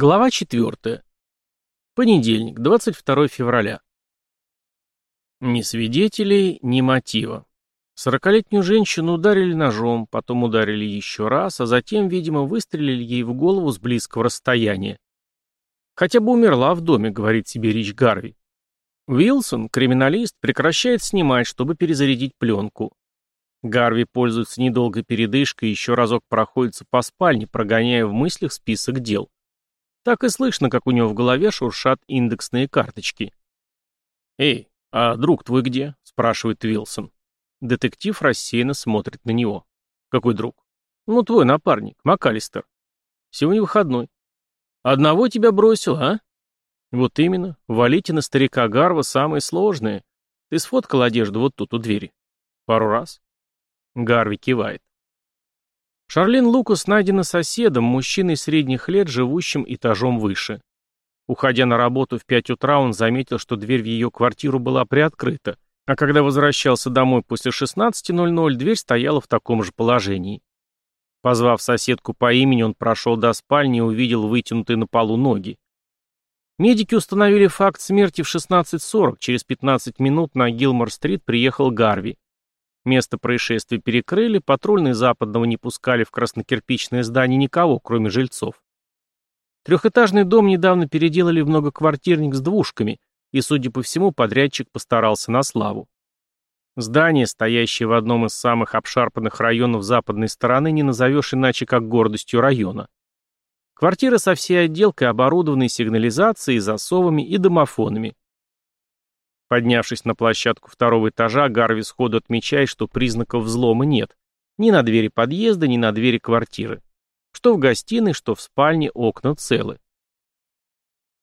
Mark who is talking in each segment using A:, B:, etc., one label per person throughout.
A: Глава 4. Понедельник, 22 февраля. Ни свидетелей, ни мотива. Сорокалетнюю женщину ударили ножом, потом ударили еще раз, а затем, видимо, выстрелили ей в голову с близкого расстояния. Хотя бы умерла в доме, говорит себе Рич Гарви. Уилсон, криминалист, прекращает снимать, чтобы перезарядить пленку. Гарви пользуется недолгой передышкой и еще разок проходится по спальне, прогоняя в мыслях список дел. Так и слышно, как у него в голове шуршат индексные карточки. «Эй, а друг твой где?» — спрашивает Вилсон. Детектив рассеянно смотрит на него. «Какой друг?» «Ну, твой напарник, МакАлистер. Сегодня выходной». «Одного тебя бросил, а?» «Вот именно. Валите на старика Гарва самое сложное. Ты сфоткал одежду вот тут у двери?» «Пару раз». Гарви кивает. Шарлин Лукас найдена соседом, мужчиной средних лет, живущим этажом выше. Уходя на работу в 5 утра, он заметил, что дверь в ее квартиру была приоткрыта, а когда возвращался домой после 16.00, дверь стояла в таком же положении. Позвав соседку по имени, он прошел до спальни и увидел вытянутые на полу ноги. Медики установили факт смерти в 16.40. Через 15 минут на Гилмор-стрит приехал Гарви. Место происшествия перекрыли, патрульные западного не пускали в краснокирпичное здание никого, кроме жильцов. Трехэтажный дом недавно переделали в многоквартирник с двушками, и, судя по всему, подрядчик постарался на славу. Здание, стоящее в одном из самых обшарпанных районов западной стороны, не назовешь иначе, как гордостью района. Квартиры со всей отделкой оборудованы сигнализацией, засовами и домофонами. Поднявшись на площадку второго этажа, Гарви сходу отмечает, что признаков взлома нет. Ни на двери подъезда, ни на двери квартиры. Что в гостиной, что в спальне окна целы.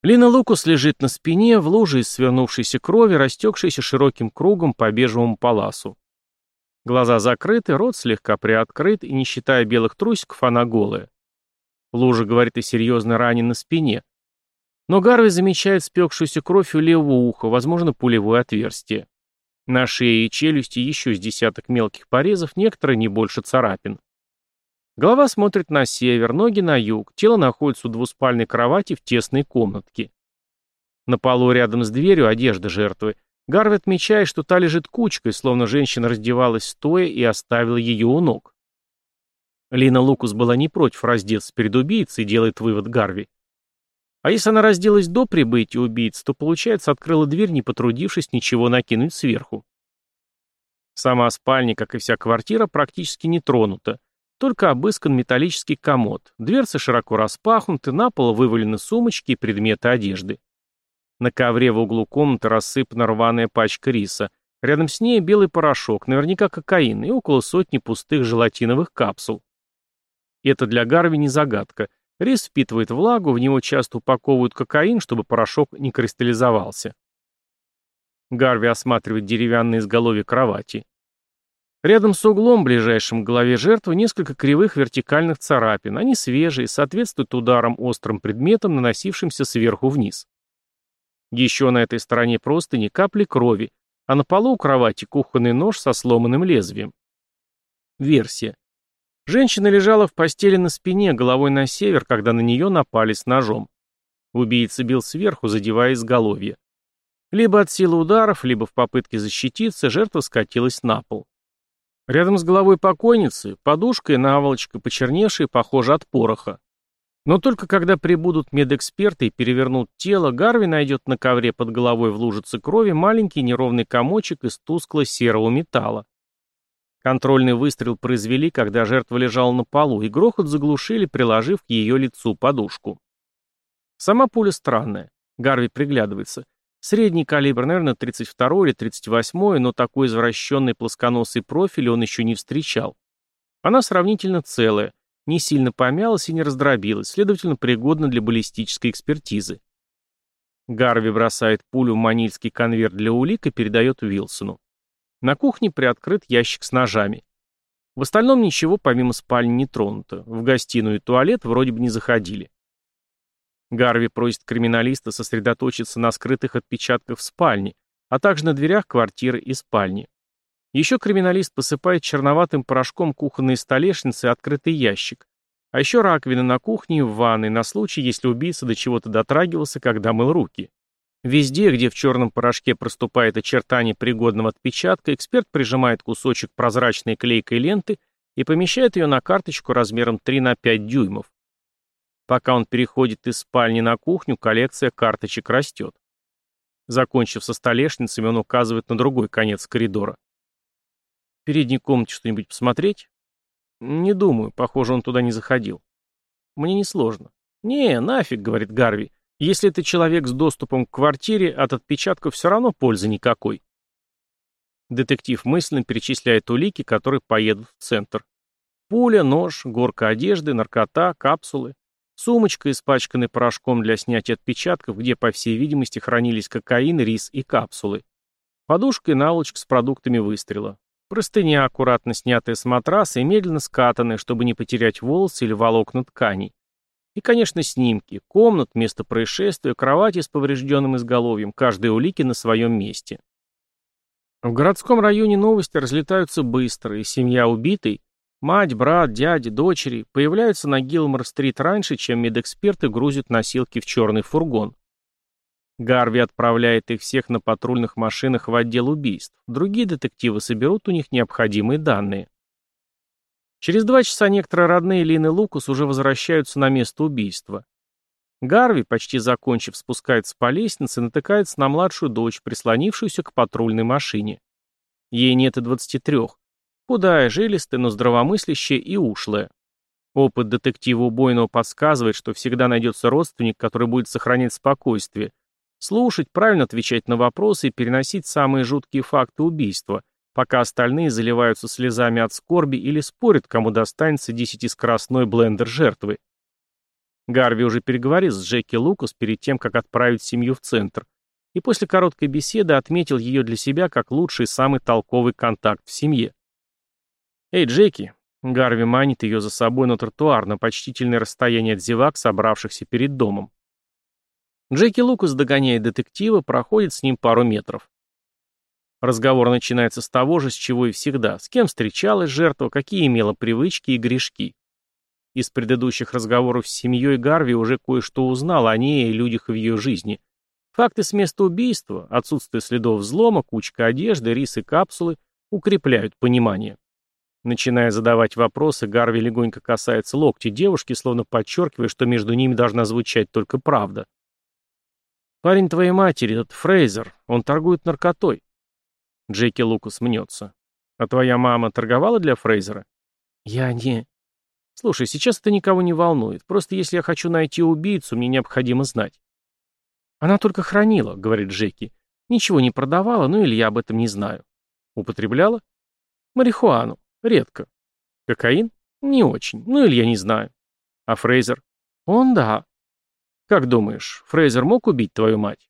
A: Лина Лукус лежит на спине, в луже из свернувшейся крови, растекшейся широким кругом по бежевому паласу. Глаза закрыты, рот слегка приоткрыт, и, не считая белых трусиков, она голая. Лужа говорит о серьезной ране на спине, но Гарви замечает спекшуюся кровь у левого уха, возможно, пулевое отверстие. На шее и челюсти еще с десяток мелких порезов, некоторые не больше царапин. Голова смотрит на север, ноги на юг, тело находится у двуспальной кровати в тесной комнатке. На полу рядом с дверью одежда жертвы. Гарви отмечает, что та лежит кучкой, словно женщина раздевалась стоя и оставила ее у ног. Лина Лукус была не против раздеться перед убийцей, делает вывод Гарви. А если она разделась до прибытия убийц, то, получается, открыла дверь, не потрудившись ничего накинуть сверху. Сама спальня, как и вся квартира, практически не тронута. Только обыскан металлический комод. Дверцы широко распахнуты, на пол вывалены сумочки и предметы одежды. На ковре в углу комнаты рассыпана рваная пачка риса. Рядом с ней белый порошок, наверняка кокаин, и около сотни пустых желатиновых капсул. Это для Гарви не загадка. Рис впитывает влагу, в него часто упаковывают кокаин, чтобы порошок не кристаллизовался. Гарви осматривает деревянное изголовье кровати. Рядом с углом, ближайшим к голове жертвы, несколько кривых вертикальных царапин. Они свежие, соответствуют ударам острым предметом, наносившимся сверху вниз. Еще на этой стороне просто ни капли крови, а на полу у кровати кухонный нож со сломанным лезвием. Версия. Женщина лежала в постели на спине, головой на север, когда на нее напали с ножом. Убийца бил сверху, задевая изголовье. Либо от силы ударов, либо в попытке защититься, жертва скатилась на пол. Рядом с головой покойницы подушка и наволочка, почерневшие, похоже, от пороха. Но только когда прибудут медэксперты и перевернут тело, Гарви найдет на ковре под головой в лужице крови маленький неровный комочек из тускло-серого металла. Контрольный выстрел произвели, когда жертва лежала на полу, и грохот заглушили, приложив к ее лицу подушку. Сама пуля странная. Гарви приглядывается. Средний калибр, наверное, 32 или 38, но такой извращенный плосконосый профиль он еще не встречал. Она сравнительно целая, не сильно помялась и не раздробилась, следовательно, пригодна для баллистической экспертизы. Гарви бросает пулю в манильский конверт для улик и передает Уилсону. На кухне приоткрыт ящик с ножами. В остальном ничего помимо спальни не тронуто. В гостиную и туалет вроде бы не заходили. Гарви просит криминалиста сосредоточиться на скрытых отпечатках в спальне, а также на дверях квартиры и спальни. Еще криминалист посыпает черноватым порошком кухонные столешницы и открытый ящик, А еще раковина на кухне и в ванной на случай, если убийца до чего-то дотрагивался, когда мыл руки. Везде, где в черном порошке проступает очертание пригодного отпечатка, эксперт прижимает кусочек прозрачной клейкой ленты и помещает ее на карточку размером 3 на 5 дюймов. Пока он переходит из спальни на кухню, коллекция карточек растет. Закончив со столешницами, он указывает на другой конец коридора. В передней комнате что-нибудь посмотреть? Не думаю, похоже, он туда не заходил. Мне несложно. Не, нафиг, говорит Гарви. Если это человек с доступом к квартире, от отпечатков все равно пользы никакой. Детектив мысленно перечисляет улики, которые поедут в центр. Пуля, нож, горка одежды, наркота, капсулы. Сумочка, испачканная порошком для снятия отпечатков, где, по всей видимости, хранились кокаин, рис и капсулы. Подушка и наволочка с продуктами выстрела. Простыня, аккуратно снятая с матраса и медленно скатанная, чтобы не потерять волосы или волокна тканей. И, конечно, снимки, комнат, место происшествия, кровати с поврежденным изголовьем, каждой улики на своем месте. В городском районе новости разлетаются быстро, и семья убитой, мать, брат, дядя, дочери, появляются на Гилмор-стрит раньше, чем медэксперты грузят носилки в черный фургон. Гарви отправляет их всех на патрульных машинах в отдел убийств. Другие детективы соберут у них необходимые данные. Через два часа некоторые родные Лины Лукас уже возвращаются на место убийства. Гарви, почти закончив, спускается по лестнице и натыкается на младшую дочь, прислонившуюся к патрульной машине. Ей нет и двадцати трех. Худая, жилистая, но здравомыслящая и ушлая. Опыт детектива убойного подсказывает, что всегда найдется родственник, который будет сохранять спокойствие, слушать, правильно отвечать на вопросы и переносить самые жуткие факты убийства – пока остальные заливаются слезами от скорби или спорят, кому достанется десятискоростной блендер жертвы. Гарви уже переговорил с Джеки Лукас перед тем, как отправить семью в центр, и после короткой беседы отметил ее для себя как лучший и самый толковый контакт в семье. «Эй, Джеки!» Гарви манит ее за собой на тротуар на почтительное расстояние от зевак, собравшихся перед домом. Джеки Лукас догоняет детектива, проходит с ним пару метров. Разговор начинается с того же, с чего и всегда. С кем встречалась жертва, какие имела привычки и грешки. Из предыдущих разговоров с семьей Гарви уже кое-что узнал о ней и людях в ее жизни. Факты с места убийства, отсутствие следов взлома, кучка одежды, рис и капсулы укрепляют понимание. Начиная задавать вопросы, Гарви легонько касается локти девушки, словно подчеркивая, что между ними должна звучать только правда. «Парень твоей матери, этот Фрейзер, он торгует наркотой. Джеки Лукас мнется. А твоя мама торговала для Фрейзера? Я не... Слушай, сейчас это никого не волнует. Просто если я хочу найти убийцу, мне необходимо знать. Она только хранила, говорит Джеки. Ничего не продавала, ну или я об этом не знаю. Употребляла? Марихуану. Редко. Кокаин? Не очень. Ну или я не знаю. А Фрейзер? Он да. Как думаешь, Фрейзер мог убить твою мать?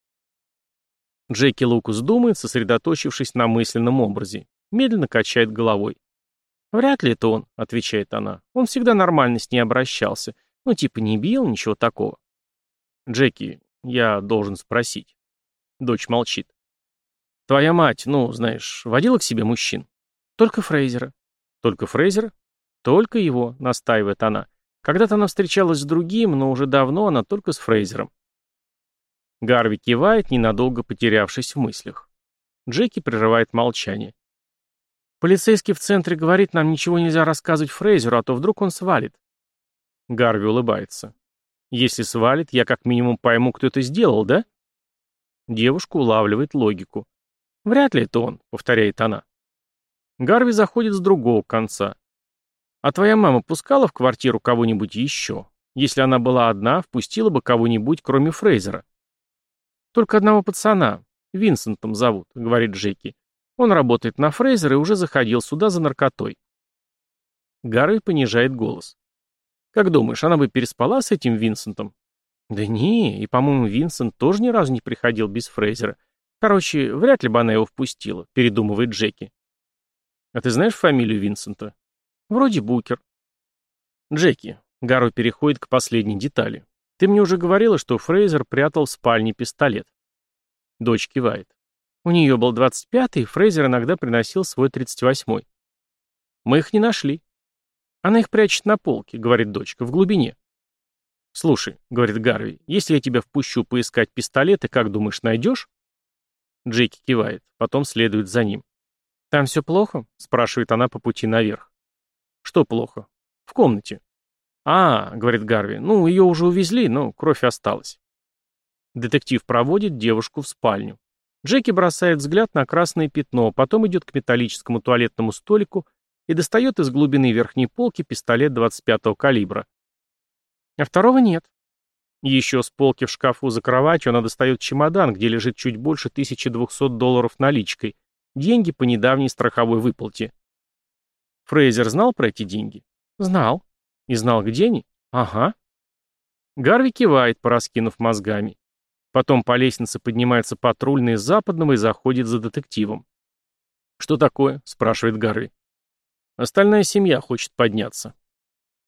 A: Джеки Лукас думает, сосредоточившись на мысленном образе. Медленно качает головой. «Вряд ли это он», — отвечает она. «Он всегда нормально с ней обращался. Ну, типа не бил, ничего такого». «Джеки, я должен спросить». Дочь молчит. «Твоя мать, ну, знаешь, водила к себе мужчин?» «Только Фрейзера». «Только Фрейзера?» «Только его», — настаивает она. «Когда-то она встречалась с другим, но уже давно она только с Фрейзером». Гарви кивает, ненадолго потерявшись в мыслях. Джеки прерывает молчание. «Полицейский в центре говорит, нам ничего нельзя рассказывать Фрейзеру, а то вдруг он свалит». Гарви улыбается. «Если свалит, я как минимум пойму, кто это сделал, да?» Девушка улавливает логику. «Вряд ли это он», — повторяет она. Гарви заходит с другого конца. «А твоя мама пускала в квартиру кого-нибудь еще? Если она была одна, впустила бы кого-нибудь, кроме Фрейзера». «Только одного пацана. Винсентом зовут», — говорит Джеки. «Он работает на Фрейзер и уже заходил сюда за наркотой». Гарри понижает голос. «Как думаешь, она бы переспала с этим Винсентом?» «Да не, и, по-моему, Винсент тоже ни разу не приходил без Фрейзера. Короче, вряд ли бы она его впустила», — передумывает Джеки. «А ты знаешь фамилию Винсента?» «Вроде Букер». «Джеки». Гарро переходит к последней детали. Ты мне уже говорила, что Фрейзер прятал в спальне пистолет. Дочь кивает. У нее был 25-й, Фрейзер иногда приносил свой 38-й. Мы их не нашли. Она их прячет на полке, говорит дочка, в глубине. Слушай, говорит Гарви, если я тебя впущу поискать пистолеты, как думаешь, найдешь? Джеки кивает, потом следует за ним. «Там все плохо?» — спрашивает она по пути наверх. «Что плохо?» «В комнате». «А, — говорит Гарви, — ну, ее уже увезли, но кровь осталась». Детектив проводит девушку в спальню. Джеки бросает взгляд на красное пятно, потом идет к металлическому туалетному столику и достает из глубины верхней полки пистолет 25-го калибра. А второго нет. Еще с полки в шкафу за кроватью она достает чемодан, где лежит чуть больше 1200 долларов наличкой, деньги по недавней страховой выплате. Фрейзер знал про эти деньги? Знал. И знал, где они? Ага. Гарви кивает, пораскинув мозгами. Потом по лестнице поднимается патрульный из западного и заходит за детективом. «Что такое?» — спрашивает Гарви. «Остальная семья хочет подняться».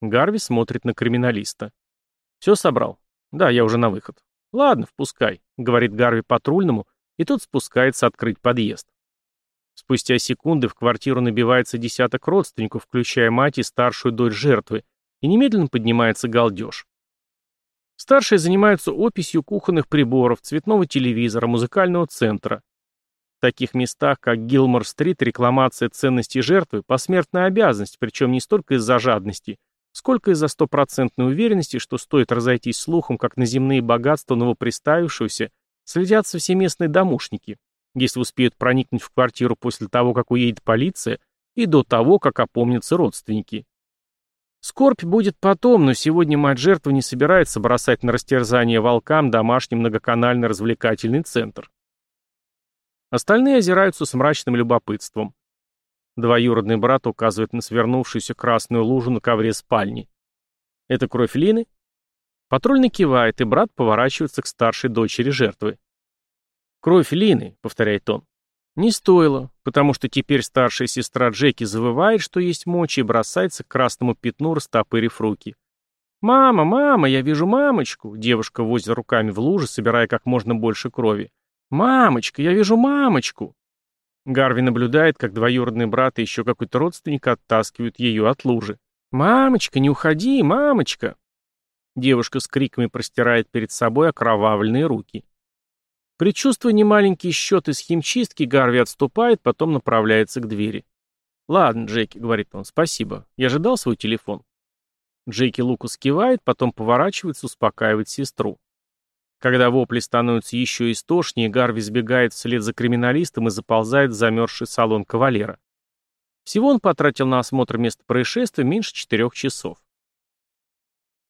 A: Гарви смотрит на криминалиста. «Все собрал?» «Да, я уже на выход». «Ладно, впускай», — говорит Гарви патрульному, и тот спускается открыть подъезд. Спустя секунды в квартиру набивается десяток родственников, включая мать и старшую дочь жертвы, и немедленно поднимается галдеж. Старшие занимаются описью кухонных приборов, цветного телевизора, музыкального центра. В таких местах, как Гилмор-стрит, рекламация ценностей жертвы – посмертная обязанность, причем не столько из-за жадности, сколько из-за стопроцентной уверенности, что стоит разойтись слухом, как на земные богатства новоприставившегося, следятся все местные домушники, если успеют проникнуть в квартиру после того, как уедет полиция, и до того, как опомнятся родственники. Скорбь будет потом, но сегодня мать жертвы не собирается бросать на растерзание волкам домашний многоканальный развлекательный центр. Остальные озираются с мрачным любопытством. Двоюродный брат указывает на свернувшуюся красную лужу на ковре спальни. «Это кровь Лины?» Патрульный кивает, и брат поворачивается к старшей дочери жертвы. «Кровь Лины», — повторяет он. Не стоило, потому что теперь старшая сестра Джеки завывает, что есть мочи, и бросается к красному пятну, растопырив руки. «Мама, мама, я вижу мамочку!» Девушка возит руками в луже, собирая как можно больше крови. «Мамочка, я вижу мамочку!» Гарви наблюдает, как двоюродный брат и еще какой-то родственник оттаскивают ее от лужи. «Мамочка, не уходи, мамочка!» Девушка с криками простирает перед собой окровавленные руки. Предчувствуя немаленький счет из химчистки, Гарви отступает, потом направляется к двери. «Ладно, Джеки», — говорит он, — «спасибо. Я же дал свой телефон». Джеки Лукас кивает, потом поворачивается, успокаивает сестру. Когда вопли становятся еще истошнее, Гарви сбегает вслед за криминалистом и заползает в замерзший салон кавалера. Всего он потратил на осмотр места происшествия меньше четырех часов.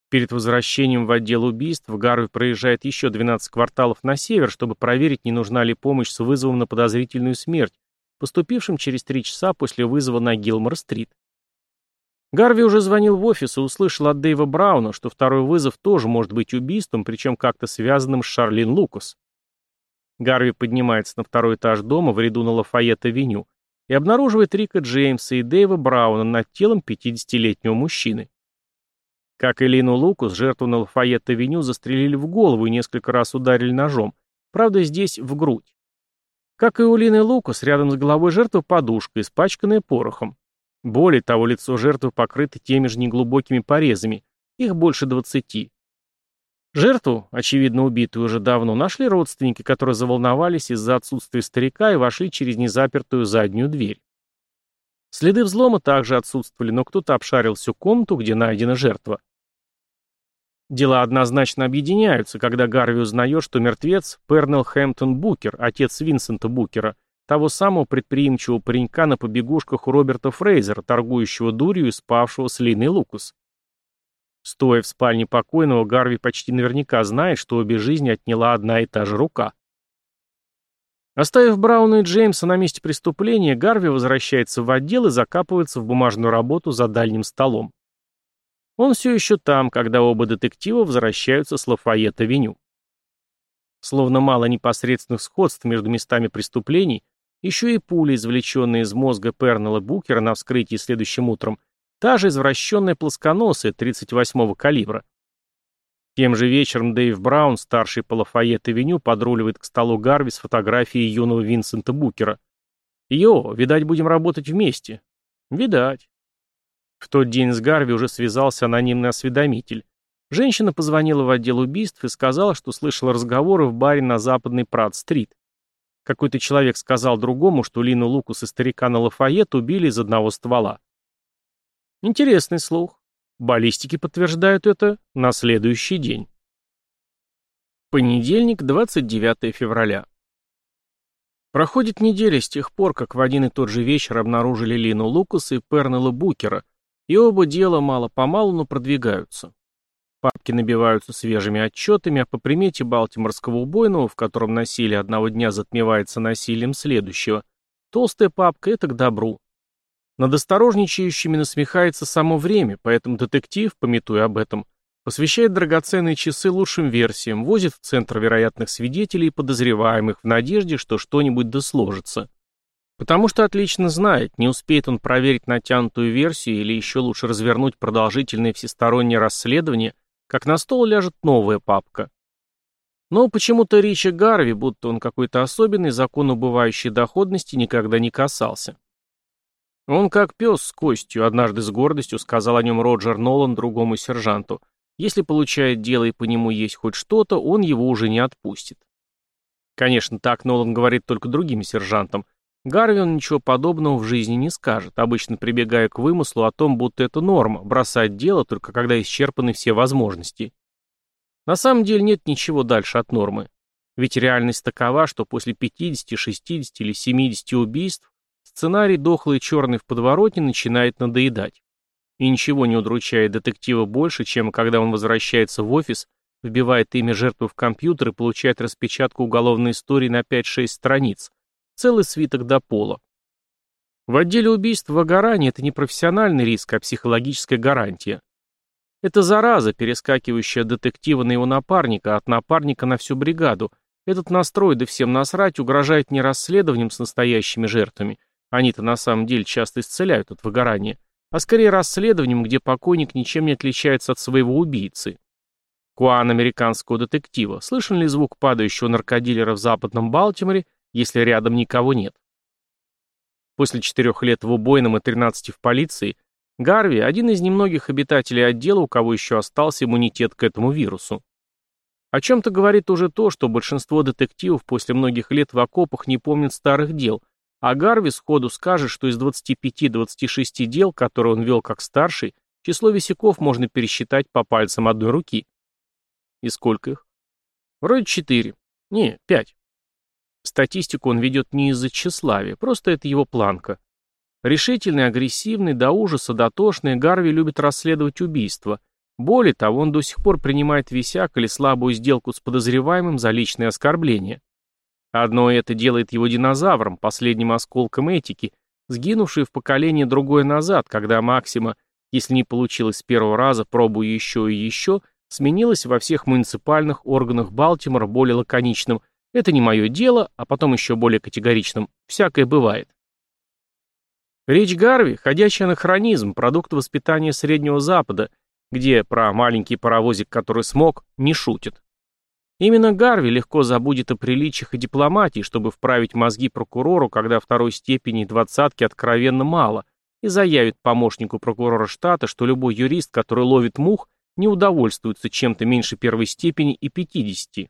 A: Перед возвращением в отдел убийств Гарви проезжает еще 12 кварталов на север, чтобы проверить, не нужна ли помощь с вызовом на подозрительную смерть, поступившим через три часа после вызова на Гилмор-стрит. Гарви уже звонил в офис и услышал от Дэйва Брауна, что второй вызов тоже может быть убийством, причем как-то связанным с Шарлин Лукас. Гарви поднимается на второй этаж дома в ряду на Лафайет-авеню и обнаруживает Рика Джеймса и Дэйва Брауна над телом 50-летнего мужчины. Как и Лину Лукус, жертву на Лафайет-авеню застрелили в голову и несколько раз ударили ножом, правда здесь в грудь. Как и у Лины Лукас, рядом с головой жертвы подушка, испачканная порохом. Более того, лицо жертвы покрыто теми же неглубокими порезами, их больше двадцати. Жертву, очевидно убитую уже давно, нашли родственники, которые заволновались из-за отсутствия старика и вошли через незапертую заднюю дверь. Следы взлома также отсутствовали, но кто-то обшарил всю комнату, где найдена жертва. Дела однозначно объединяются, когда Гарви узнает, что мертвец – Пернел Хэмптон Букер, отец Винсента Букера, того самого предприимчивого паренька на побегушках у Роберта Фрейзера, торгующего дурью и спавшего с Линой Лукас. Стоя в спальне покойного, Гарви почти наверняка знает, что обе жизни отняла одна и та же рука. Оставив Брауна и Джеймса на месте преступления, Гарви возвращается в отдел и закапывается в бумажную работу за дальним столом. Он все еще там, когда оба детектива возвращаются с Лафайет-авеню. Словно мало непосредственных сходств между местами преступлений, еще и пуля, извлеченная из мозга Пернелла Букера на вскрытии следующим утром, та же извращенная плосконосая 38-го калибра. Тем же вечером Дэйв Браун, старший по Лафайет-авеню, подруливает к столу Гарви с фотографией юного Винсента Букера. «Йо, видать, будем работать вместе». «Видать». В тот день с Гарви уже связался анонимный осведомитель. Женщина позвонила в отдел убийств и сказала, что слышала разговоры в баре на западной Прат-стрит. Какой-то человек сказал другому, что Лину Лукус и старикана Лафайет убили из одного ствола. Интересный слух. Баллистики подтверждают это на следующий день. Понедельник, 29 февраля. Проходит неделя с тех пор, как в один и тот же вечер обнаружили Лину Лукас и Пернелла Букера, и оба дела мало-помалу, но продвигаются. Папки набиваются свежими отчетами, а по примете Балтиморского убойного, в котором насилие одного дня затмевается насилием следующего, толстая папка — это к добру. Над осторожничающими насмехается само время, поэтому детектив, пометуя об этом, посвящает драгоценные часы лучшим версиям, возит в центр вероятных свидетелей и подозреваемых в надежде, что что-нибудь досложится. Потому что отлично знает, не успеет он проверить натянутую версию или еще лучше развернуть продолжительное всестороннее расследование – как на стол ляжет новая папка. Но почему-то Рича Гарви, будто он какой-то особенный, закон убывающей доходности никогда не касался. Он как пес с костью, однажды с гордостью сказал о нем Роджер Нолан другому сержанту. Если получает дело и по нему есть хоть что-то, он его уже не отпустит. Конечно, так Нолан говорит только другим сержантам, Гарвин ничего подобного в жизни не скажет, обычно прибегая к вымыслу о том, будто это норма, бросать дело только когда исчерпаны все возможности. На самом деле нет ничего дальше от нормы. Ведь реальность такова, что после 50, 60 или 70 убийств сценарий дохлый черный в подворотне начинает надоедать. И ничего не удручает детектива больше, чем когда он возвращается в офис, вбивает имя жертвы в компьютер и получает распечатку уголовной истории на 5-6 страниц, Целый свиток до пола. В отделе убийств выгорания это не профессиональный риск, а психологическая гарантия. Это зараза, перескакивающая от детектива на его напарника, от напарника на всю бригаду. Этот настрой, да всем насрать, угрожает не расследованием с настоящими жертвами, они-то на самом деле часто исцеляют от выгорания, а скорее расследованием, где покойник ничем не отличается от своего убийцы. Куан американского детектива. Слышен ли звук падающего наркодилера в западном Балтиморе если рядом никого нет. После четырех лет в убойном и 13 в полиции, Гарви – один из немногих обитателей отдела, у кого еще остался иммунитет к этому вирусу. О чем-то говорит уже то, что большинство детективов после многих лет в окопах не помнят старых дел, а Гарви сходу скажет, что из 25-26 дел, которые он вел как старший, число висяков можно пересчитать по пальцам одной руки. И сколько их? Вроде четыре. Не, пять. Статистику он ведет не из-за тщеславия, просто это его планка. Решительный, агрессивный, до ужаса дотошный, Гарви любит расследовать убийства. Более того, он до сих пор принимает висяк или слабую сделку с подозреваемым за личное оскорбление. Одно это делает его динозавром, последним осколком этики, сгинувший в поколение другое назад, когда Максима, если не получилось с первого раза, пробуя еще и еще, сменилась во всех муниципальных органах Балтимора более лаконичным – это не мое дело, а потом еще более категоричным. Всякое бывает. Речь Гарви – ходячий анахронизм, продукт воспитания Среднего Запада, где про маленький паровозик, который смог, не шутит. Именно Гарви легко забудет о приличиях и дипломатии, чтобы вправить мозги прокурору, когда второй степени двадцатки откровенно мало, и заявит помощнику прокурора штата, что любой юрист, который ловит мух, не удовольствуется чем-то меньше первой степени и 50.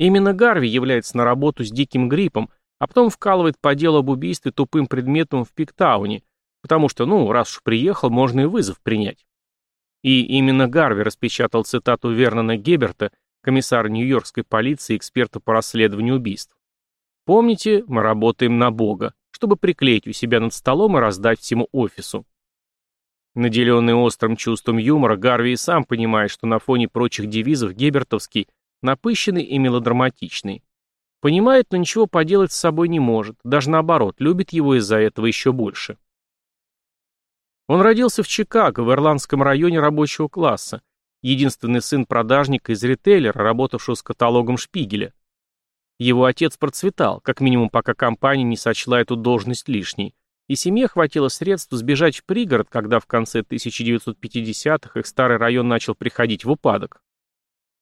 A: Именно Гарви является на работу с диким гриппом, а потом вкалывает по делу об убийстве тупым предметом в Пиктауне, потому что, ну, раз уж приехал, можно и вызов принять. И именно Гарви распечатал цитату Вернона Геберта, комиссара Нью-Йоркской полиции эксперта по расследованию убийств. Помните, мы работаем на Бога, чтобы приклеить у себя над столом и раздать всему офису. Наделенный острым чувством юмора, Гарви и сам понимает, что на фоне прочих девизов Гебертовский – напыщенный и мелодраматичный. Понимает, но ничего поделать с собой не может, даже наоборот, любит его из-за этого еще больше. Он родился в Чикаго, в ирландском районе рабочего класса, единственный сын продажника из ритейлера, работавшего с каталогом Шпигеля. Его отец процветал, как минимум пока компания не сочла эту должность лишней, и семье хватило средств сбежать в пригород, когда в конце 1950-х их старый район начал приходить в упадок.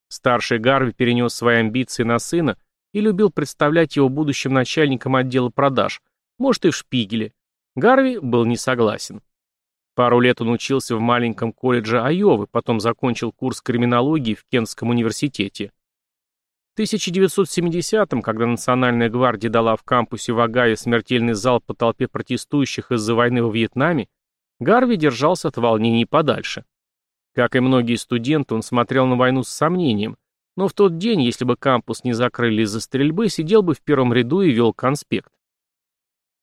A: Старший Гарви перенес свои амбиции на сына и любил представлять его будущим начальником отдела продаж, может и в шпигеле. Гарви был не согласен. Пару лет он учился в маленьком колледже Айовы, потом закончил курс криминологии в Кентском университете. В 1970-м, когда Национальная гвардия дала в кампусе в Огайо смертельный залп по толпе протестующих из-за войны во Вьетнаме, Гарви держался от волнений подальше. Как и многие студенты, он смотрел на войну с сомнением, но в тот день, если бы кампус не закрыли из-за стрельбы, сидел бы в первом ряду и вел конспект.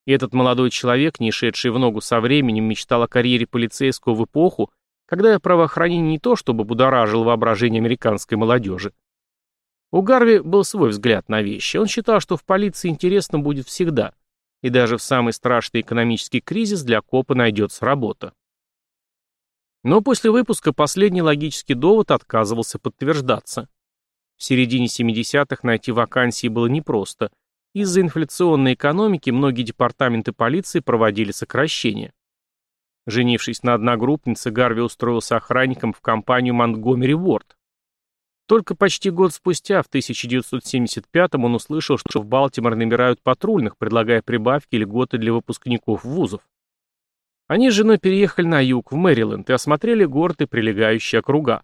A: И этот молодой человек, не шедший в ногу со временем, мечтал о карьере полицейского в эпоху, когда правоохранение не то чтобы будоражило воображение американской молодежи. У Гарви был свой взгляд на вещи. Он считал, что в полиции интересно будет всегда. И даже в самый страшный экономический кризис для копа найдется работа. Но после выпуска последний логический довод отказывался подтверждаться. В середине 70-х найти вакансии было непросто – из-за инфляционной экономики многие департаменты полиции проводили сокращения. Женившись на одногруппнице, Гарви устроился охранником в компанию Монтгомери Уорд. Только почти год спустя, в 1975-м, он услышал, что в Балтимор набирают патрульных, предлагая прибавки и льготы для выпускников вузов. Они с женой переехали на юг, в Мэриленд, и осмотрели город и прилегающие округа.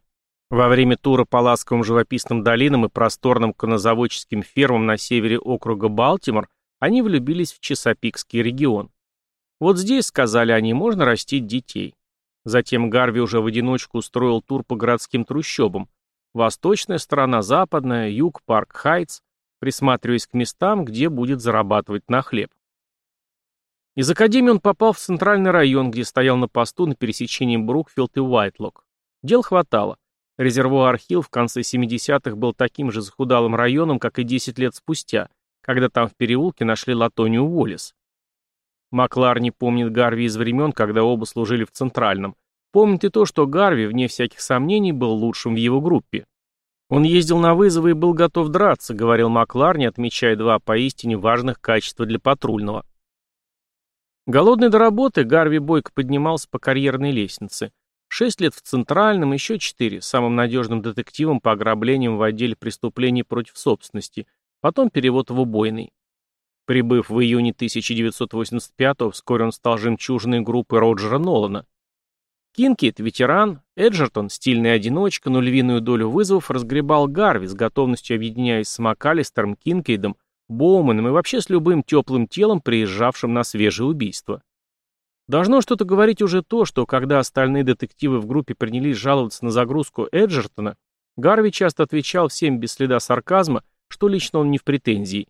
A: Во время тура по ласковым живописным долинам и просторным конозаводческим фермам на севере округа Балтимор они влюбились в Чесопикский регион. Вот здесь, сказали они, можно растить детей. Затем Гарви уже в одиночку устроил тур по городским трущобам. Восточная сторона, западная, юг, парк Хайтс, присматриваясь к местам, где будет зарабатывать на хлеб. Из академии он попал в центральный район, где стоял на посту на пересечении Брукфилд и Уайтлок. Дел хватало. Резервуар Хилл в конце 70-х был таким же захудалым районом, как и 10 лет спустя, когда там в переулке нашли Латонию Уоллес. Маклар помнит Гарви из времен, когда оба служили в Центральном. Помнит и то, что Гарви, вне всяких сомнений, был лучшим в его группе. Он ездил на вызовы и был готов драться, говорил Макларни, отмечая два поистине важных качества для патрульного. Голодный до работы, Гарви бойко поднимался по карьерной лестнице. Шесть лет в Центральном, еще четыре, самым надежным детективом по ограблениям в отделе преступлений против собственности, потом перевод в убойный. Прибыв в июне 1985-го, вскоре он стал жемчужиной группы Роджера Нолана. Кинкит, ветеран, Эджертон, стильный одиночка, но львиную долю вызовов разгребал Гарви, с готовностью объединяясь с МакАлистером, Кинкейдом, Боуманом и вообще с любым теплым телом, приезжавшим на свежее убийство. Должно что-то говорить уже то, что когда остальные детективы в группе принялись жаловаться на загрузку Эджертона, Гарви часто отвечал всем без следа сарказма, что лично он не в претензии.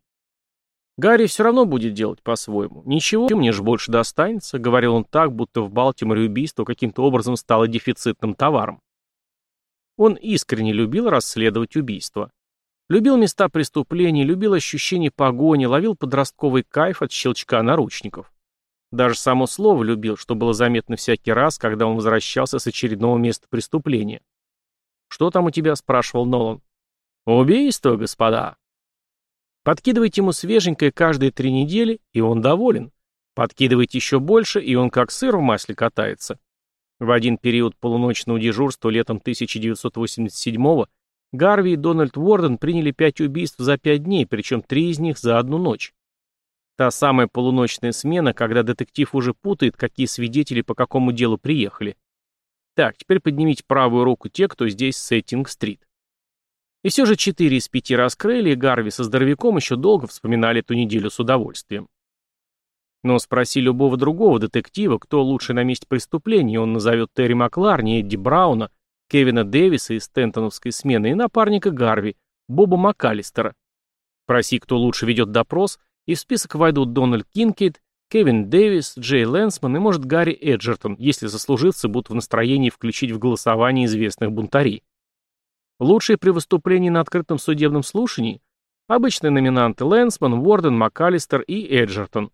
A: «Гарри все равно будет делать по-своему. Ничего, мне же больше достанется», — говорил он так, будто в Балтиморе убийство каким-то образом стало дефицитным товаром. Он искренне любил расследовать убийства. Любил места преступлений, любил ощущение погони, ловил подростковый кайф от щелчка наручников. Даже само слово любил, что было заметно всякий раз, когда он возвращался с очередного места преступления. «Что там у тебя?» — спрашивал Нолан. «Убийство, господа». Подкидывайте ему свеженькое каждые три недели, и он доволен. Подкидывайте еще больше, и он как сыр в масле катается. В один период полуночного дежурства летом 1987-го Гарви и Дональд Уорден приняли пять убийств за пять дней, причем три из них за одну ночь. Та самая полуночная смена, когда детектив уже путает, какие свидетели по какому делу приехали. Так, теперь поднимите правую руку те, кто здесь Сеттинг-стрит. И все же четыре из пяти раскрыли, и Гарви со здоровяком еще долго вспоминали эту неделю с удовольствием. Но спроси любого другого детектива, кто лучше на месте преступления, он назовет Терри Макларни, Эдди Брауна, Кевина Дэвиса из Стентоновской смены и напарника Гарви, Боба МакАлистера. Проси, кто лучше ведет допрос – и в список войдут Дональд Кинкейд, Кевин Дэвис, Джей Лэнсман и, может, Гарри Эджертон, если заслуживцы будут в настроении включить в голосование известных бунтарей. Лучшие при выступлении на открытом судебном слушании – обычные номинанты Лэнсман, Уорден, МакАлистер и Эджертон.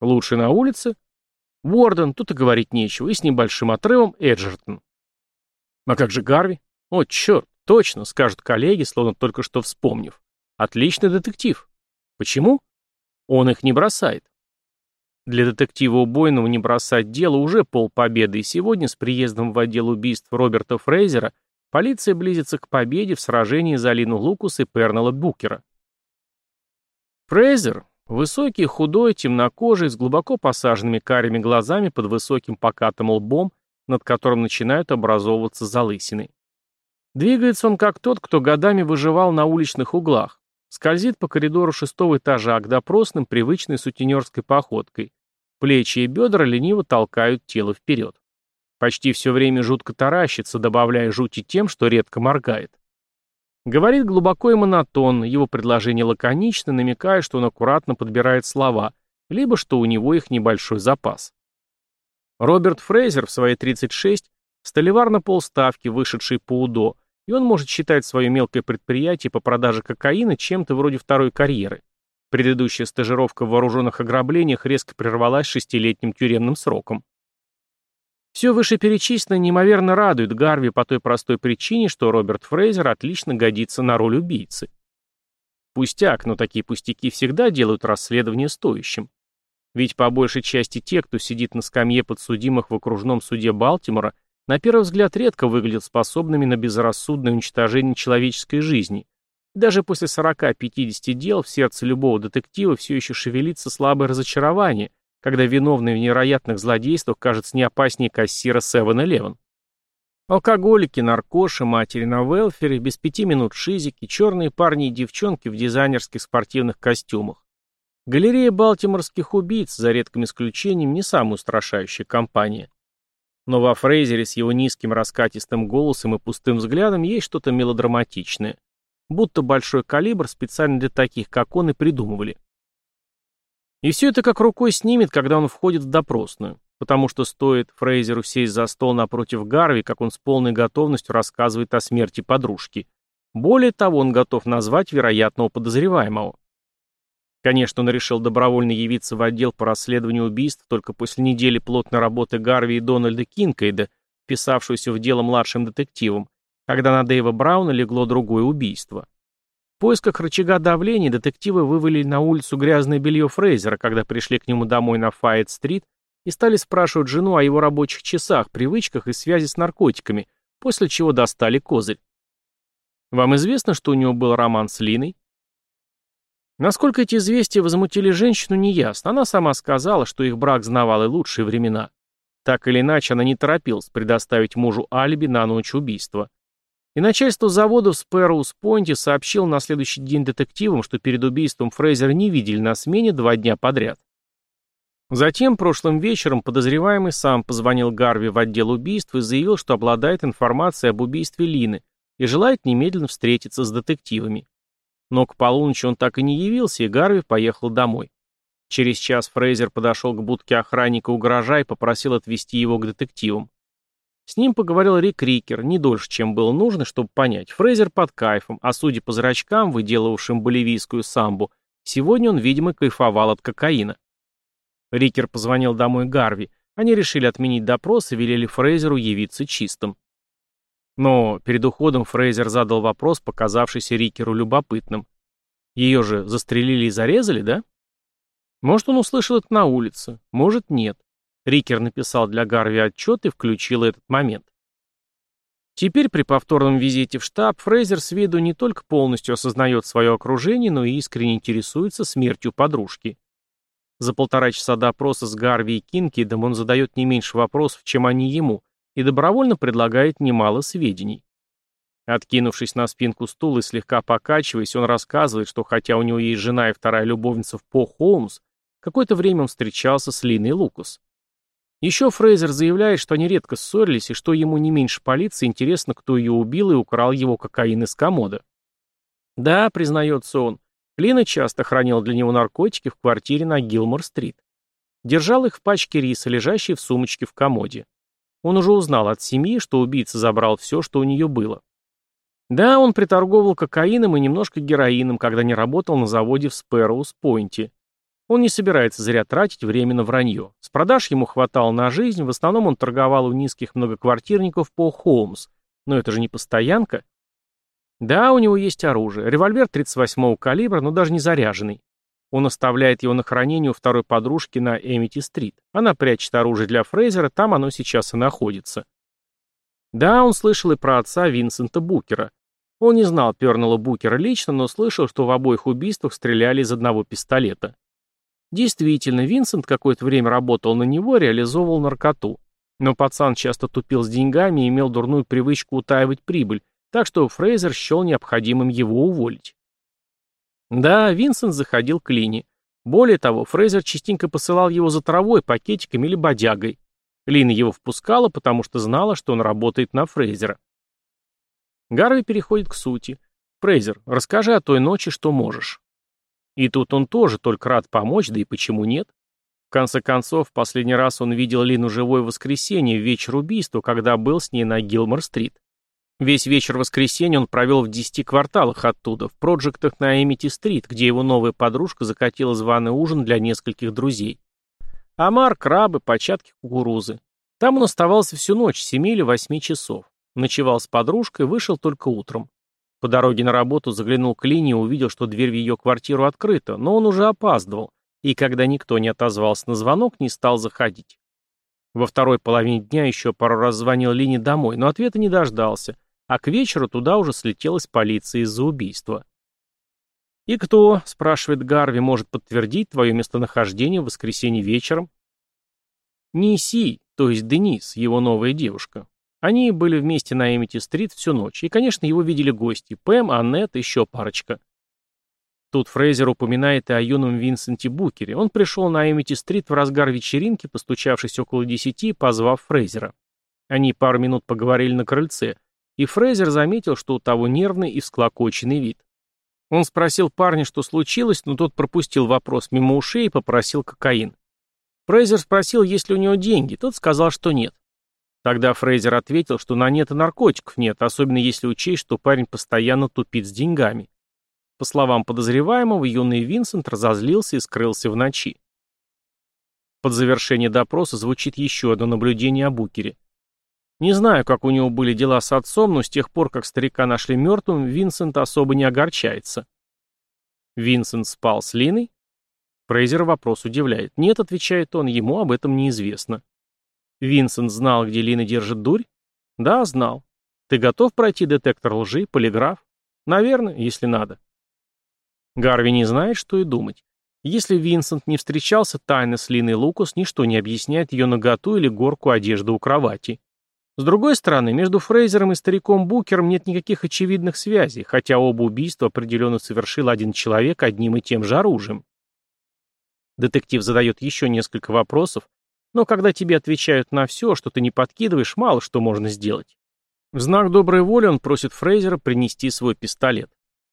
A: Лучшие на улице – Уорден, тут и говорить нечего, и с небольшим отрывом Эджертон. А как же Гарви? О, черт, точно, скажут коллеги, словно только что вспомнив. Отличный детектив. Почему? Он их не бросает. Для детектива убойного не бросать дело уже полпобеды, и сегодня с приездом в отдел убийств Роберта Фрейзера полиция близится к победе в сражении за Алину Лукус и Пернела Букера. Фрейзер, Высокий, худой, темнокожий, с глубоко посаженными карими глазами под высоким покатым лбом, над которым начинают образовываться залысины. Двигается он как тот, кто годами выживал на уличных углах, скользит по коридору шестого этажа к допросным привычной сутенерской походкой. Плечи и бедра лениво толкают тело вперед. Почти все время жутко таращится, добавляя жути тем, что редко моргает. Говорит глубоко и монотонно, его предложение лаконично, намекая, что он аккуратно подбирает слова, либо что у него их небольшой запас. Роберт Фрейзер в свои 36 столевар на полставки, вышедший по УДО, и он может считать свое мелкое предприятие по продаже кокаина чем-то вроде второй карьеры. Предыдущая стажировка в вооруженных ограблениях резко прервалась шестилетним тюремным сроком. Все вышеперечисленное неимоверно радует Гарви по той простой причине, что Роберт Фрейзер отлично годится на роль убийцы. Пустяк, но такие пустяки всегда делают расследование стоящим. Ведь по большей части те, кто сидит на скамье подсудимых в окружном суде Балтимора, на первый взгляд редко выглядят способными на безрассудное уничтожение человеческой жизни. даже после 40-50 дел в сердце любого детектива все еще шевелится слабое разочарование, когда виновный в невероятных злодействах кажется не опаснее кассира 7-Eleven. Алкоголики, наркоши, матери на велфере, без пяти минут шизики, черные парни и девчонки в дизайнерских спортивных костюмах. Галерея балтиморских убийц, за редким исключением, не самая устрашающая компания. Но во Фрейзере с его низким раскатистым голосом и пустым взглядом есть что-то мелодраматичное. Будто большой калибр специально для таких, как он, и придумывали. И все это как рукой снимет, когда он входит в допросную, потому что стоит Фрейзеру сесть за стол напротив Гарви, как он с полной готовностью рассказывает о смерти подружки. Более того, он готов назвать вероятного подозреваемого. Конечно, он решил добровольно явиться в отдел по расследованию убийств только после недели плотной работы Гарви и Дональда Кинкейда, вписавшегося в дело младшим детективом, когда на Дэйва Брауна легло другое убийство. В поисках рычага давления детективы вывалили на улицу грязное белье Фрейзера, когда пришли к нему домой на Файет-стрит и стали спрашивать жену о его рабочих часах, привычках и связи с наркотиками, после чего достали козырь. Вам известно, что у него был роман с Линой? Насколько эти известия возмутили женщину, неясно. Она сама сказала, что их брак знавал и лучшие времена. Так или иначе, она не торопилась предоставить мужу алиби на ночь убийства. И начальство завода в Спэроус-Пойнте сообщил на следующий день детективам, что перед убийством Фрейзера не видели на смене два дня подряд. Затем, прошлым вечером, подозреваемый сам позвонил Гарви в отдел убийств и заявил, что обладает информацией об убийстве Лины и желает немедленно встретиться с детективами. Но к полуночи он так и не явился, и Гарви поехал домой. Через час Фрейзер подошел к будке охранника у гаража и попросил отвезти его к детективам. С ним поговорил Рик Рикер, не дольше, чем было нужно, чтобы понять. Фрейзер под кайфом, а судя по зрачкам, выделывавшим боливийскую самбу, сегодня он, видимо, кайфовал от кокаина. Рикер позвонил домой Гарви. Они решили отменить допрос и велели Фрейзеру явиться чистым. Но перед уходом Фрейзер задал вопрос, показавшийся Рикеру любопытным. Ее же застрелили и зарезали, да? Может, он услышал это на улице, может, нет. Рикер написал для Гарви отчет и включил этот момент. Теперь при повторном визите в штаб Фрейзер с виду не только полностью осознает свое окружение, но и искренне интересуется смертью подружки. За полтора часа допроса с Гарви и Кинкидом он задает не меньше вопросов, чем они ему, и добровольно предлагает немало сведений. Откинувшись на спинку стула и слегка покачиваясь, он рассказывает, что хотя у него есть жена и вторая любовница в По Холмс, какое-то время он встречался с Линой Лукас. Еще Фрейзер заявляет, что они редко ссорились и что ему не меньше полиции интересно, кто ее убил и украл его кокаин из комода. Да, признается он, Лина часто хранила для него наркотики в квартире на Гилмор-стрит. Держал их в пачке риса, лежащей в сумочке в комоде. Он уже узнал от семьи, что убийца забрал все, что у нее было. Да, он приторговывал кокаином и немножко героином, когда не работал на заводе в Спэроус-Пойнте. Он не собирается зря тратить время на вранье. С продаж ему хватало на жизнь, в основном он торговал у низких многоквартирников по Холмс. Но это же не постоянка. Да, у него есть оружие. Револьвер 38-го калибра, но даже не заряженный. Он оставляет его на хранение у второй подружки на Эмити-стрит. Она прячет оружие для Фрейзера, там оно сейчас и находится. Да, он слышал и про отца Винсента Букера. Он не знал Пернелла Букера лично, но слышал, что в обоих убийствах стреляли из одного пистолета. Действительно, Винсент какое-то время работал на него реализовывал наркоту. Но пацан часто тупил с деньгами и имел дурную привычку утаивать прибыль, так что Фрейзер счел необходимым его уволить. Да, Винсент заходил к Лине. Более того, Фрейзер частенько посылал его за травой, пакетиком или бодягой. Лина его впускала, потому что знала, что он работает на Фрейзера. Гарви переходит к сути. «Фрейзер, расскажи о той ночи, что можешь». И тут он тоже только рад помочь, да и почему нет? В конце концов, последний раз он видел Лину живой в воскресенье, в вечер убийства, когда был с ней на Гилмор-стрит. Весь вечер воскресенья он провел в десяти кварталах оттуда, в проджектах на Эмити-стрит, где его новая подружка закатила званый ужин для нескольких друзей. Омар, крабы, початки кукурузы. Там он оставался всю ночь, с семи или восьми часов. Ночевал с подружкой, вышел только утром. По дороге на работу заглянул к Лине и увидел, что дверь в ее квартиру открыта, но он уже опаздывал, и когда никто не отозвался на звонок, не стал заходить. Во второй половине дня еще пару раз звонил Лине домой, но ответа не дождался, а к вечеру туда уже слетелась полиция из-за убийства. «И кто, — спрашивает Гарви, — может подтвердить твое местонахождение в воскресенье вечером?» Ниси, то есть Денис, его новая девушка. Они были вместе на Эмити-стрит всю ночь, и, конечно, его видели гости — Пэм, Аннет, еще парочка. Тут Фрейзер упоминает и о юном Винсенте Букере. Он пришел на Эмити-стрит в разгар вечеринки, постучавшись около десяти позвав Фрейзера. Они пару минут поговорили на крыльце, и Фрейзер заметил, что у того нервный и всклокоченный вид. Он спросил парня, что случилось, но тот пропустил вопрос мимо ушей и попросил кокаин. Фрейзер спросил, есть ли у него деньги, тот сказал, что нет. Тогда Фрейзер ответил, что на нет и наркотиков нет, особенно если учесть, что парень постоянно тупит с деньгами. По словам подозреваемого, юный Винсент разозлился и скрылся в ночи. Под завершение допроса звучит еще одно наблюдение о Букере. Не знаю, как у него были дела с отцом, но с тех пор, как старика нашли мертвым, Винсент особо не огорчается. Винсент спал с Линой? Фрейзер вопрос удивляет. Нет, отвечает он, ему об этом неизвестно. Винсент знал, где Лина держит дурь? Да, знал. Ты готов пройти детектор лжи, полиграф? Наверное, если надо. Гарви не знает, что и думать. Если Винсент не встречался тайно с Линой Лукас, ничто не объясняет ее наготу или горку одежды у кровати. С другой стороны, между Фрейзером и стариком Букером нет никаких очевидных связей, хотя оба убийства определенно совершил один человек одним и тем же оружием. Детектив задает еще несколько вопросов, но когда тебе отвечают на все, что ты не подкидываешь, мало что можно сделать. В знак доброй воли он просит Фрейзера принести свой пистолет.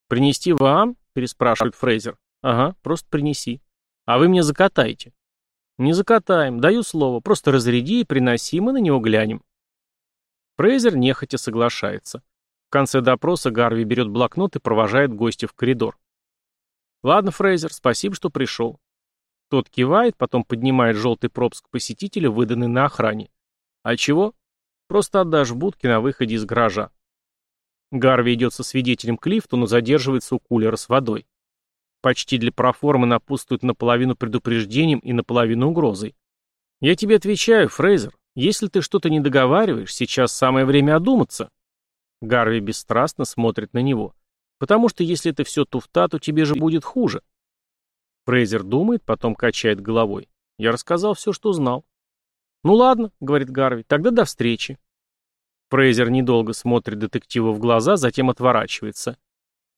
A: «Принести вам?» – переспрашивает Фрейзер. «Ага, просто принеси. А вы мне закатаете». «Не закатаем, даю слово, просто разряди и приноси, мы на него глянем». Фрейзер нехотя соглашается. В конце допроса Гарви берет блокнот и провожает гостя в коридор. «Ладно, Фрейзер, спасибо, что пришел». Тот кивает, потом поднимает желтый пропуск посетителя, выданный на охране. «А чего?» «Просто отдашь в будке на выходе из гаража». Гарви идет со свидетелем к лифту, но задерживается у кулера с водой. Почти для проформы напутствует наполовину предупреждением и наполовину угрозой. «Я тебе отвечаю, Фрейзер, если ты что-то не договариваешь, сейчас самое время одуматься. Гарви бесстрастно смотрит на него. Потому что если это все туфта, то тебе же будет хуже. Фрейзер думает, потом качает головой. Я рассказал все, что знал. Ну ладно, говорит Гарви, тогда до встречи. Фрейзер недолго смотрит детективу в глаза, затем отворачивается.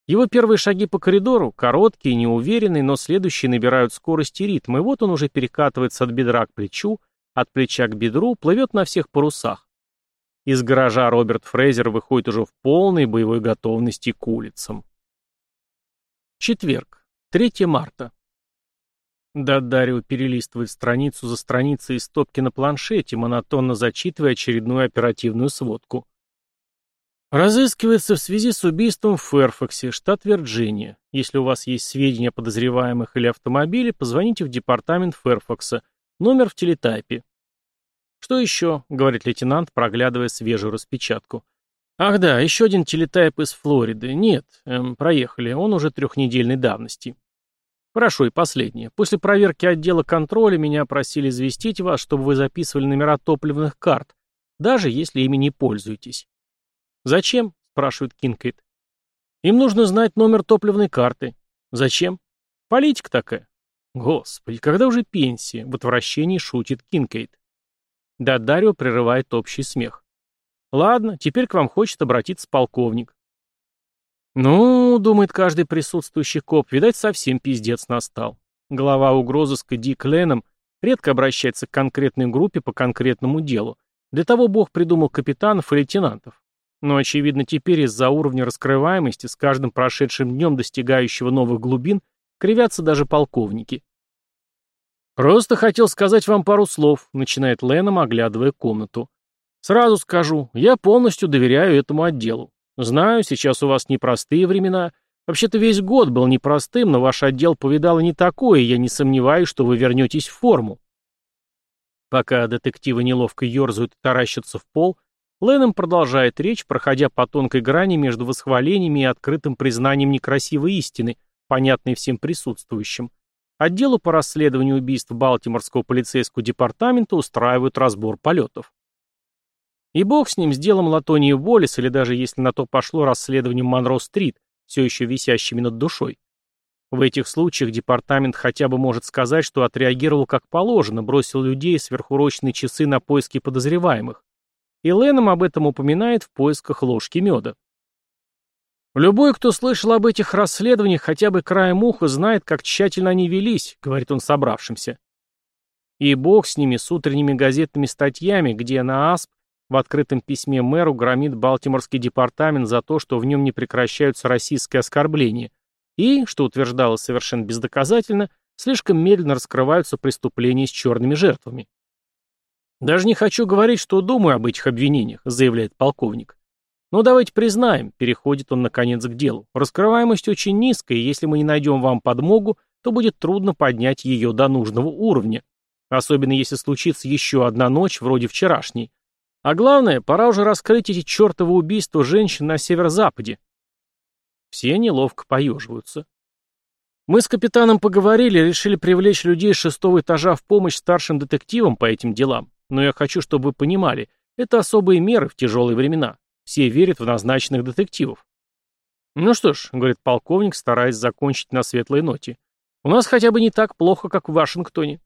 A: Его первые шаги по коридору, короткие, неуверенные, но следующие набирают скорость и ритм, и вот он уже перекатывается от бедра к плечу, от плеча к бедру, плывет на всех парусах. Из гаража Роберт Фрейзер выходит уже в полной боевой готовности к улицам. Четверг, 3 марта. Дадарио перелистывает страницу за страницей из стопки на планшете, монотонно зачитывая очередную оперативную сводку. Разыскивается в связи с убийством в Фэрфаксе, штат Вирджиния. Если у вас есть сведения о подозреваемых или автомобиле, позвоните в департамент Фэрфакса – Номер в телетайпе. «Что еще?» — говорит лейтенант, проглядывая свежую распечатку. «Ах да, еще один телетайп из Флориды. Нет, эм, проехали, он уже трехнедельной давности». «Хорошо, и последнее. После проверки отдела контроля меня просили известить вас, чтобы вы записывали номера топливных карт, даже если ими не пользуетесь». «Зачем?» — спрашивает Кинкейд. «Им нужно знать номер топливной карты». «Зачем?» «Политика такая». Господи, когда уже пенсия? В отвращении шутит Кинкейд. Д'Аддарио прерывает общий смех. Ладно, теперь к вам хочет обратиться полковник. Ну, думает каждый присутствующий коп, видать, совсем пиздец настал. Глава угрозыска Дик Леном редко обращается к конкретной группе по конкретному делу. Для того Бог придумал капитанов и лейтенантов. Но, очевидно, теперь из-за уровня раскрываемости, с каждым прошедшим днем достигающего новых глубин, кривятся даже полковники. «Просто хотел сказать вам пару слов», — начинает Леном, оглядывая комнату. «Сразу скажу, я полностью доверяю этому отделу. Знаю, сейчас у вас непростые времена. Вообще-то весь год был непростым, но ваш отдел повидал и не такое, и я не сомневаюсь, что вы вернетесь в форму». Пока детективы неловко ерзают и таращатся в пол, Леном продолжает речь, проходя по тонкой грани между восхвалениями и открытым признанием некрасивой истины, понятной всем присутствующим. Отделу по расследованию убийств Балтиморского полицейского департамента устраивают разбор полетов. И бог с ним, с делом Латонии Уоллес, или даже если на то пошло расследованием Монро-стрит, все еще висящими над душой. В этих случаях департамент хотя бы может сказать, что отреагировал как положено, бросил людей сверхурочные часы на поиски подозреваемых. И Леном об этом упоминает в поисках ложки меда. «Любой, кто слышал об этих расследованиях, хотя бы краем уха, знает, как тщательно они велись», — говорит он собравшимся. И бог с ними, с утренними газетными статьями, где на АСП в открытом письме мэру громит Балтиморский департамент за то, что в нем не прекращаются российские оскорбления, и, что утверждалось совершенно бездоказательно, слишком медленно раскрываются преступления с черными жертвами. «Даже не хочу говорить, что думаю об этих обвинениях», — заявляет полковник. Но давайте признаем, переходит он наконец к делу. Раскрываемость очень низкая, и если мы не найдем вам подмогу, то будет трудно поднять ее до нужного уровня. Особенно если случится еще одна ночь, вроде вчерашней. А главное, пора уже раскрыть эти чертовы убийства женщин на северо-западе. Все неловко поеживаются. Мы с капитаном поговорили, решили привлечь людей с шестого этажа в помощь старшим детективам по этим делам. Но я хочу, чтобы вы понимали, это особые меры в тяжелые времена. Все верят в назначенных детективов. Ну что ж, говорит полковник, стараясь закончить на светлой ноте. У нас хотя бы не так плохо, как в Вашингтоне.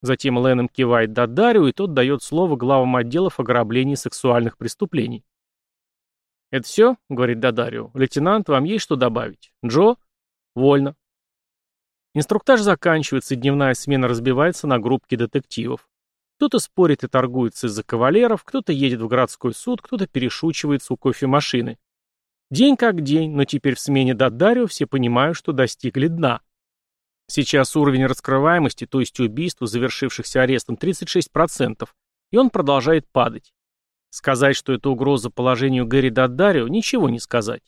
A: Затем Леном кивает Дадарио, и тот дает слово главам отделов ограблений и сексуальных преступлений. «Это все?» — говорит Дадарио. «Лейтенант, вам есть что добавить? Джо?» «Вольно». Инструктаж заканчивается, и дневная смена разбивается на группки детективов. Кто-то спорит и торгуется из-за кавалеров, кто-то едет в городской суд, кто-то перешучивается у кофемашины. День как день, но теперь в смене Дадарио все понимают, что достигли дна. Сейчас уровень раскрываемости, то есть убийств, завершившихся арестом, 36%, и он продолжает падать. Сказать, что это угроза положению Гэри Дадарио, ничего не сказать.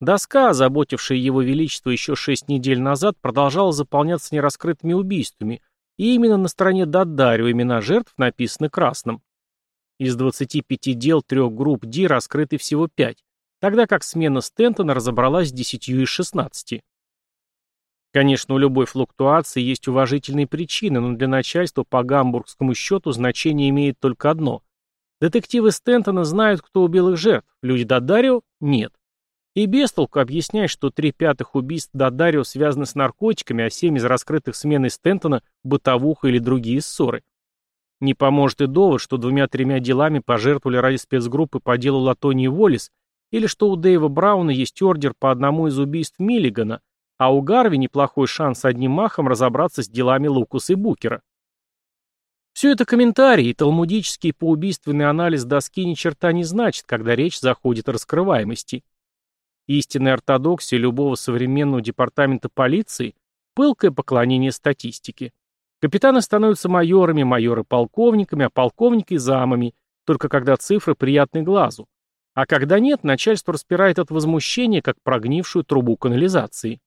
A: Доска, озаботившая его величество еще шесть недель назад, продолжала заполняться нераскрытыми убийствами, и именно на стороне Дадарио имена жертв написаны красным. Из 25 дел трех групп Ди раскрыты всего 5, тогда как смена Стентона разобралась с 10 из 16. Конечно, у любой флуктуации есть уважительные причины, но для начальства по гамбургскому счету значение имеет только одно. Детективы Стентона знают, кто убил их жертв, люди Дадарио – нет. И без толку объяснять, что три пятых убийств Дадарио связаны с наркотиками, а семь из раскрытых сменой Стентона – бытовуха или другие ссоры. Не поможет и довод, что двумя-тремя делами пожертвовали ради спецгруппы по делу Латонии Воллес, или что у Дэйва Брауна есть ордер по одному из убийств Миллигана, а у Гарви неплохой шанс одним махом разобраться с делами Лукуса и Букера. Все это комментарии, и талмудический поубийственный анализ доски ни черта не значит, когда речь заходит о раскрываемости. Истинная ортодоксия любого современного департамента полиции – пылкое поклонение статистике. Капитаны становятся майорами, майоры – полковниками, а полковники – замами, только когда цифры приятны глазу. А когда нет, начальство распирает от возмущения, как прогнившую трубу канализации.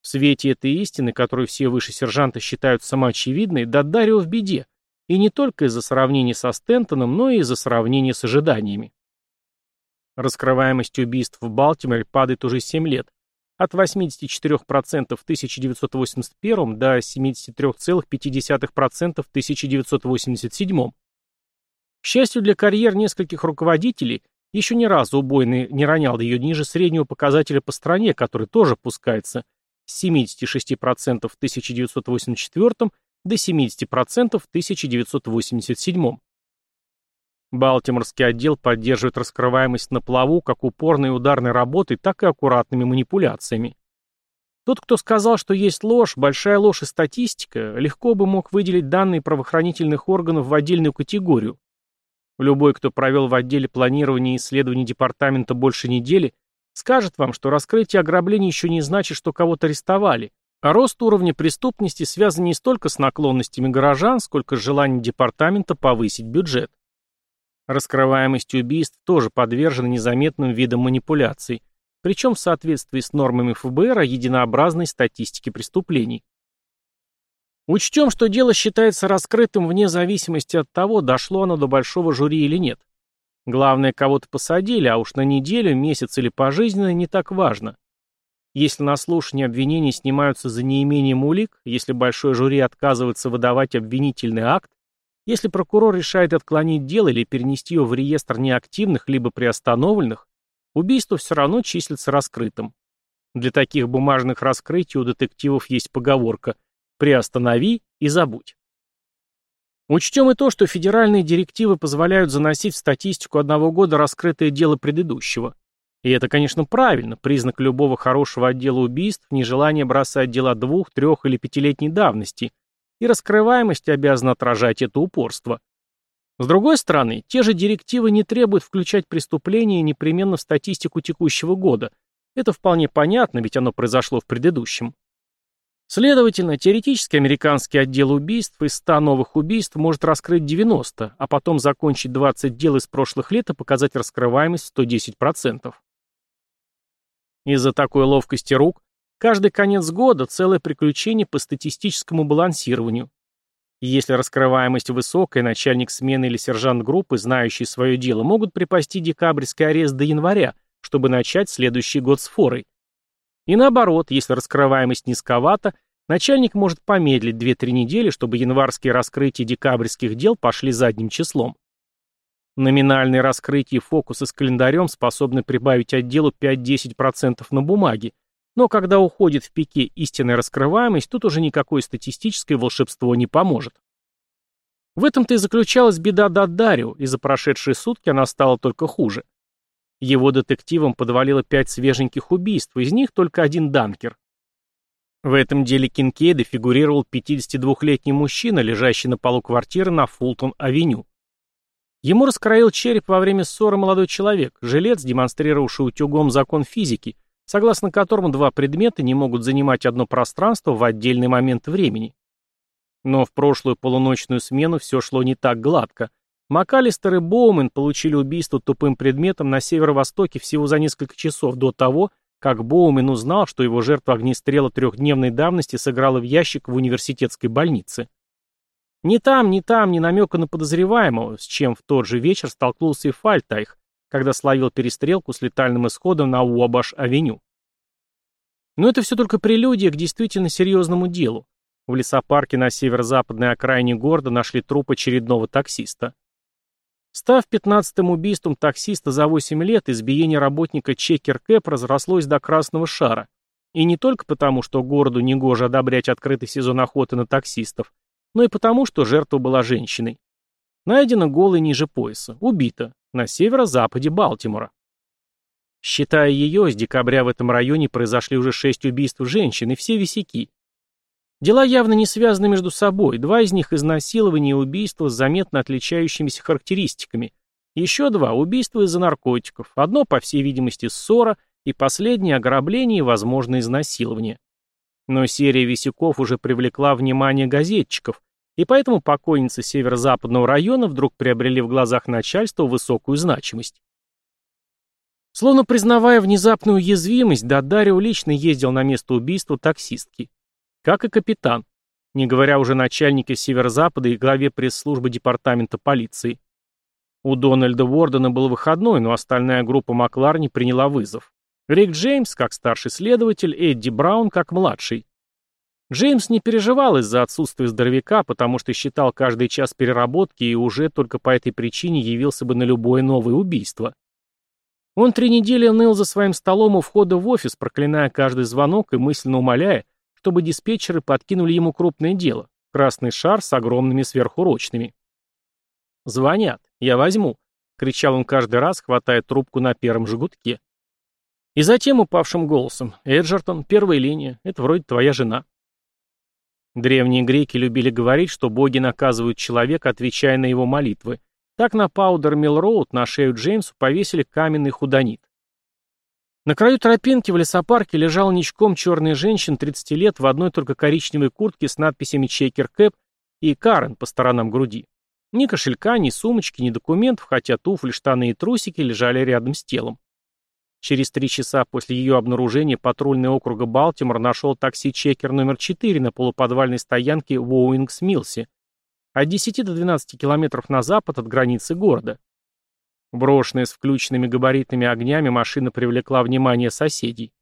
A: В свете этой истины, которую все выше сержанта считают самоочевидной, Дадарио в беде. И не только из-за сравнения со Стентоном, но и из-за сравнения с ожиданиями. Раскрываемость убийств в Балтиморе падает уже 7 лет. От 84% в 1981 до 73,5% в 1987. К счастью для карьер нескольких руководителей, еще ни разу убойный не ронял ее ниже среднего показателя по стране, который тоже опускается, с 76% в 1984 до 70% в 1987. Балтиморский отдел поддерживает раскрываемость на плаву как упорной ударной работой, так и аккуратными манипуляциями. Тот, кто сказал, что есть ложь, большая ложь и статистика, легко бы мог выделить данные правоохранительных органов в отдельную категорию. Любой, кто провел в отделе планирования и исследований департамента больше недели, скажет вам, что раскрытие ограбления еще не значит, что кого-то арестовали, а рост уровня преступности связан не столько с наклонностями горожан, сколько с желанием департамента повысить бюджет. Раскрываемость убийств тоже подвержена незаметным видам манипуляций, причем в соответствии с нормами ФБР о единообразной статистике преступлений. Учтем, что дело считается раскрытым вне зависимости от того, дошло оно до большого жюри или нет. Главное, кого-то посадили, а уж на неделю, месяц или пожизненно не так важно. Если на слушании обвинений снимаются за неимением улик, если большой жюри отказывается выдавать обвинительный акт, если прокурор решает отклонить дело или перенести его в реестр неактивных либо приостановленных, убийство все равно числится раскрытым. Для таких бумажных раскрытий у детективов есть поговорка «приостанови и забудь». Учтем и то, что федеральные директивы позволяют заносить в статистику одного года раскрытое дело предыдущего. И это, конечно, правильно, признак любого хорошего отдела убийств – нежелание бросать дела двух, трех или пятилетней давности – и раскрываемость обязана отражать это упорство. С другой стороны, те же директивы не требуют включать преступления непременно в статистику текущего года. Это вполне понятно, ведь оно произошло в предыдущем. Следовательно, теоретически американский отдел убийств из 100 новых убийств может раскрыть 90, а потом закончить 20 дел из прошлых лет и показать раскрываемость в 110%. Из-за такой ловкости рук Каждый конец года – целое приключение по статистическому балансированию. Если раскрываемость высокая, начальник смены или сержант группы, знающий свое дело, могут припасти декабрьский арест до января, чтобы начать следующий год с форой. И наоборот, если раскрываемость низковата, начальник может помедлить 2-3 недели, чтобы январские раскрытия декабрьских дел пошли задним числом. Номинальные раскрытия и фокусы с календарем способны прибавить отделу 5-10% на бумаге, но когда уходит в пике истинная раскрываемость, тут уже никакое статистическое волшебство не поможет. В этом-то и заключалась беда Дадарио, и за прошедшие сутки она стала только хуже. Его детективам подвалило пять свеженьких убийств, из них только один данкер. В этом деле Кинкейда фигурировал 52-летний мужчина, лежащий на полу квартиры на Фултон-авеню. Ему раскроил череп во время ссоры молодой человек, жилец, демонстрировавший утюгом закон физики, согласно которому два предмета не могут занимать одно пространство в отдельный момент времени. Но в прошлую полуночную смену все шло не так гладко. МакАлистер и Боумен получили убийство тупым предметом на северо-востоке всего за несколько часов до того, как Боумен узнал, что его жертва огнестрела трехдневной давности сыграла в ящик в университетской больнице. Ни там, ни там, ни намека на подозреваемого, с чем в тот же вечер столкнулся и Фальтайх, когда словил перестрелку с летальным исходом на Уабаш-авеню. Но это все только прелюдия к действительно серьезному делу. В лесопарке на северо-западной окраине города нашли труп очередного таксиста. Став пятнадцатым убийством таксиста за 8 лет, избиение работника Чекер Кэп разрослось до красного шара. И не только потому, что городу негоже одобрять открытый сезон охоты на таксистов, но и потому, что жертва была женщиной. Найдена голой ниже пояса, убита, на северо-западе Балтимора. Считая ее, с декабря в этом районе произошли уже шесть убийств женщин, и все висяки. Дела явно не связаны между собой, два из них изнасилования и убийства с заметно отличающимися характеристиками. Еще два – убийства из-за наркотиков, одно, по всей видимости, ссора, и последнее – ограбление и, возможно, изнасилование. Но серия висяков уже привлекла внимание газетчиков, и поэтому покойницы северо-западного района вдруг приобрели в глазах начальства высокую значимость. Словно признавая внезапную уязвимость, Дадарио лично ездил на место убийства таксистки. Как и капитан, не говоря уже начальнике северо-запада и главе пресс-службы департамента полиции. У Дональда Уордена был выходной, но остальная группа Макларни приняла вызов. Рик Джеймс как старший следователь, Эдди Браун как младший. Джеймс не переживал из-за отсутствия здоровяка, потому что считал каждый час переработки и уже только по этой причине явился бы на любое новое убийство. Он три недели ныл за своим столом у входа в офис, проклиная каждый звонок и мысленно умоляя, чтобы диспетчеры подкинули ему крупное дело — красный шар с огромными сверхурочными. «Звонят. Я возьму», — кричал он каждый раз, хватая трубку на первом жгутке. И затем упавшим голосом. «Эджертон, первая линия. Это вроде твоя жена». Древние греки любили говорить, что боги наказывают человека, отвечая на его молитвы. Так на Паудер-Милл-Роуд на шею Джеймсу повесили каменный whodunit. На краю тропинки в лесопарке лежал ничком черная женщина 30 лет в одной только коричневой куртке с надписями «Checker Cab» и «Карен» по сторонам груди. Ни кошелька, ни сумочки, ни документов, хотя туфли, штаны и трусики лежали рядом с телом. Через три часа после ее обнаружения патрульный округа Балтимор нашел такси-чекер номер 4 на полуподвальной стоянке в Оуингс-Милсе, от 10 до 12 километров на запад от границы города. Брошенная с включенными габаритными огнями машина привлекла внимание соседей.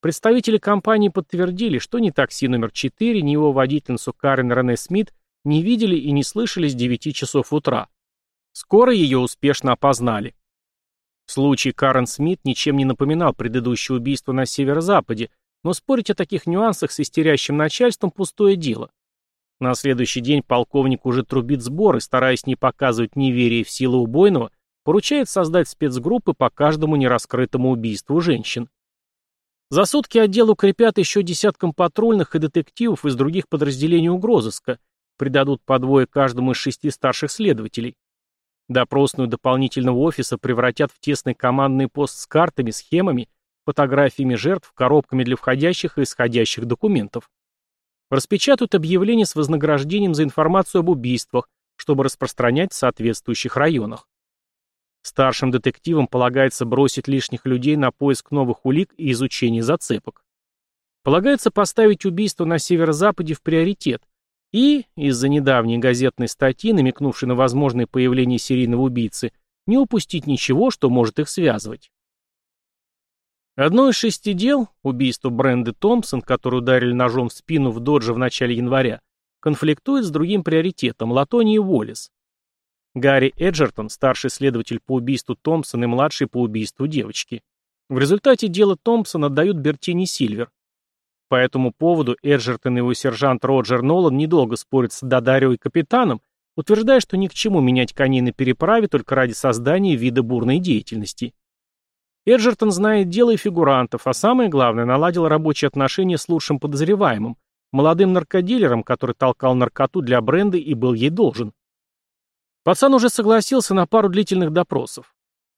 A: Представители компании подтвердили, что ни такси номер 4, ни его водительницу Карен Рене Смит не видели и не слышали с 9 часов утра. Скоро ее успешно опознали. Случай Карен Смит ничем не напоминал предыдущее убийство на северо-западе, но спорить о таких нюансах с истерящим начальством – пустое дело. На следующий день полковник уже трубит сборы, стараясь не показывать неверие в силу убойного, поручает создать спецгруппы по каждому нераскрытому убийству женщин. За сутки отдел укрепят еще десятком патрульных и детективов из других подразделений угрозыска, придадут по двое каждому из шести старших следователей. Допросную дополнительного офиса превратят в тесный командный пост с картами, схемами, фотографиями жертв, коробками для входящих и исходящих документов. Распечатают объявление с вознаграждением за информацию об убийствах, чтобы распространять в соответствующих районах. Старшим детективам полагается бросить лишних людей на поиск новых улик и изучение зацепок. Полагается поставить убийство на северо-западе в приоритет, и, из-за недавней газетной статьи, намекнувшей на возможное появление серийного убийцы, не упустить ничего, что может их связывать. Одно из шести дел, убийство Бренды Томпсон, который ударили ножом в спину в Додже в начале января, конфликтует с другим приоритетом – Латони и Уоллес. Гарри Эджертон, старший следователь по убийству Томпсона и младший по убийству девочки. В результате дело Томпсона отдают Бертини Сильвер. По этому поводу Эджертон и его сержант Роджер Нолан недолго спорят с Дадарио и капитаном, утверждая, что ни к чему менять коней на переправе только ради создания вида бурной деятельности. Эджертон знает дело и фигурантов, а самое главное, наладил рабочие отношения с лучшим подозреваемым, молодым наркодилером, который толкал наркоту для бренда и был ей должен. Пацан уже согласился на пару длительных допросов.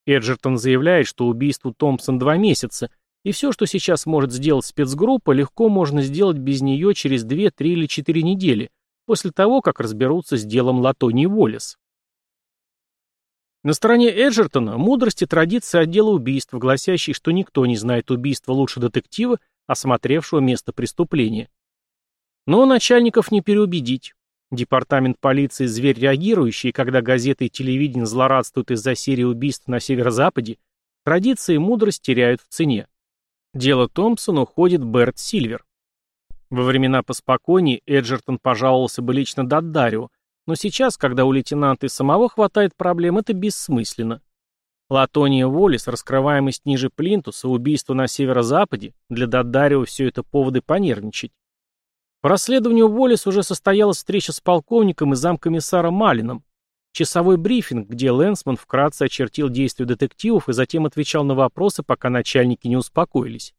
A: Эджертон заявляет, что убийству Томпсон два месяца – и все, что сейчас может сделать спецгруппа, легко можно сделать без нее через 2, 3 или 4 недели, после того, как разберутся с делом Латони Уоллес. На стороне Эджертона мудрость и традиция отдела убийств, гласящей, что никто не знает убийства лучше детектива, осмотревшего место преступления. Но начальников не переубедить. Департамент полиции «Зверь реагирующий», когда газеты и телевидение злорадствуют из-за серии убийств на северо-западе, традиции и мудрость теряют в цене. Дело Томпсона уходит Берт Сильвер. Во времена поспокойней Эджертон пожаловался бы лично Даддарио, но сейчас, когда у лейтенанта и самого хватает проблем, это бессмысленно. Латония Волис, раскрываемость ниже Плинтуса, убийство на северо-западе, для Даддарио все это поводы понервничать. По расследованию Волис уже состоялась встреча с полковником и замкомиссаром Малином. Часовой брифинг, где Лэнсман вкратце очертил действия детективов и затем отвечал на вопросы, пока начальники не успокоились.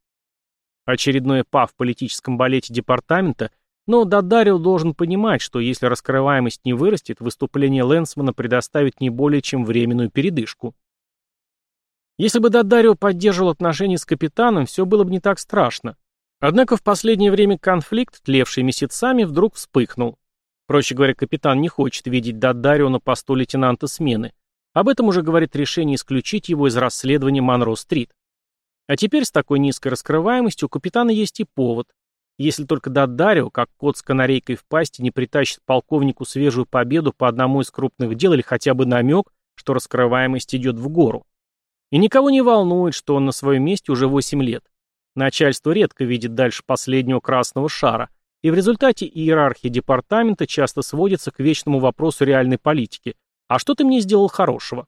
A: Очередной пав в политическом балете департамента, но Дадарил должен понимать, что если раскрываемость не вырастет, выступление Лэнсмана предоставит не более чем временную передышку. Если бы Дадарио поддерживал отношения с капитаном, все было бы не так страшно. Однако в последнее время конфликт, тлевший месяцами, вдруг вспыхнул. Проще говоря, капитан не хочет видеть Дадарио на посту лейтенанта смены. Об этом уже говорит решение исключить его из расследования Монро-стрит. А теперь с такой низкой раскрываемостью у капитана есть и повод. Если только Дадарио, как кот с канарейкой в пасти, не притащит полковнику свежую победу по одному из крупных дел или хотя бы намек, что раскрываемость идет в гору. И никого не волнует, что он на своем месте уже 8 лет. Начальство редко видит дальше последнего красного шара, и в результате иерархия департамента часто сводится к вечному вопросу реальной политики. А что ты мне сделал хорошего?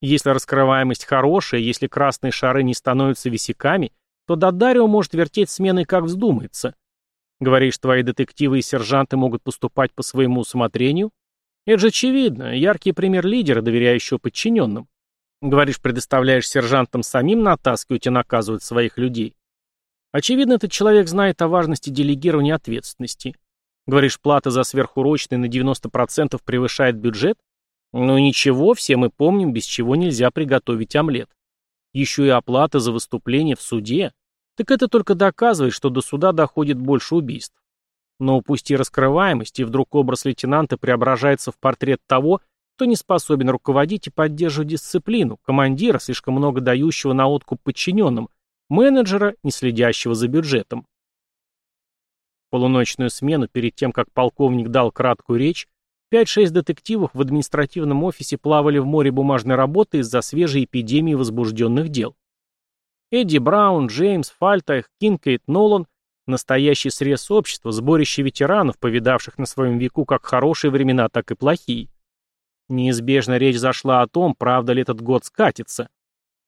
A: Если раскрываемость хорошая, если красные шары не становятся висяками, то Дадарио может вертеть сменой как вздумается. Говоришь, твои детективы и сержанты могут поступать по своему усмотрению? Это же очевидно, яркий пример лидера, доверяющего подчиненным. Говоришь, предоставляешь сержантам самим натаскивать и наказывать своих людей. Очевидно, этот человек знает о важности делегирования ответственности. Говоришь, плата за сверхурочные на 90% превышает бюджет? Ну ничего, все мы помним, без чего нельзя приготовить омлет. Еще и оплата за выступление в суде. Так это только доказывает, что до суда доходит больше убийств. Но упусти раскрываемость, и вдруг образ лейтенанта преображается в портрет того, кто не способен руководить и поддерживать дисциплину, командира, слишком много дающего на откуп подчиненным, менеджера, не следящего за бюджетом. В полуночную смену, перед тем, как полковник дал краткую речь, 5-6 детективов в административном офисе плавали в море бумажной работы из-за свежей эпидемии возбужденных дел. Эдди Браун, Джеймс, Фальтайх, Кинкейт, Нолан – настоящий срез общества, сборище ветеранов, повидавших на своем веку как хорошие времена, так и плохие. Неизбежно речь зашла о том, правда ли этот год скатится.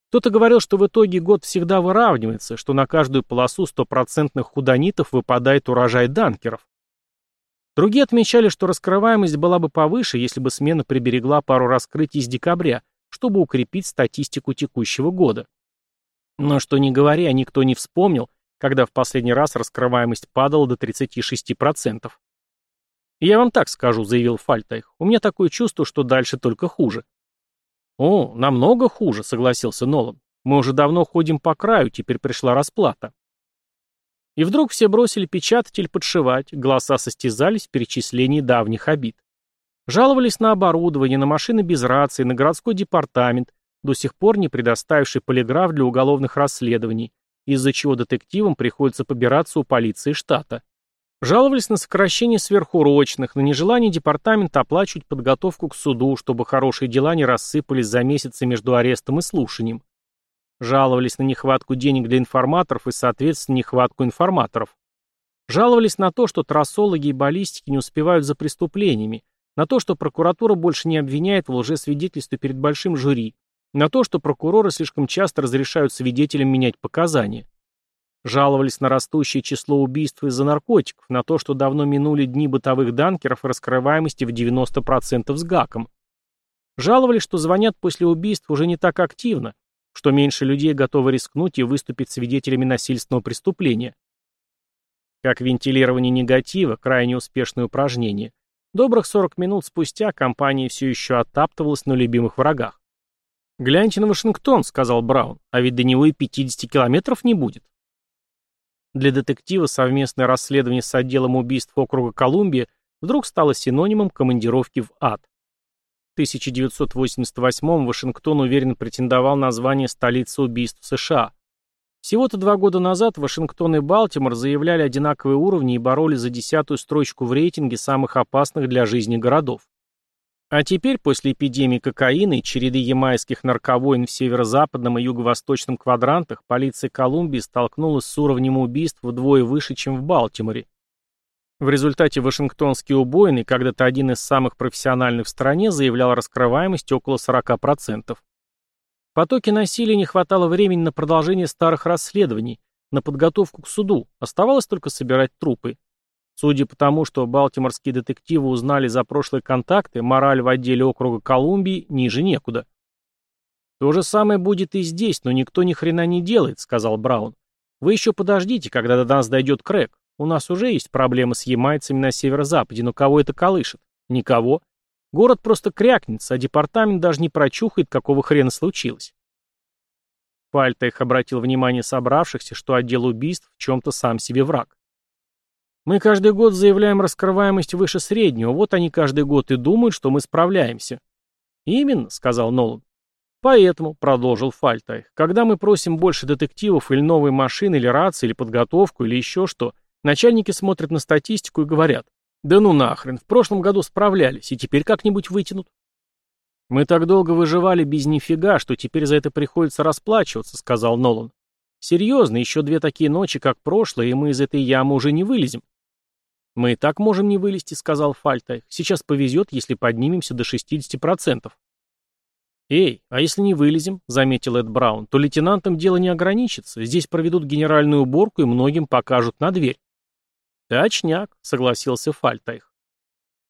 A: Кто-то говорил, что в итоге год всегда выравнивается, что на каждую полосу стопроцентных худонитов выпадает урожай данкеров. Другие отмечали, что раскрываемость была бы повыше, если бы смена приберегла пару раскрытий с декабря, чтобы укрепить статистику текущего года. Но что ни говоря, никто не вспомнил, когда в последний раз раскрываемость падала до 36%. «Я вам так скажу», — заявил Фальтайх, — «у меня такое чувство, что дальше только хуже». «О, намного хуже», — согласился Нолан. «Мы уже давно ходим по краю, теперь пришла расплата». И вдруг все бросили печатать или подшивать, голоса состязались в перечислении давних обид. Жаловались на оборудование, на машины без рации, на городской департамент, до сих пор не предоставивший полиграф для уголовных расследований, из-за чего детективам приходится побираться у полиции штата. Жаловались на сокращение сверхурочных, на нежелание департамента оплачивать подготовку к суду, чтобы хорошие дела не рассыпались за месяцы между арестом и слушанием. Жаловались на нехватку денег для информаторов и, соответственно, нехватку информаторов. Жаловались на то, что трассологи и баллистики не успевают за преступлениями, на то, что прокуратура больше не обвиняет в лжесвидетельстве перед большим жюри, на то, что прокуроры слишком часто разрешают свидетелям менять показания. Жаловались на растущее число убийств из-за наркотиков, на то, что давно минули дни бытовых данкеров и раскрываемости в 90% с гаком. Жаловались, что звонят после убийств уже не так активно, что меньше людей готовы рискнуть и выступить свидетелями насильственного преступления. Как вентилирование негатива, крайне успешное упражнение. Добрых 40 минут спустя компания все еще оттаптывалась на любимых врагах. «Гляньте на Вашингтон», — сказал Браун, — «а ведь до него и 50 километров не будет». Для детектива совместное расследование с отделом убийств округа Колумбия вдруг стало синонимом командировки в ад. 1988-м Вашингтон уверенно претендовал на звание столицы убийств США. Всего-то два года назад Вашингтон и Балтимор заявляли одинаковые уровни и боролись за десятую строчку в рейтинге самых опасных для жизни городов. А теперь, после эпидемии кокаина и череды ямайских нарковойн в северо-западном и юго-восточном квадрантах, полиция Колумбии столкнулась с уровнем убийств вдвое выше, чем в Балтиморе. В результате Вашингтонский убойный, когда-то один из самых профессиональных в стране, заявлял раскрываемость около 40%. В потоке насилия не хватало времени на продолжение старых расследований, на подготовку к суду, оставалось только собирать трупы. Судя по тому, что балтиморские детективы узнали за прошлые контакты, мораль в отделе округа Колумбии ниже некуда. «То же самое будет и здесь, но никто ни хрена не делает», — сказал Браун. «Вы еще подождите, когда до нас дойдет Крэг. У нас уже есть проблемы с ямайцами на северо-западе, но кого это колышет? Никого. Город просто крякнется, а департамент даже не прочухает, какого хрена случилось. Фальтех обратил внимание собравшихся, что отдел убийств в чем-то сам себе враг. Мы каждый год заявляем раскрываемость выше среднего, вот они каждый год и думают, что мы справляемся. Именно, сказал Нолан. Поэтому, продолжил Фальтайх, когда мы просим больше детективов или новые машины, или рации, или подготовку, или еще что, Начальники смотрят на статистику и говорят, да ну нахрен, в прошлом году справлялись, и теперь как-нибудь вытянут. Мы так долго выживали без нифига, что теперь за это приходится расплачиваться, сказал Нолан. Серьезно, еще две такие ночи, как прошлое, и мы из этой ямы уже не вылезем. Мы и так можем не вылезти, сказал Фальтай. Сейчас повезет, если поднимемся до 60%. «Эй, а если не вылезем?» — заметил Эд Браун. «То лейтенантам дело не ограничится. Здесь проведут генеральную уборку и многим покажут на дверь». «Точняк», — согласился Фальтайх.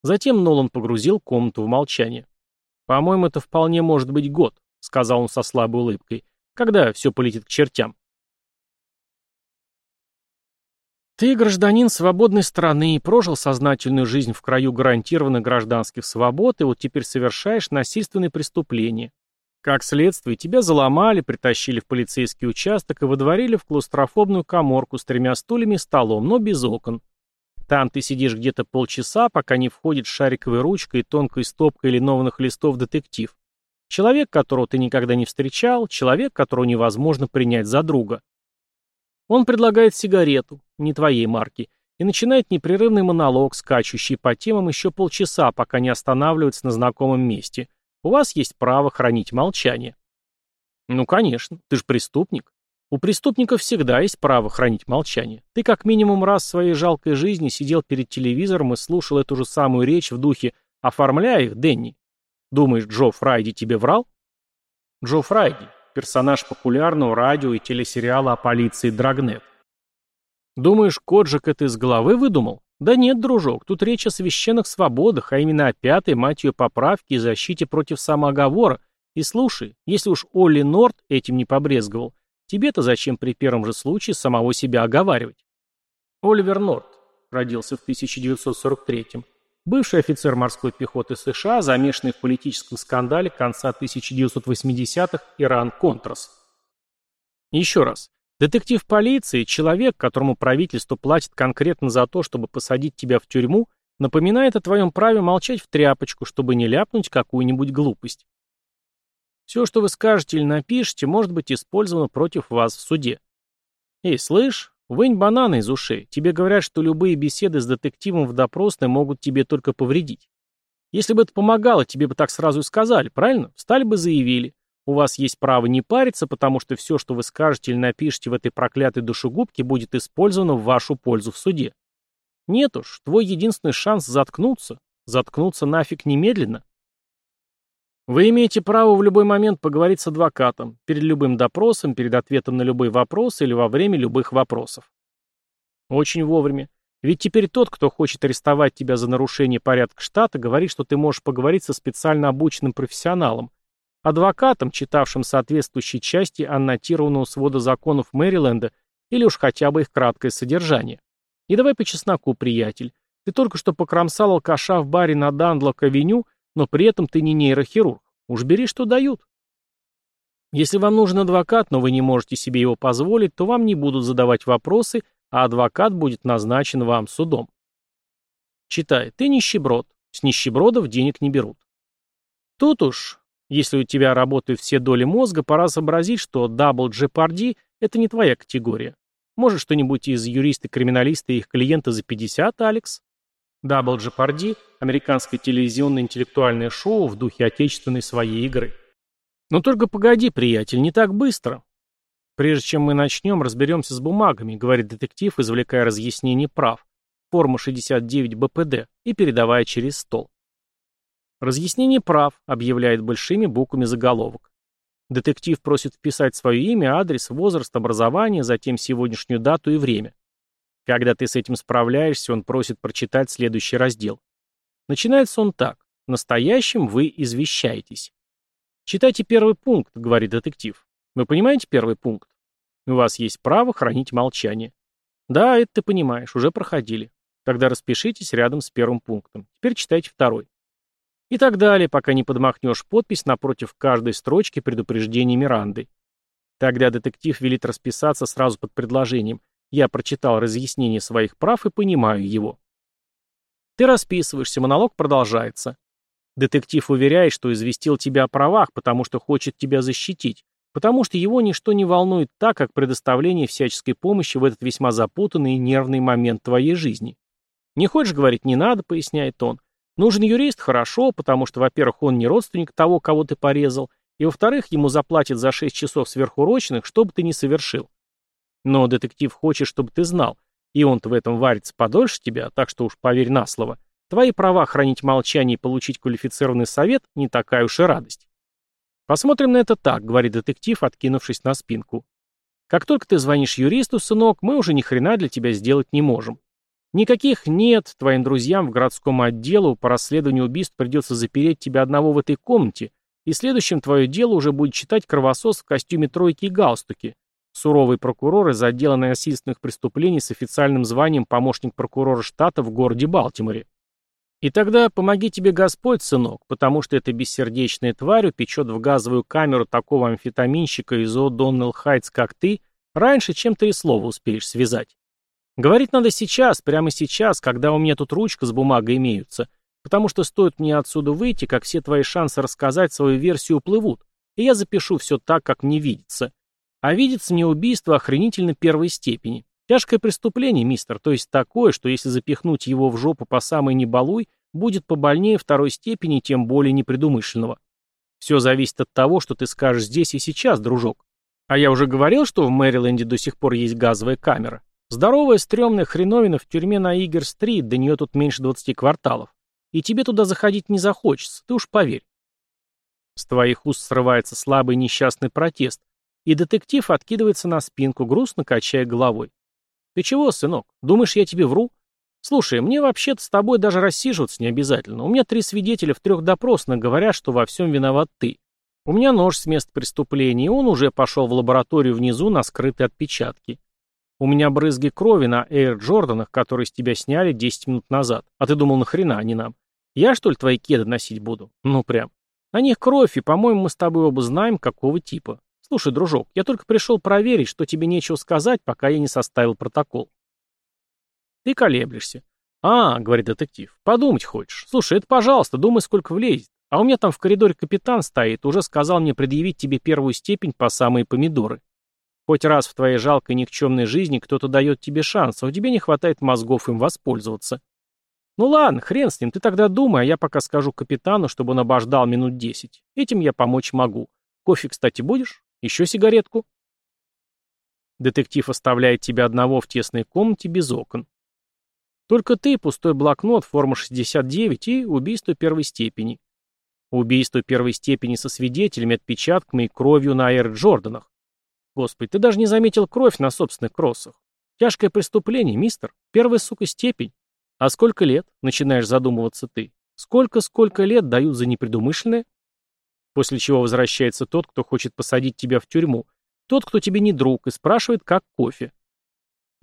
A: Затем Нолан погрузил комнату в молчание. «По-моему, это вполне может быть год», — сказал он со слабой улыбкой, — «когда все полетит к чертям». Ты гражданин свободной страны и прожил сознательную жизнь в краю гарантированных гражданских свобод, и вот теперь совершаешь насильственные преступления. Как следствие, тебя заломали, притащили в полицейский участок и выдворили в клаустрофобную коморку с тремя стульями и столом, но без окон. Там ты сидишь где-то полчаса, пока не входит шариковой ручкой и тонкой стопкой линованных листов детектив. Человек, которого ты никогда не встречал, человек, которого невозможно принять за друга. Он предлагает сигарету, не твоей марки, и начинает непрерывный монолог, скачущий по темам еще полчаса, пока не останавливается на знакомом месте. У вас есть право хранить молчание. Ну, конечно, ты же преступник. У преступников всегда есть право хранить молчание. Ты как минимум раз в своей жалкой жизни сидел перед телевизором и слушал эту же самую речь в духе «Оформляй их, Дэнни». Думаешь, Джо Фрайди тебе врал? Джо Фрайди, персонаж популярного радио и телесериала о полиции Драгнет. Думаешь, Коджик это из головы выдумал? Да нет, дружок, тут речь о священных свободах, а именно о пятой, мать ее, поправке и защите против самооговора. И слушай, если уж Олли Норт этим не побрезговал, тебе-то зачем при первом же случае самого себя оговаривать? Оливер Норт родился в 1943-м. Бывший офицер морской пехоты США, замешанный в политическом скандале конца 1980-х Иран-Контрас. Еще раз. Детектив полиции, человек, которому правительство платит конкретно за то, чтобы посадить тебя в тюрьму, напоминает о твоем праве молчать в тряпочку, чтобы не ляпнуть какую-нибудь глупость. Все, что вы скажете или напишете, может быть использовано против вас в суде. Эй, слышь, Вынь бананы из ушей. Тебе говорят, что любые беседы с детективом в допросной могут тебе только повредить. Если бы это помогало, тебе бы так сразу и сказали, правильно? Встали бы заявили. У вас есть право не париться, потому что все, что вы скажете или напишете в этой проклятой душегубке, будет использовано в вашу пользу в суде. Нет уж, твой единственный шанс заткнуться. Заткнуться нафиг немедленно. Вы имеете право в любой момент поговорить с адвокатом, перед любым допросом, перед ответом на любой вопрос или во время любых вопросов. Очень вовремя. Ведь теперь тот, кто хочет арестовать тебя за нарушение порядка штата, говорит, что ты можешь поговорить со специально обученным профессионалом, адвокатом, читавшим соответствующие части аннотированного свода законов Мэриленда или уж хотя бы их краткое содержание. И давай по чесноку, приятель. Ты только что покромсал алкаша в баре на Дандолк-авеню но при этом ты не нейрохирург. Уж бери, что дают. Если вам нужен адвокат, но вы не можете себе его позволить, то вам не будут задавать вопросы, а адвокат будет назначен вам судом. Читай, ты нищеброд. С нищебродов денег не берут. Тут уж, если у тебя работают все доли мозга, пора сообразить, что double jeopardy – это не твоя категория. Может, что-нибудь из юриста-криминалиста и их клиента за 50, Алекс? Джепарди – американское телевизионное интеллектуальное шоу в духе отечественной своей игры. Но только погоди, приятель, не так быстро. Прежде чем мы начнем, разберемся с бумагами, говорит детектив, извлекая разъяснение прав. Форма 69 БПД и передавая через стол. Разъяснение прав, объявляет большими буквами заголовок. Детектив просит вписать свое имя, адрес, возраст, образование, затем сегодняшнюю дату и время. Когда ты с этим справляешься, он просит прочитать следующий раздел. Начинается он так. Настоящим вы извещаетесь. Читайте первый пункт, говорит детектив. Вы понимаете первый пункт? У вас есть право хранить молчание. Да, это ты понимаешь, уже проходили. Тогда распишитесь рядом с первым пунктом. Теперь читайте второй. И так далее, пока не подмахнешь подпись напротив каждой строчки предупреждения Миранды. Тогда детектив велит расписаться сразу под предложением я прочитал разъяснение своих прав и понимаю его. Ты расписываешься, монолог продолжается. Детектив уверяет, что известил тебя о правах, потому что хочет тебя защитить, потому что его ничто не волнует так, как предоставление всяческой помощи в этот весьма запутанный и нервный момент твоей жизни. Не хочешь говорить «не надо», поясняет он. Нужен юрист – хорошо, потому что, во-первых, он не родственник того, кого ты порезал, и, во-вторых, ему заплатят за 6 часов сверхурочных, что бы ты ни совершил. Но детектив хочет, чтобы ты знал, и он-то в этом варится подольше тебя, так что уж поверь на слово. Твои права хранить молчание и получить квалифицированный совет не такая уж и радость. Посмотрим на это так, говорит детектив, откинувшись на спинку. Как только ты звонишь юристу, сынок, мы уже ни хрена для тебя сделать не можем. Никаких нет, твоим друзьям в городском отделу по расследованию убийств придется запереть тебя одного в этой комнате, и следующим твое дело уже будет читать кровосос в костюме тройки и галстуке. Суровый прокурор из отдела насильственных преступлений с официальным званием помощник прокурора штата в городе Балтиморе. И тогда помоги тебе Господь, сынок, потому что эта бессердечная тварь упечет в газовую камеру такого амфетаминщика из О'Доннелл Хайтс, как ты, раньше, чем ты и слово успеешь связать. Говорить надо сейчас, прямо сейчас, когда у меня тут ручка с бумагой имеются, потому что стоит мне отсюда выйти, как все твои шансы рассказать свою версию уплывут, и я запишу все так, как мне видится. А видится мне убийство охренительно первой степени. Тяжкое преступление, мистер, то есть такое, что если запихнуть его в жопу по самой небалуй, будет побольнее второй степени, тем более непредумышленного. Все зависит от того, что ты скажешь здесь и сейчас, дружок. А я уже говорил, что в Мэриленде до сих пор есть газовая камера. Здоровая, стрёмная хреновина в тюрьме на Игер-стрит, до нее тут меньше 20 кварталов. И тебе туда заходить не захочется, ты уж поверь. С твоих уст срывается слабый несчастный протест, и детектив откидывается на спинку, грустно качая головой. «Ты чего, сынок? Думаешь, я тебе вру? Слушай, мне вообще-то с тобой даже рассиживаться не обязательно. У меня три свидетеля в трех допросных говорят, что во всем виноват ты. У меня нож с места преступления, и он уже пошел в лабораторию внизу на скрытые отпечатки. У меня брызги крови на Эйр Джорданах, которые с тебя сняли 10 минут назад. А ты думал, нахрена они нам? Я, что ли, твои кеды носить буду? Ну, прям. На них кровь, и, по-моему, мы с тобой оба знаем, какого типа. Слушай, дружок, я только пришел проверить, что тебе нечего сказать, пока я не составил протокол. Ты колеблешься. А, говорит детектив, подумать хочешь. Слушай, это пожалуйста, думай, сколько влезет. А у меня там в коридоре капитан стоит, уже сказал мне предъявить тебе первую степень по самые помидоры. Хоть раз в твоей жалкой никчемной жизни кто-то дает тебе шанс, а у тебя не хватает мозгов им воспользоваться. Ну ладно, хрен с ним, ты тогда думай, а я пока скажу капитану, чтобы он обождал минут десять. Этим я помочь могу. Кофе, кстати, будешь? Еще сигаретку?» Детектив оставляет тебя одного в тесной комнате без окон. Только ты, пустой блокнот, форма 69 и убийство первой степени. Убийство первой степени со свидетелями, отпечатками и кровью на Эйр Джорданах. Господи, ты даже не заметил кровь на собственных кроссах. Тяжкое преступление, мистер. Первая, сука, степень. А сколько лет, начинаешь задумываться ты? Сколько-сколько лет дают за непредумышленное? После чего возвращается тот, кто хочет посадить тебя в тюрьму. Тот, кто тебе не друг, и спрашивает, как кофе.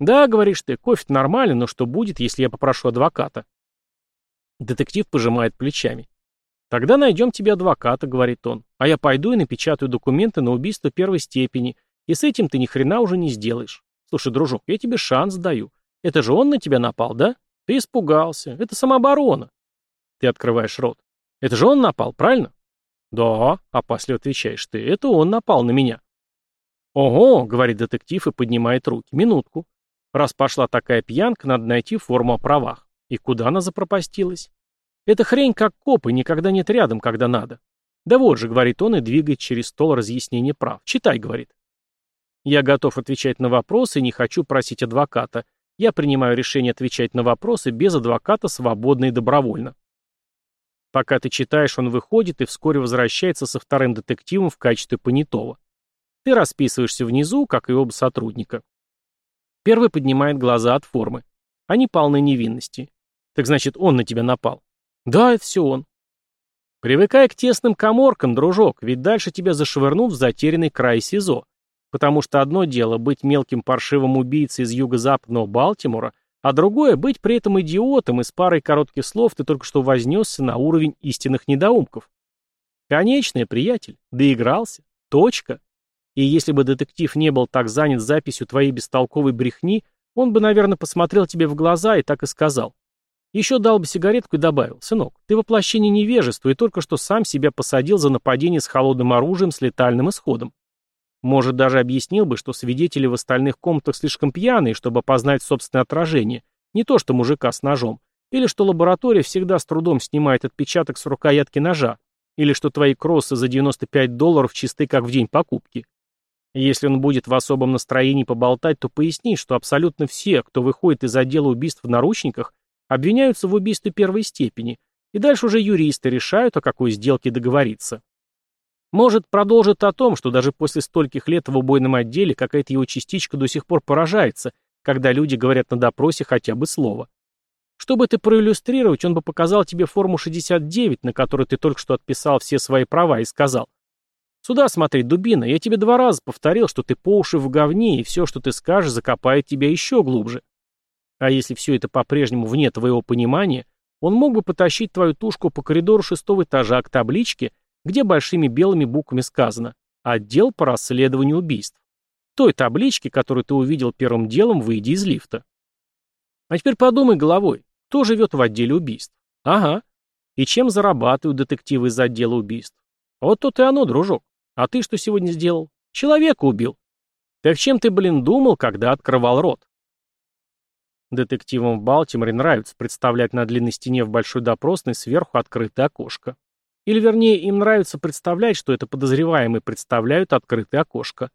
A: Да, говоришь ты, кофе нормально, но что будет, если я попрошу адвоката? Детектив пожимает плечами. Тогда найдем тебе адвоката, говорит он, а я пойду и напечатаю документы на убийство первой степени, и с этим ты ни хрена уже не сделаешь. Слушай, дружок, я тебе шанс даю. Это же он на тебя напал, да? Ты испугался. Это самооборона. Ты открываешь рот. Это же он напал, правильно? «Да», — опасливо отвечаешь ты, — «это он напал на меня». «Ого», — говорит детектив и поднимает руки, — «минутку. Раз пошла такая пьянка, надо найти форму о правах. И куда она запропастилась? Эта хрень как копы, никогда нет рядом, когда надо. Да вот же, говорит он и двигает через стол разъяснение прав. Читай, говорит. Я готов отвечать на вопросы и не хочу просить адвоката. Я принимаю решение отвечать на вопросы без адвоката свободно и добровольно. Пока ты читаешь, он выходит и вскоре возвращается со вторым детективом в качестве понятого. Ты расписываешься внизу, как и оба сотрудника. Первый поднимает глаза от формы. Они полны невинности. Так значит, он на тебя напал. Да, это все он. Привыкай к тесным коморкам, дружок, ведь дальше тебя зашвырнут в затерянный край СИЗО. Потому что одно дело быть мелким паршивым убийцей из юго-западного Балтимора, а другое — быть при этом идиотом, и с парой коротких слов ты только что вознесся на уровень истинных недоумков. Конечный, приятель, доигрался. Точка. И если бы детектив не был так занят записью твоей бестолковой брехни, он бы, наверное, посмотрел тебе в глаза и так и сказал. Еще дал бы сигаретку и добавил, «Сынок, ты воплощение невежества и только что сам себя посадил за нападение с холодным оружием с летальным исходом. Может, даже объяснил бы, что свидетели в остальных комнатах слишком пьяные, чтобы опознать собственное отражение, не то что мужика с ножом, или что лаборатория всегда с трудом снимает отпечаток с рукоятки ножа, или что твои кроссы за 95 долларов чисты как в день покупки. Если он будет в особом настроении поболтать, то поясни, что абсолютно все, кто выходит из отдела убийств в наручниках, обвиняются в убийстве первой степени, и дальше уже юристы решают, о какой сделке договориться. Может, продолжит о том, что даже после стольких лет в убойном отделе какая-то его частичка до сих пор поражается, когда люди говорят на допросе хотя бы слово. Чтобы это проиллюстрировать, он бы показал тебе форму 69, на которой ты только что отписал все свои права, и сказал, «Сюда смотри, дубина, я тебе два раза повторил, что ты по уши в говне, и все, что ты скажешь, закопает тебя еще глубже». А если все это по-прежнему вне твоего понимания, он мог бы потащить твою тушку по коридору шестого этажа к табличке, где большими белыми буквами сказано «Отдел по расследованию убийств». Той табличке, которую ты увидел первым делом, выйдя из лифта. А теперь подумай головой, кто живет в отделе убийств? Ага. И чем зарабатывают детективы из отдела убийств? Вот тут и оно, дружок. А ты что сегодня сделал? Человека убил. Так чем ты, блин, думал, когда открывал рот? Детективам в Балтиморе нравится представлять на длинной стене в большой допросной сверху открытое окошко. Или, вернее, им нравится представлять, что это подозреваемые представляют открытое окошко.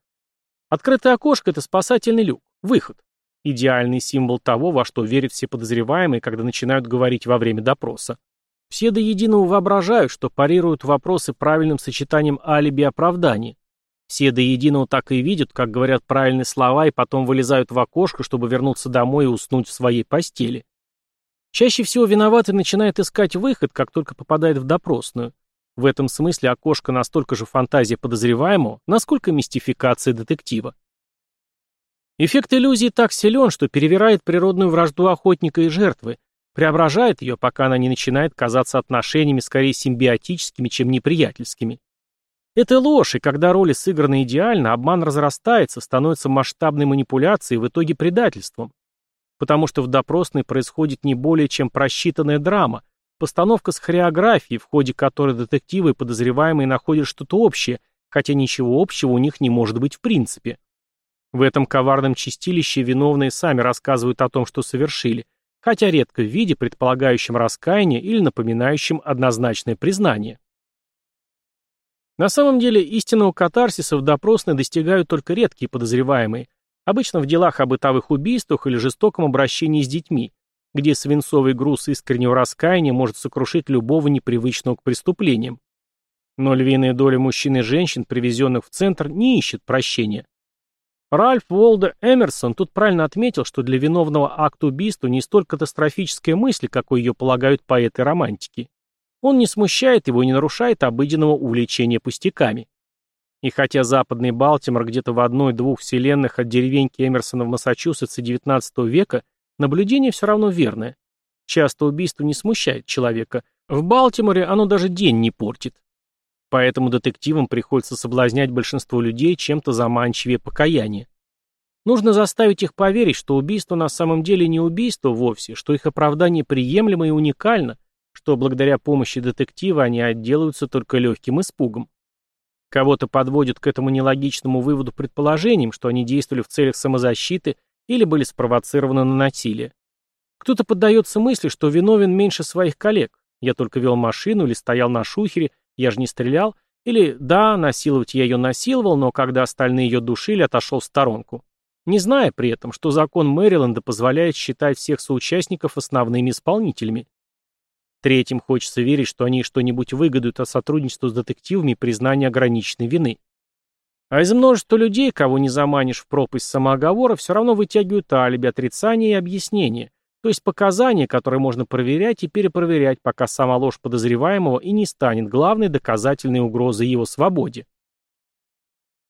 A: Открытое окошко – это спасательный люк, выход. Идеальный символ того, во что верят все подозреваемые, когда начинают говорить во время допроса. Все до единого воображают, что парируют вопросы правильным сочетанием алиби и оправданий. Все до единого так и видят, как говорят правильные слова и потом вылезают в окошко, чтобы вернуться домой и уснуть в своей постели. Чаще всего виноватый начинает искать выход, как только попадает в допросную. В этом смысле окошко настолько же фантазия подозреваемого, насколько мистификация детектива. Эффект иллюзии так силен, что перевирает природную вражду охотника и жертвы, преображает ее, пока она не начинает казаться отношениями скорее симбиотическими, чем неприятельскими. Это ложь, и когда роли сыграны идеально, обман разрастается, становится масштабной манипуляцией и в итоге предательством потому что в допросной происходит не более чем просчитанная драма, постановка с хореографией, в ходе которой детективы и подозреваемые находят что-то общее, хотя ничего общего у них не может быть в принципе. В этом коварном чистилище виновные сами рассказывают о том, что совершили, хотя редко в виде, предполагающем раскаяние или напоминающем однозначное признание. На самом деле истинного катарсиса в допросной достигают только редкие подозреваемые, Обычно в делах о бытовых убийствах или жестоком обращении с детьми, где свинцовый груз искреннего раскаяния может сокрушить любого непривычного к преступлениям. Но львиная доля мужчин и женщин, привезенных в центр, не ищет прощения. Ральф Волда Эмерсон тут правильно отметил, что для виновного акта убийства не столь катастрофическая мысль, какой ее полагают поэты романтики. Он не смущает его и не нарушает обыденного увлечения пустяками. И хотя западный Балтимор где-то в одной-двух вселенных от деревеньки Эмерсона в Массачусетсе XIX века, наблюдение все равно верное. Часто убийство не смущает человека. В Балтиморе оно даже день не портит. Поэтому детективам приходится соблазнять большинство людей чем-то заманчивее покаяния. Нужно заставить их поверить, что убийство на самом деле не убийство вовсе, что их оправдание приемлемо и уникально, что благодаря помощи детектива они отделаются только легким испугом. Кого-то подводят к этому нелогичному выводу предположением, что они действовали в целях самозащиты или были спровоцированы на насилие. Кто-то поддается мысли, что виновен меньше своих коллег. Я только вел машину или стоял на шухере, я же не стрелял. Или, да, насиловать я ее насиловал, но когда остальные ее душили, отошел в сторонку. Не зная при этом, что закон Мэриленда позволяет считать всех соучастников основными исполнителями. Третьим хочется верить, что они что-нибудь выгодают от сотрудничества с детективами и признания ограниченной вины. А из множества людей, кого не заманишь в пропасть самооговора, все равно вытягивают алиби, отрицания и объяснения, то есть показания, которые можно проверять и перепроверять, пока сама ложь подозреваемого и не станет главной доказательной угрозой его свободе.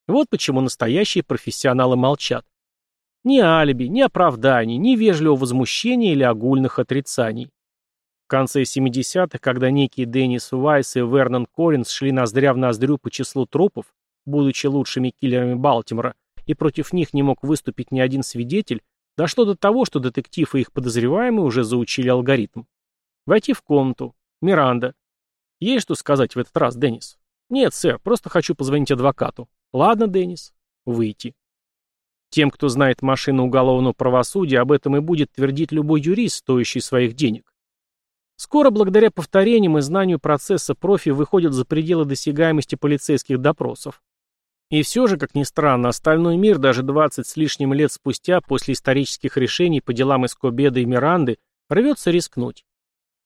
A: Вот почему настоящие профессионалы молчат. Ни алиби, ни оправданий, ни вежливого возмущения или огульных отрицаний. В конце 70-х, когда некие Деннис Уайс и Вернон Коллинз шли ноздря в ноздрю по числу трупов, будучи лучшими киллерами Балтимора, и против них не мог выступить ни один свидетель, дошло до того, что детектив и их подозреваемые уже заучили алгоритм. Войти в комнату. Миранда. Есть что сказать в этот раз, Деннис? Нет, сэр, просто хочу позвонить адвокату. Ладно, Деннис. Выйти. Тем, кто знает машину уголовного правосудия, об этом и будет твердить любой юрист, стоящий своих денег. Скоро, благодаря повторениям и знанию процесса, профи выходят за пределы досягаемости полицейских допросов. И все же, как ни странно, остальной мир даже 20 с лишним лет спустя, после исторических решений по делам Эскобеда и Миранды, рвется рискнуть.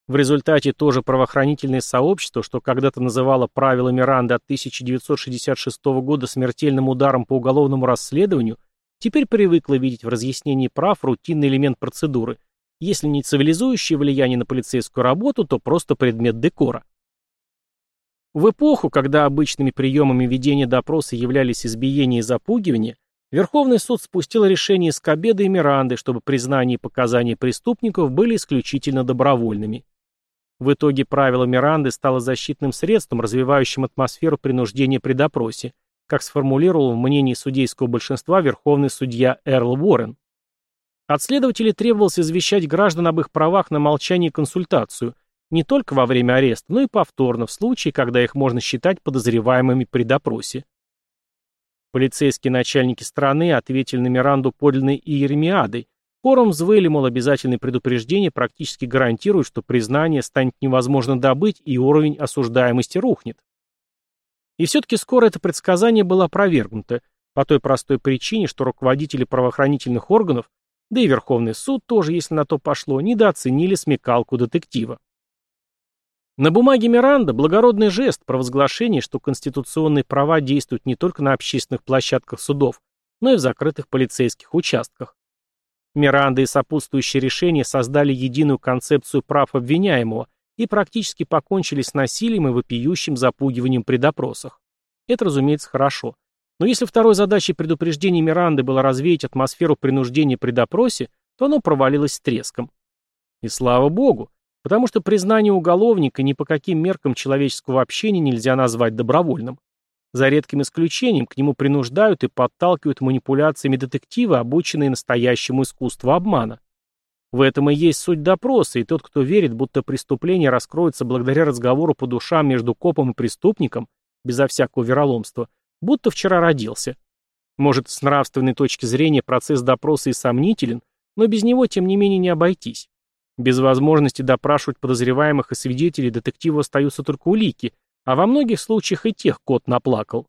A: В результате то же правоохранительное сообщество, что когда-то называло правила Миранды от 1966 года смертельным ударом по уголовному расследованию, теперь привыкло видеть в разъяснении прав рутинный элемент процедуры, если не цивилизующее влияние на полицейскую работу, то просто предмет декора. В эпоху, когда обычными приемами ведения допроса являлись избиение и запугивание, Верховный суд спустил решение из Кабеда и Миранды, чтобы признание и показания преступников были исключительно добровольными. В итоге правило Миранды стало защитным средством, развивающим атмосферу принуждения при допросе, как сформулировал в мнении судейского большинства верховный судья Эрл Уоррен. От следователей требовалось извещать граждан об их правах на молчание и консультацию, не только во время ареста, но и повторно, в случае, когда их можно считать подозреваемыми при допросе. Полицейские начальники страны ответили на Миранду подлинной Иеремиадой, Хором взвыли, мол, обязательные предупреждения практически гарантируют, что признание станет невозможно добыть и уровень осуждаемости рухнет. И все-таки скоро это предсказание было опровергнуто, по той простой причине, что руководители правоохранительных органов, да и Верховный суд тоже, если на то пошло, недооценили смекалку детектива. На бумаге Миранда благородный жест провозглашение, что конституционные права действуют не только на общественных площадках судов, но и в закрытых полицейских участках. Миранда и сопутствующие решения создали единую концепцию прав обвиняемого и практически покончили с насилием и вопиющим запугиванием при допросах. Это, разумеется, хорошо. Но если второй задачей предупреждения Миранды было развеять атмосферу принуждения при допросе, то оно провалилось с треском. И слава богу, потому что признание уголовника ни по каким меркам человеческого общения нельзя назвать добровольным. За редким исключением к нему принуждают и подталкивают манипуляциями детективы, обученные настоящему искусству обмана. В этом и есть суть допроса, и тот, кто верит, будто преступление раскроется благодаря разговору по душам между копом и преступником, безо всякого вероломства, будто вчера родился. Может, с нравственной точки зрения процесс допроса и сомнителен, но без него, тем не менее, не обойтись. Без возможности допрашивать подозреваемых и свидетелей детективу остаются только улики, а во многих случаях и тех кот наплакал.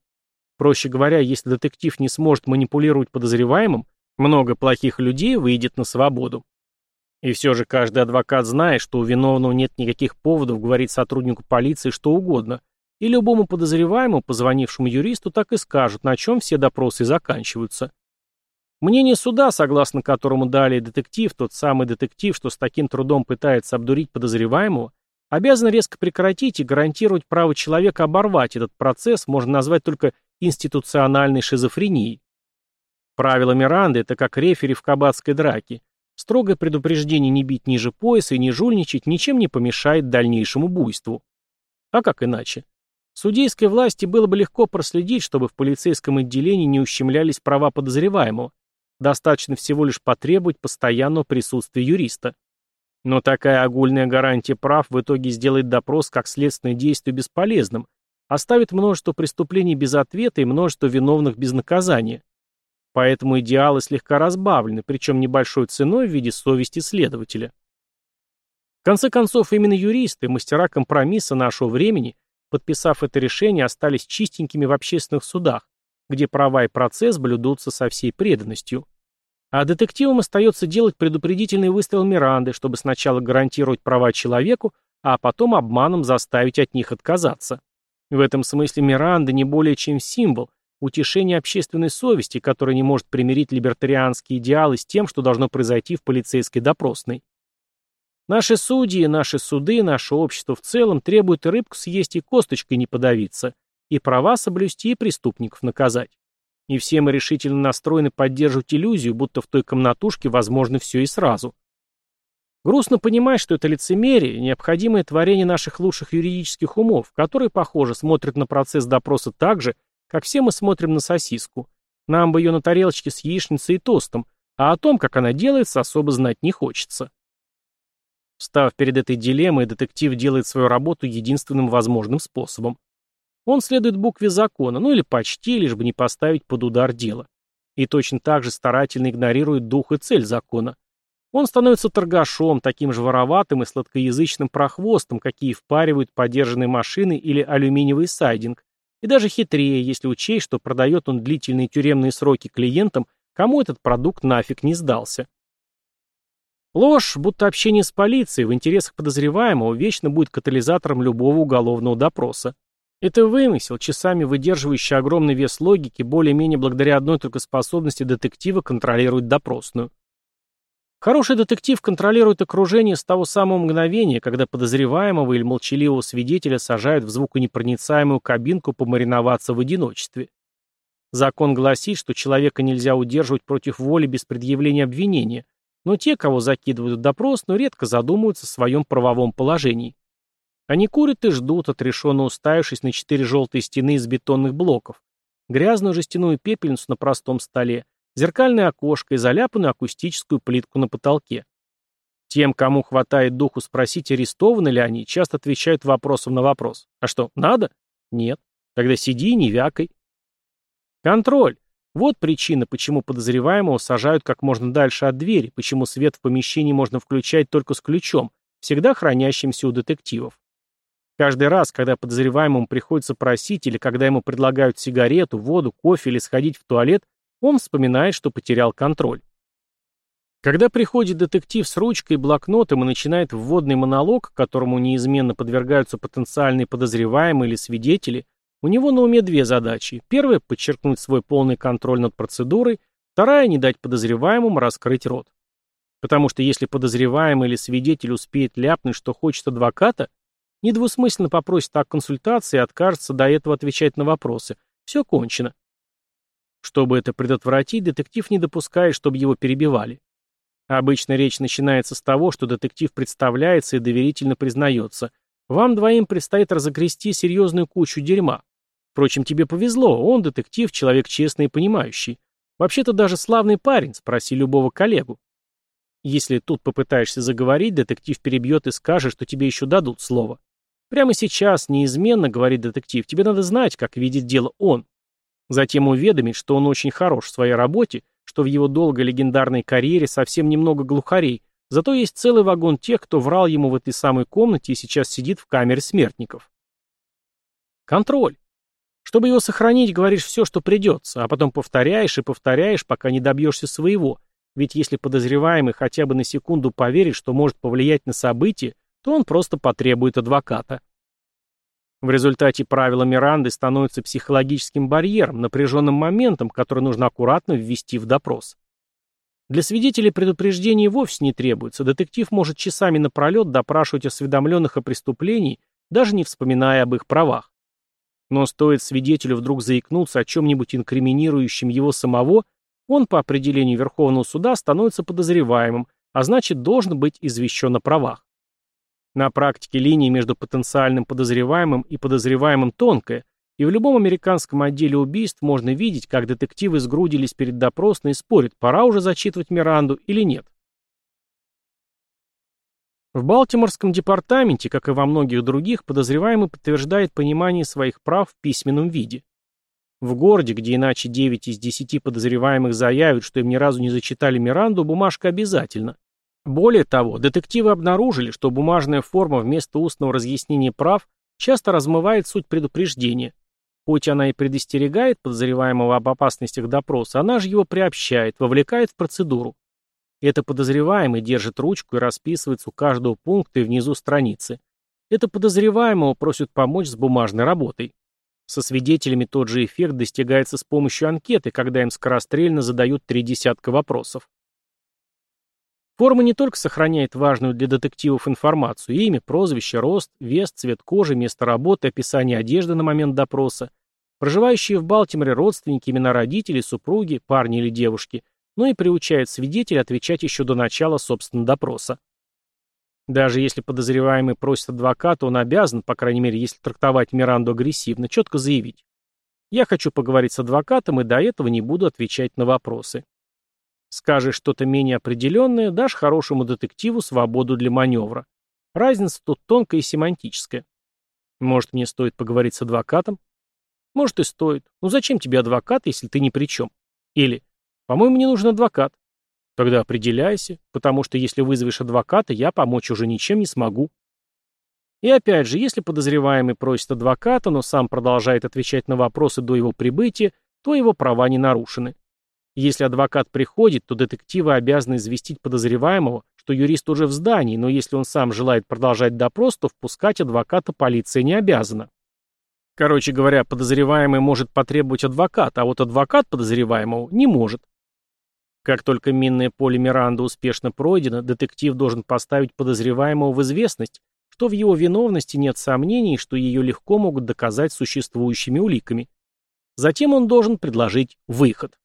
A: Проще говоря, если детектив не сможет манипулировать подозреваемым, много плохих людей выйдет на свободу. И все же каждый адвокат знает, что у виновного нет никаких поводов говорить сотруднику полиции что угодно, и любому подозреваемому, позвонившему юристу, так и скажут, на чем все допросы заканчиваются. Мнение суда, согласно которому далее детектив, тот самый детектив, что с таким трудом пытается обдурить подозреваемого, обязан резко прекратить и гарантировать право человека оборвать этот процесс, можно назвать только институциональной шизофренией. Правило Миранды – это как рефери в кабацкой драке. Строгое предупреждение не бить ниже пояса и не жульничать ничем не помешает дальнейшему буйству. А как иначе? Судейской власти было бы легко проследить, чтобы в полицейском отделении не ущемлялись права подозреваемого. Достаточно всего лишь потребовать постоянного присутствия юриста. Но такая огульная гарантия прав в итоге сделает допрос как следственное действие бесполезным, оставит множество преступлений без ответа и множество виновных без наказания. Поэтому идеалы слегка разбавлены, причем небольшой ценой в виде совести следователя. В конце концов, именно юристы, мастера компромисса нашего времени, подписав это решение, остались чистенькими в общественных судах, где права и процесс блюдутся со всей преданностью. А детективам остается делать предупредительный выстрел Миранды, чтобы сначала гарантировать права человеку, а потом обманом заставить от них отказаться. В этом смысле Миранда не более чем символ, утешения общественной совести, которая не может примирить либертарианские идеалы с тем, что должно произойти в полицейской допросной. Наши судьи, наши суды, наше общество в целом требуют рыбку съесть, и косточкой не подавиться, и права соблюсти, и преступников наказать. И все мы решительно настроены поддерживать иллюзию, будто в той комнатушке возможно все и сразу. Грустно понимать, что это лицемерие, необходимое творение наших лучших юридических умов, которые, похоже, смотрят на процесс допроса так же, как все мы смотрим на сосиску. Нам бы ее на тарелочке с яичницей и тостом, а о том, как она делается, особо знать не хочется. Встав перед этой дилеммой, детектив делает свою работу единственным возможным способом. Он следует букве закона, ну или почти, лишь бы не поставить под удар дело. И точно так же старательно игнорирует дух и цель закона. Он становится торгашом, таким же вороватым и сладкоязычным прохвостом, какие впаривают подержанные машины или алюминиевый сайдинг, и даже хитрее, если учесть, что продает он длительные тюремные сроки клиентам, кому этот продукт нафиг не сдался. Ложь, будто общение с полицией в интересах подозреваемого вечно будет катализатором любого уголовного допроса. Это вымысел, часами выдерживающий огромный вес логики, более-менее благодаря одной только способности детектива контролировать допросную. Хороший детектив контролирует окружение с того самого мгновения, когда подозреваемого или молчаливого свидетеля сажают в звуконепроницаемую кабинку помариноваться в одиночестве. Закон гласит, что человека нельзя удерживать против воли без предъявления обвинения, но те, кого закидывают в допрос, но редко задумываются о своем правовом положении. Они курят и ждут, отрешенно уставившись на четыре желтые стены из бетонных блоков, грязную жестяную пепельницу на простом столе, зеркальное окошко и заляпанную акустическую плитку на потолке. Тем, кому хватает духу спросить, арестованы ли они, часто отвечают вопросом на вопрос. А что, надо? Нет. Тогда сиди и не вякай. Контроль. Вот причина, почему подозреваемого сажают как можно дальше от двери, почему свет в помещении можно включать только с ключом, всегда хранящимся у детективов. Каждый раз, когда подозреваемому приходится просить или когда ему предлагают сигарету, воду, кофе или сходить в туалет, он вспоминает, что потерял контроль. Когда приходит детектив с ручкой и блокнотом и начинает вводный монолог, которому неизменно подвергаются потенциальные подозреваемые или свидетели, у него на уме две задачи. Первая – подчеркнуть свой полный контроль над процедурой, вторая – не дать подозреваемому раскрыть рот. Потому что если подозреваемый или свидетель успеет ляпнуть, что хочет адвоката, недвусмысленно попросит о консультации и откажется до этого отвечать на вопросы, все кончено. Чтобы это предотвратить, детектив не допускает, чтобы его перебивали. Обычно речь начинается с того, что детектив представляется и доверительно признается. Вам двоим предстоит разогрести серьезную кучу дерьма. Впрочем, тебе повезло, он детектив, человек честный и понимающий. Вообще-то даже славный парень, спроси любого коллегу. Если тут попытаешься заговорить, детектив перебьет и скажет, что тебе еще дадут слово. Прямо сейчас, неизменно, говорит детектив, тебе надо знать, как видит дело он. Затем уведомить, что он очень хорош в своей работе, что в его долгой легендарной карьере совсем немного глухарей, зато есть целый вагон тех, кто врал ему в этой самой комнате и сейчас сидит в камере смертников. Контроль. Чтобы его сохранить, говоришь все, что придется, а потом повторяешь и повторяешь, пока не добьешься своего, ведь если подозреваемый хотя бы на секунду поверит, что может повлиять на события, то он просто потребует адвоката. В результате правила Миранды становятся психологическим барьером, напряженным моментом, который нужно аккуратно ввести в допрос. Для свидетелей предупреждений вовсе не требуется, детектив может часами напролет допрашивать осведомленных о преступлении, даже не вспоминая об их правах. Но стоит свидетелю вдруг заикнуться о чем-нибудь инкриминирующем его самого, он по определению Верховного суда становится подозреваемым, а значит должен быть извещен о правах. На практике линия между потенциальным подозреваемым и подозреваемым тонкая, и в любом американском отделе убийств можно видеть, как детективы сгрудились перед допросной и спорят, пора уже зачитывать Миранду или нет. В Балтиморском департаменте, как и во многих других, подозреваемый подтверждает понимание своих прав в письменном виде. В городе, где иначе 9 из 10 подозреваемых заявят, что им ни разу не зачитали Миранду, бумажка обязательна. Более того, детективы обнаружили, что бумажная форма вместо устного разъяснения прав часто размывает суть предупреждения. Хоть она и предостерегает подозреваемого об опасностях допроса, она же его приобщает, вовлекает в процедуру. Это подозреваемый держит ручку и расписывается у каждого пункта и внизу страницы. Это подозреваемого просят помочь с бумажной работой. Со свидетелями тот же эффект достигается с помощью анкеты, когда им скорострельно задают три десятка вопросов. Форма не только сохраняет важную для детективов информацию – имя, прозвище, рост, вес, цвет кожи, место работы, описание одежды на момент допроса, проживающие в Балтиморе родственники, имена родителей, супруги, парни или девушки, но и приучает свидетеля отвечать еще до начала собственного допроса. Даже если подозреваемый просит адвоката, он обязан, по крайней мере, если трактовать Миранду агрессивно, четко заявить. Я хочу поговорить с адвокатом и до этого не буду отвечать на вопросы. Скажешь что-то менее определенное, дашь хорошему детективу свободу для маневра. Разница тут тонкая и семантическая. Может, мне стоит поговорить с адвокатом? Может, и стоит. Ну зачем тебе адвокат, если ты ни при чем? Или, по-моему, мне нужен адвокат. Тогда определяйся, потому что если вызовешь адвоката, я помочь уже ничем не смогу. И опять же, если подозреваемый просит адвоката, но сам продолжает отвечать на вопросы до его прибытия, то его права не нарушены. Если адвокат приходит, то детективы обязаны известить подозреваемого, что юрист уже в здании, но если он сам желает продолжать допрос, то впускать адвоката полиция не обязана. Короче говоря, подозреваемый может потребовать адвоката, а вот адвокат подозреваемого не может. Как только минное поле Миранда успешно пройдено, детектив должен поставить подозреваемого в известность, что в его виновности нет сомнений, что ее легко могут доказать существующими уликами. Затем он должен предложить выход.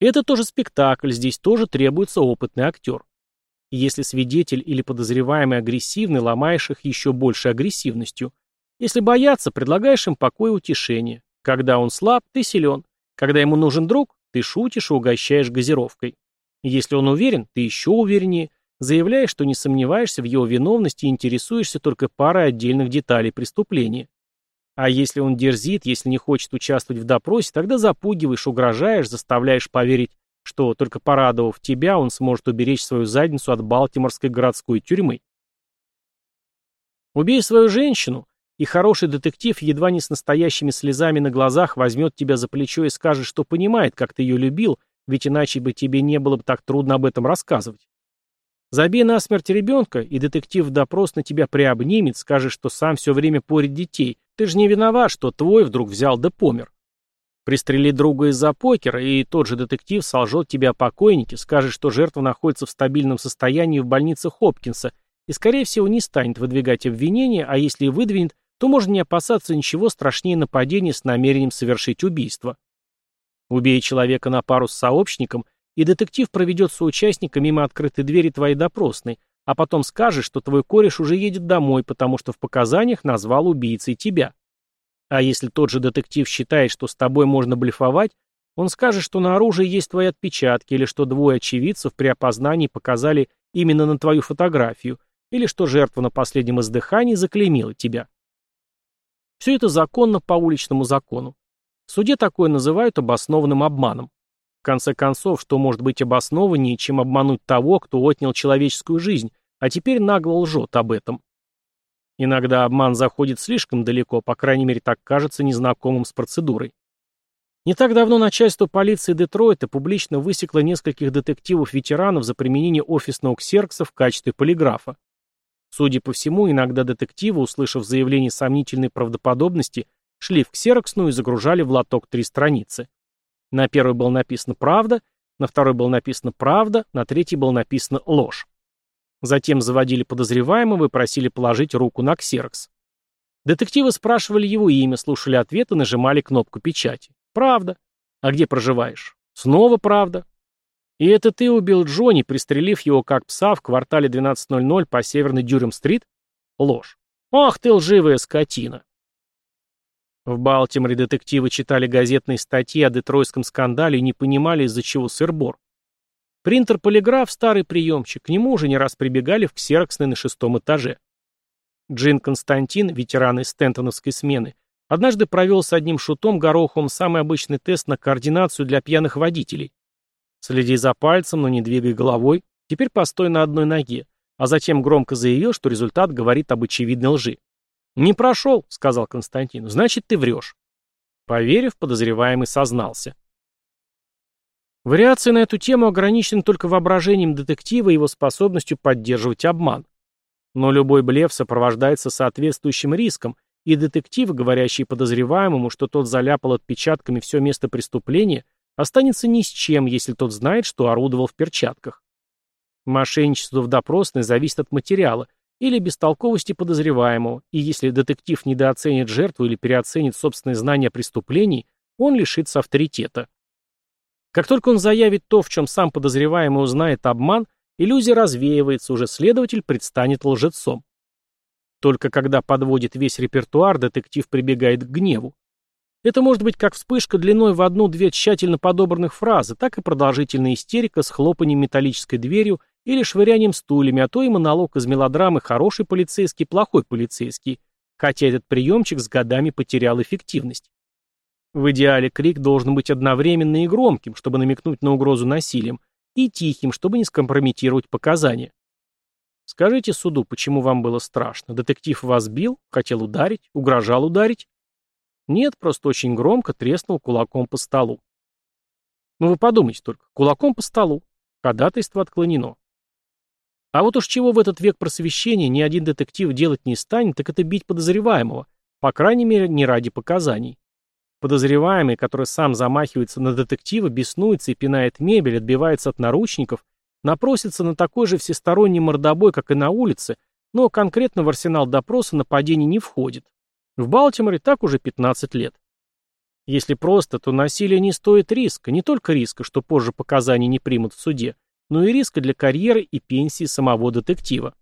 A: Это тоже спектакль, здесь тоже требуется опытный актер. Если свидетель или подозреваемый агрессивны, ломаешь их еще большей агрессивностью. Если боятся, предлагаешь им покой и утешение. Когда он слаб, ты силен. Когда ему нужен друг, ты шутишь и угощаешь газировкой. Если он уверен, ты еще увереннее. Заявляешь, что не сомневаешься в его виновности и интересуешься только парой отдельных деталей преступления. А если он дерзит, если не хочет участвовать в допросе, тогда запугиваешь, угрожаешь, заставляешь поверить, что только порадовав тебя, он сможет уберечь свою задницу от Балтиморской городской тюрьмы. Убей свою женщину, и хороший детектив едва не с настоящими слезами на глазах возьмет тебя за плечо и скажет, что понимает, как ты ее любил, ведь иначе бы тебе не было бы так трудно об этом рассказывать. Забей насмерть ребенка, и детектив в допрос на тебя приобнимет, скажет, что сам все время порит детей. Ты же не виноват, что твой вдруг взял да помер. Пристрели друга из-за покера, и тот же детектив солжет тебе о покойнике, скажет, что жертва находится в стабильном состоянии в больнице Хопкинса, и, скорее всего, не станет выдвигать обвинения, а если и выдвинет, то можно не опасаться ничего страшнее нападения с намерением совершить убийство. Убей человека на пару с сообщником, и детектив проведет соучастника мимо открытой двери твоей допросной, а потом скажет, что твой кореш уже едет домой, потому что в показаниях назвал убийцей тебя. А если тот же детектив считает, что с тобой можно блефовать, он скажет, что на оружии есть твои отпечатки, или что двое очевидцев при опознании показали именно на твою фотографию, или что жертва на последнем издыхании заклеймила тебя. Все это законно по уличному закону. В суде такое называют обоснованным обманом. В конце концов, что может быть обоснованнее, чем обмануть того, кто отнял человеческую жизнь, а теперь нагло лжет об этом. Иногда обман заходит слишком далеко, по крайней мере так кажется незнакомым с процедурой. Не так давно начальство полиции Детройта публично высекло нескольких детективов-ветеранов за применение офисного ксеркса в качестве полиграфа. Судя по всему, иногда детективы, услышав заявление сомнительной правдоподобности, шли в ксероксную и загружали в лоток три страницы. На первой было написано «правда», на второй было написано «правда», на третьей было написано «ложь». Затем заводили подозреваемого и просили положить руку на ксерокс. Детективы спрашивали его имя, слушали ответы, нажимали кнопку печати. «Правда». «А где проживаешь?» «Снова правда». «И это ты убил Джонни, пристрелив его как пса в квартале 12.00 по северной Дюрем-стрит?» «Ложь». «Ах ты лживая скотина!» В Балтиморе детективы читали газетные статьи о детройтском скандале и не понимали, из-за чего сыр-бор. Принтер-полиграф – старый приемчик, к нему уже не раз прибегали в ксероксной на шестом этаже. Джин Константин, ветеран из стентоновской смены, однажды провел с одним шутом Гороховым самый обычный тест на координацию для пьяных водителей. Следи за пальцем, но не двигай головой, теперь постой на одной ноге, а затем громко заявил, что результат говорит об очевидной лжи. «Не прошел», — сказал Константин, — «значит, ты врешь». Поверив, подозреваемый сознался. Вариации на эту тему ограничены только воображением детектива и его способностью поддерживать обман. Но любой блеф сопровождается соответствующим риском, и детектив, говорящий подозреваемому, что тот заляпал отпечатками все место преступления, останется ни с чем, если тот знает, что орудовал в перчатках. Мошенничество в допросной зависит от материала, или бестолковости подозреваемого, и если детектив недооценит жертву или переоценит собственные знания о преступлении, он лишится авторитета. Как только он заявит то, в чем сам подозреваемый узнает обман, иллюзия развеивается, уже следователь предстанет лжецом. Только когда подводит весь репертуар, детектив прибегает к гневу. Это может быть как вспышка длиной в одну-две тщательно подобранных фразы, так и продолжительная истерика с хлопанием металлической дверью или швырянием стульями, а то и монолог из мелодрамы «Хороший полицейский, плохой полицейский», хотя этот приемчик с годами потерял эффективность. В идеале крик должен быть одновременно и громким, чтобы намекнуть на угрозу насилием, и тихим, чтобы не скомпрометировать показания. Скажите суду, почему вам было страшно? Детектив вас бил, хотел ударить, угрожал ударить? Нет, просто очень громко треснул кулаком по столу. Ну вы подумайте только, кулаком по столу. Ходатайство отклонено. А вот уж чего в этот век просвещения ни один детектив делать не станет, так это бить подозреваемого, по крайней мере, не ради показаний. Подозреваемый, который сам замахивается на детектива, беснуется и пинает мебель, отбивается от наручников, напросится на такой же всесторонний мордобой, как и на улице, но конкретно в арсенал допроса нападений не входит. В Балтиморе так уже 15 лет. Если просто, то насилие не стоит риска, не только риска, что позже показания не примут в суде, но и риска для карьеры и пенсии самого детектива.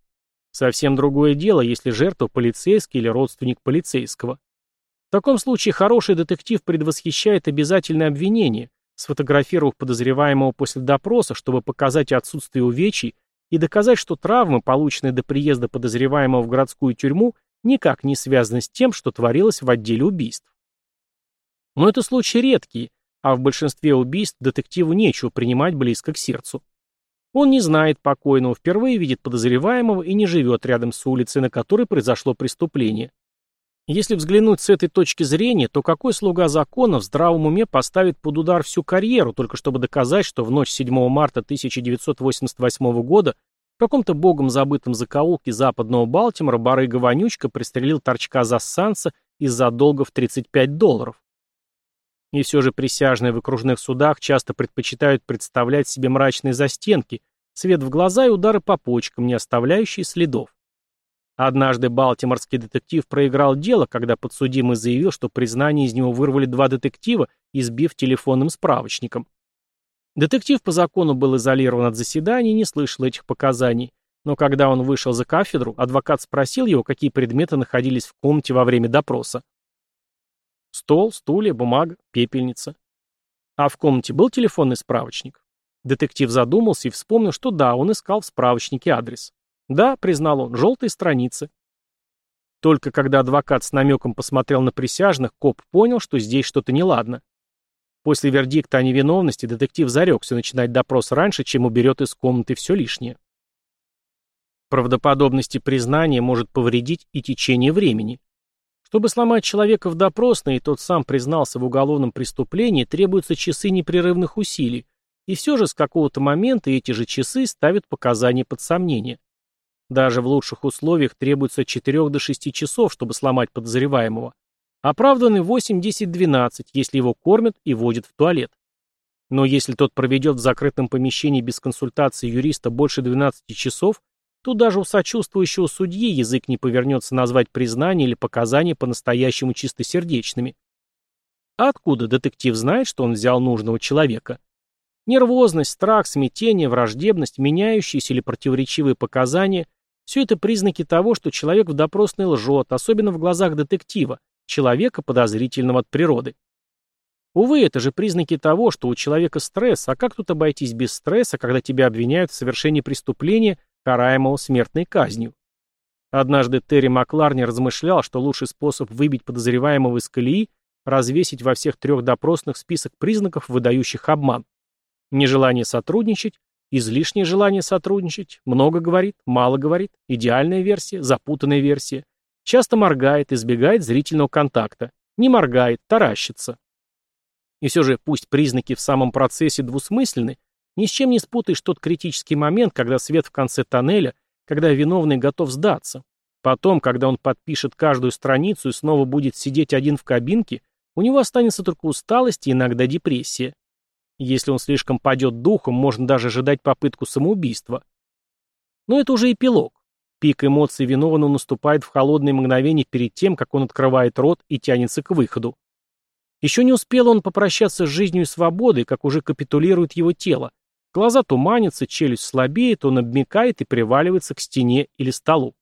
A: Совсем другое дело, если жертва полицейский или родственник полицейского. В таком случае хороший детектив предвосхищает обязательное обвинение, сфотографировав подозреваемого после допроса, чтобы показать отсутствие увечий и доказать, что травмы, полученные до приезда подозреваемого в городскую тюрьму, никак не связаны с тем, что творилось в отделе убийств. Но это случаи редкие, а в большинстве убийств детективу нечего принимать близко к сердцу. Он не знает покойного, впервые видит подозреваемого и не живет рядом с улицей, на которой произошло преступление. Если взглянуть с этой точки зрения, то какой слуга закона в здравом уме поставит под удар всю карьеру, только чтобы доказать, что в ночь 7 марта 1988 года в каком-то богом забытом закоулке западного Балтимора барыга-вонючка пристрелил торчка зассанца из-за долга в 35 долларов. И все же присяжные в окружных судах часто предпочитают представлять себе мрачные застенки, свет в глаза и удары по почкам, не оставляющие следов. Однажды балтиморский детектив проиграл дело, когда подсудимый заявил, что признание из него вырвали два детектива, избив телефонным справочником. Детектив по закону был изолирован от заседаний и не слышал этих показаний, но когда он вышел за кафедру, адвокат спросил его, какие предметы находились в комнате во время допроса. Стол, стулья, бумага, пепельница. А в комнате был телефонный справочник? Детектив задумался и вспомнил, что да, он искал в справочнике адрес. Да, признал он, желтые страницы. Только когда адвокат с намеком посмотрел на присяжных, коп понял, что здесь что-то неладно. После вердикта о невиновности детектив зарекся начинать допрос раньше, чем уберет из комнаты все лишнее. Правдоподобности признания может повредить и течение времени. Чтобы сломать человека в допросной, и тот сам признался в уголовном преступлении, требуются часы непрерывных усилий, и все же с какого-то момента эти же часы ставят показания под сомнение. Даже в лучших условиях требуется от 4 до 6 часов, чтобы сломать подозреваемого. Оправданы 8, 10, 12, если его кормят и водят в туалет. Но если тот проведет в закрытом помещении без консультации юриста больше 12 часов, Тут даже у сочувствующего судьи язык не повернется назвать признание или показания по-настоящему чистосердечными. А откуда детектив знает, что он взял нужного человека? Нервозность, страх, смятение, враждебность, меняющиеся или противоречивые показания – все это признаки того, что человек в допросной лжет, особенно в глазах детектива, человека, подозрительного от природы. Увы, это же признаки того, что у человека стресс, а как тут обойтись без стресса, когда тебя обвиняют в совершении преступления – караемого смертной казнью. Однажды Терри Макларни размышлял, что лучший способ выбить подозреваемого из колеи – развесить во всех трех допросных список признаков, выдающих обман. Нежелание сотрудничать, излишнее желание сотрудничать, много говорит, мало говорит, идеальная версия, запутанная версия, часто моргает, избегает зрительного контакта, не моргает, таращится. И все же пусть признаки в самом процессе двусмысленны, ни с чем не спутаешь тот критический момент, когда свет в конце тоннеля, когда виновный готов сдаться. Потом, когда он подпишет каждую страницу и снова будет сидеть один в кабинке, у него останется только усталость и иногда депрессия. Если он слишком падет духом, можно даже ожидать попытку самоубийства. Но это уже эпилог. Пик эмоций виновного наступает в холодные мгновения перед тем, как он открывает рот и тянется к выходу. Еще не успел он попрощаться с жизнью и свободой, как уже капитулирует его тело, Глаза туманятся, челюсть слабеет, он обмякает и приваливается к стене или столу.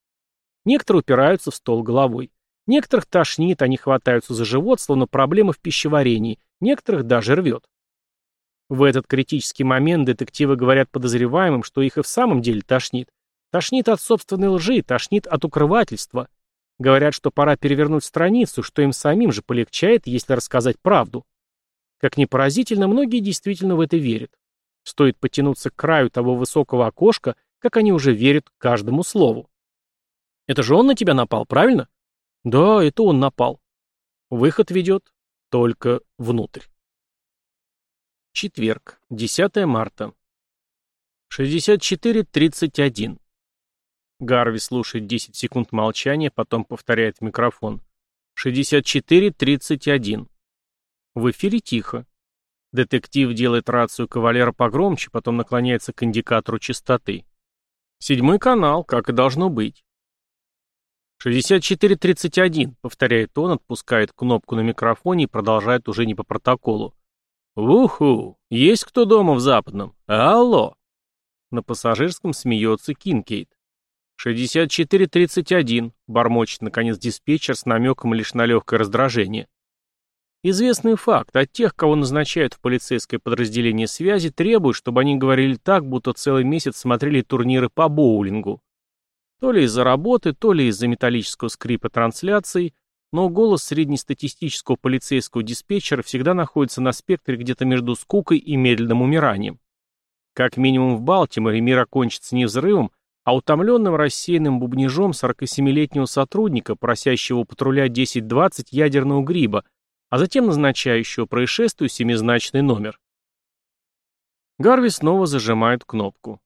A: Некоторые упираются в стол головой. Некоторых тошнит, они хватаются за живот, словно проблема в пищеварении. Некоторых даже рвет. В этот критический момент детективы говорят подозреваемым, что их и в самом деле тошнит. Тошнит от собственной лжи, тошнит от укрывательства. Говорят, что пора перевернуть страницу, что им самим же полегчает, если рассказать правду. Как ни поразительно, многие действительно в это верят. Стоит потянуться к краю того высокого окошка, как они уже верят каждому слову. Это же он на тебя напал, правильно? Да, это он напал. Выход ведет только внутрь. Четверг, 10 марта. 64.31. Гарви слушает 10 секунд молчания, потом повторяет в микрофон. 64.31. В эфире тихо. Детектив делает рацию кавалера погромче, потом наклоняется к индикатору частоты. Седьмой канал, как и должно быть. 6431, повторяет он, отпускает кнопку на микрофоне и продолжает уже не по протоколу. «Уху! Есть кто дома в Западном? Алло!» На пассажирском смеется Кинкейт. «6431», — бормочет, наконец, диспетчер с намеком лишь на легкое раздражение. Известный факт, от тех, кого назначают в полицейское подразделение связи, требуют, чтобы они говорили так, будто целый месяц смотрели турниры по боулингу. То ли из-за работы, то ли из-за металлического скрипа трансляции, но голос среднестатистического полицейского диспетчера всегда находится на спектре где-то между скукой и медленным умиранием. Как минимум в Балтиморе мир окончится не взрывом, а утомленным рассеянным бубнежом 47-летнего сотрудника, просящего у патруля 10-20 ядерного гриба, а затем назначающего происшествию семизначный номер. Гарви снова зажимает кнопку.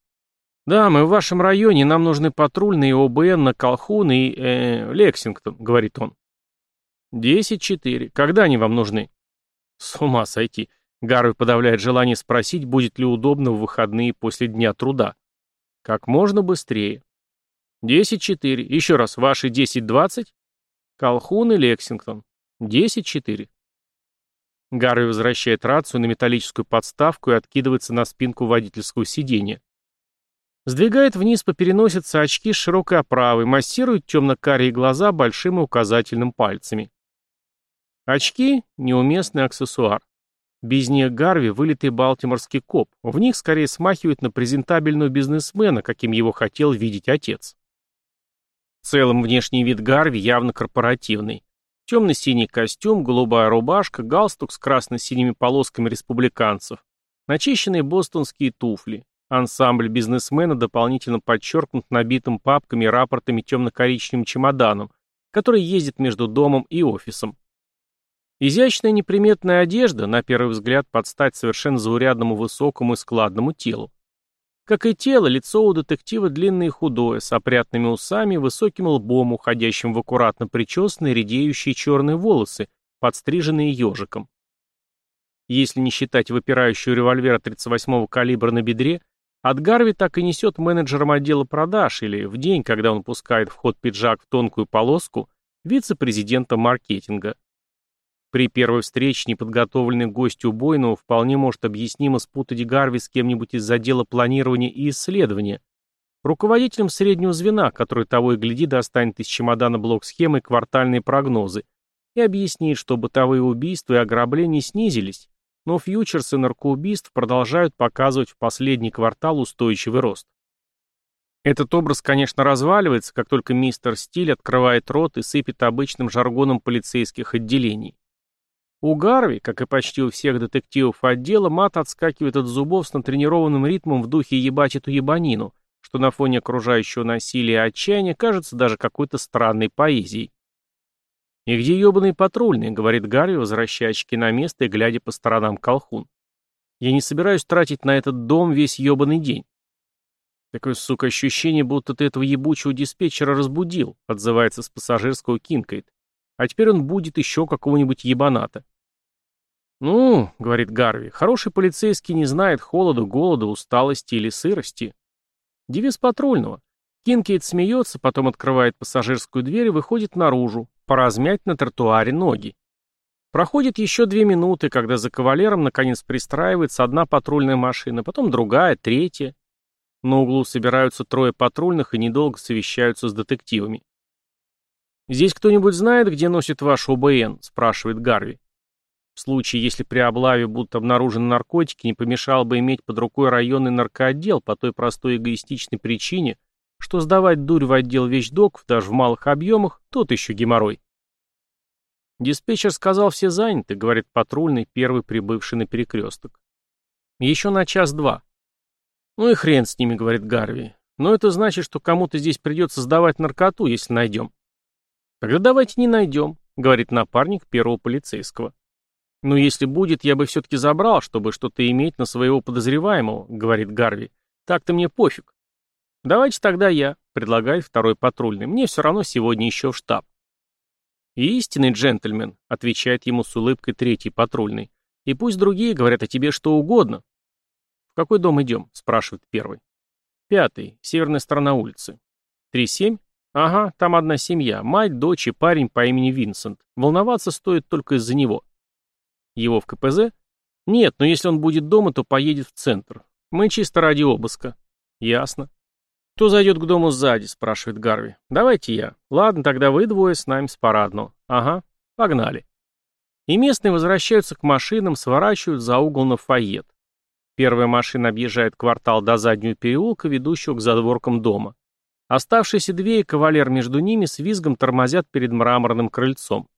A: «Да, мы в вашем районе, нам нужны патрульные ОБН на Колхун и... Э, Лексингтон», — говорит он. «Десять четыре. Когда они вам нужны?» «С ума сойти». Гарви подавляет желание спросить, будет ли удобно в выходные после дня труда. «Как можно быстрее». «Десять четыре. Еще раз, ваши десять двадцать?» «Колхун и Лексингтон». «Десять четыре». Гарви возвращает рацию на металлическую подставку и откидывается на спинку водительского сиденья. Сдвигает вниз по переносице очки с широкой оправой, массирует темно-карие глаза большим и указательным пальцами. Очки – неуместный аксессуар. Без них Гарви – вылитый балтиморский коп. В них скорее смахивает на презентабельного бизнесмена, каким его хотел видеть отец. В целом внешний вид Гарви явно корпоративный. Темно-синий костюм, голубая рубашка, галстук с красно-синими полосками республиканцев, начищенные бостонские туфли. Ансамбль бизнесмена дополнительно подчеркнут набитым папками и рапортами темно-коричневым чемоданом, который ездит между домом и офисом. Изящная неприметная одежда, на первый взгляд, под стать совершенно заурядному высокому и складному телу. Как и тело, лицо у детектива длинное и худое, с опрятными усами высоким лбом, уходящим в аккуратно причесанные редеющие черные волосы, подстриженные ежиком. Если не считать выпирающего револьвера 38-го калибра на бедре, от Гарви так и несет менеджером отдела продаж или, в день, когда он пускает в ход пиджак в тонкую полоску, вице-президента маркетинга. При первой встрече неподготовленный гость убойного вполне может объяснимо спутать Гарви с кем-нибудь из отдела планирования и исследования, руководителем среднего звена, который того и гляди достанет из чемодана блок схемы квартальные прогнозы, и объяснит, что бытовые убийства и ограбления снизились, но фьючерсы наркоубийств продолжают показывать в последний квартал устойчивый рост. Этот образ, конечно, разваливается, как только мистер Стиль открывает рот и сыпет обычным жаргоном полицейских отделений. У Гарви, как и почти у всех детективов отдела, мат отскакивает от зубов с натренированным ритмом в духе «ебать эту ебанину», что на фоне окружающего насилия и отчаяния кажется даже какой-то странной поэзией. «И где ебаные патрульные?» — говорит Гарви, возвращая очки на место и глядя по сторонам колхун. «Я не собираюсь тратить на этот дом весь ебаный день». «Такое, сука, ощущение, будто ты этого ебучего диспетчера разбудил», — отзывается с пассажирского Кинкает. «А теперь он будет еще какого-нибудь ебаната». «Ну, — говорит Гарви, — хороший полицейский не знает холода, голода, усталости или сырости. Девиз патрульного. Кинкейт смеется, потом открывает пассажирскую дверь и выходит наружу, поразмять на тротуаре ноги. Проходит еще две минуты, когда за кавалером наконец пристраивается одна патрульная машина, потом другая, третья. На углу собираются трое патрульных и недолго совещаются с детективами. «Здесь кто-нибудь знает, где носит ваш ОБН?» – спрашивает Гарви. В случае, если при облаве будут обнаружены наркотики, не помешало бы иметь под рукой районный наркоотдел по той простой эгоистичной причине, что сдавать дурь в отдел вещдоков даже в малых объемах, тот еще геморрой. Диспетчер сказал, все заняты, говорит патрульный, первый прибывший на перекресток. Еще на час-два. Ну и хрен с ними, говорит Гарви. Но это значит, что кому-то здесь придется сдавать наркоту, если найдем. Тогда давайте не найдем, говорит напарник первого полицейского. «Ну, если будет, я бы все-таки забрал, чтобы что-то иметь на своего подозреваемого», — говорит Гарви. «Так-то мне пофиг». «Давайте тогда я», — предлагает второй патрульный. «Мне все равно сегодня еще в штаб». «Истинный джентльмен», — отвечает ему с улыбкой третий патрульный. «И пусть другие говорят о тебе что угодно». «В какой дом идем?» — спрашивает первый. «Пятый, северная сторона улицы». «Три семь?» «Ага, там одна семья, мать, дочь и парень по имени Винсент. Волноваться стоит только из-за него». Его в КПЗ? Нет, но если он будет дома, то поедет в центр. Мы чисто ради обыска. Ясно. Кто зайдет к дому сзади, спрашивает Гарви. Давайте я. Ладно, тогда вы двое с нами с парадного. Ага, погнали. И местные возвращаются к машинам, сворачивают за угол на фойет. Первая машина объезжает квартал до заднего переулка, ведущего к задворкам дома. Оставшиеся две и кавалер между ними с визгом тормозят перед мраморным крыльцом.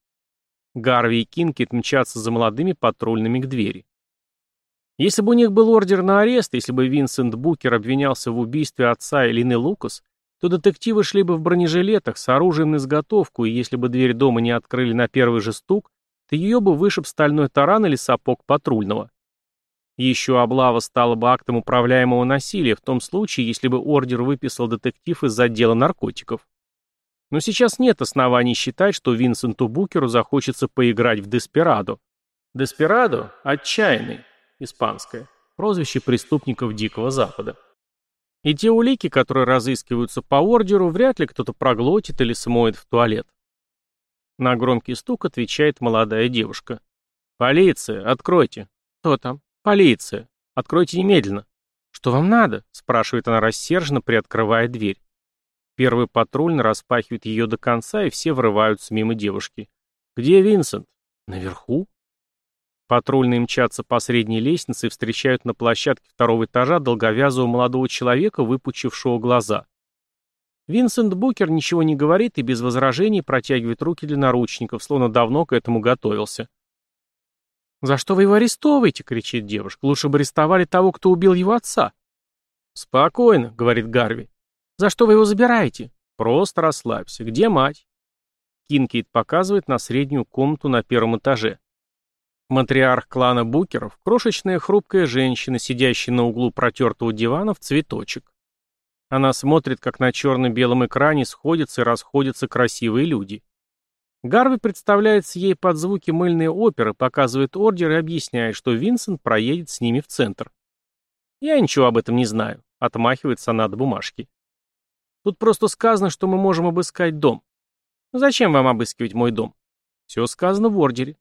A: Гарви и Кинкет мчатся за молодыми патрульными к двери. Если бы у них был ордер на арест, если бы Винсент Букер обвинялся в убийстве отца Элины Лукас, то детективы шли бы в бронежилетах с оружием на изготовку, и если бы дверь дома не открыли на первый же стук, то ее бы вышиб стальной таран или сапог патрульного. Еще облава стала бы актом управляемого насилия в том случае, если бы ордер выписал детектив из отдела наркотиков. Но сейчас нет оснований считать, что Винсенту Букеру захочется поиграть в Деспирадо. Деспирадо – отчаянный, испанское, прозвище преступников Дикого Запада. И те улики, которые разыскиваются по ордеру, вряд ли кто-то проглотит или смоет в туалет. На громкий стук отвечает молодая девушка. «Полиция, откройте». «Кто там?» «Полиция. Откройте немедленно». «Что вам надо?» – спрашивает она рассерженно, приоткрывая дверь. Первый патрульный распахивает ее до конца, и все врываются мимо девушки. «Где Винсент?» «Наверху?» Патрульные мчатся по средней лестнице и встречают на площадке второго этажа долговязого молодого человека, выпучившего глаза. Винсент Букер ничего не говорит и без возражений протягивает руки для наручников, словно давно к этому готовился. «За что вы его арестовываете?» — кричит девушка. «Лучше бы арестовали того, кто убил его отца». «Спокойно», — говорит Гарви. «За что вы его забираете?» «Просто расслабься. Где мать?» Кинкейт показывает на среднюю комнату на первом этаже. Матриарх клана Букеров – крошечная хрупкая женщина, сидящая на углу протертого дивана в цветочек. Она смотрит, как на черно-белом экране сходятся и расходятся красивые люди. Гарви представляется ей под звуки мыльной оперы, показывает ордер и объясняет, что Винсент проедет с ними в центр. «Я ничего об этом не знаю», — отмахивается она от бумажки. Тут просто сказано, что мы можем обыскать дом. Зачем вам обыскивать мой дом? Все сказано в ордере.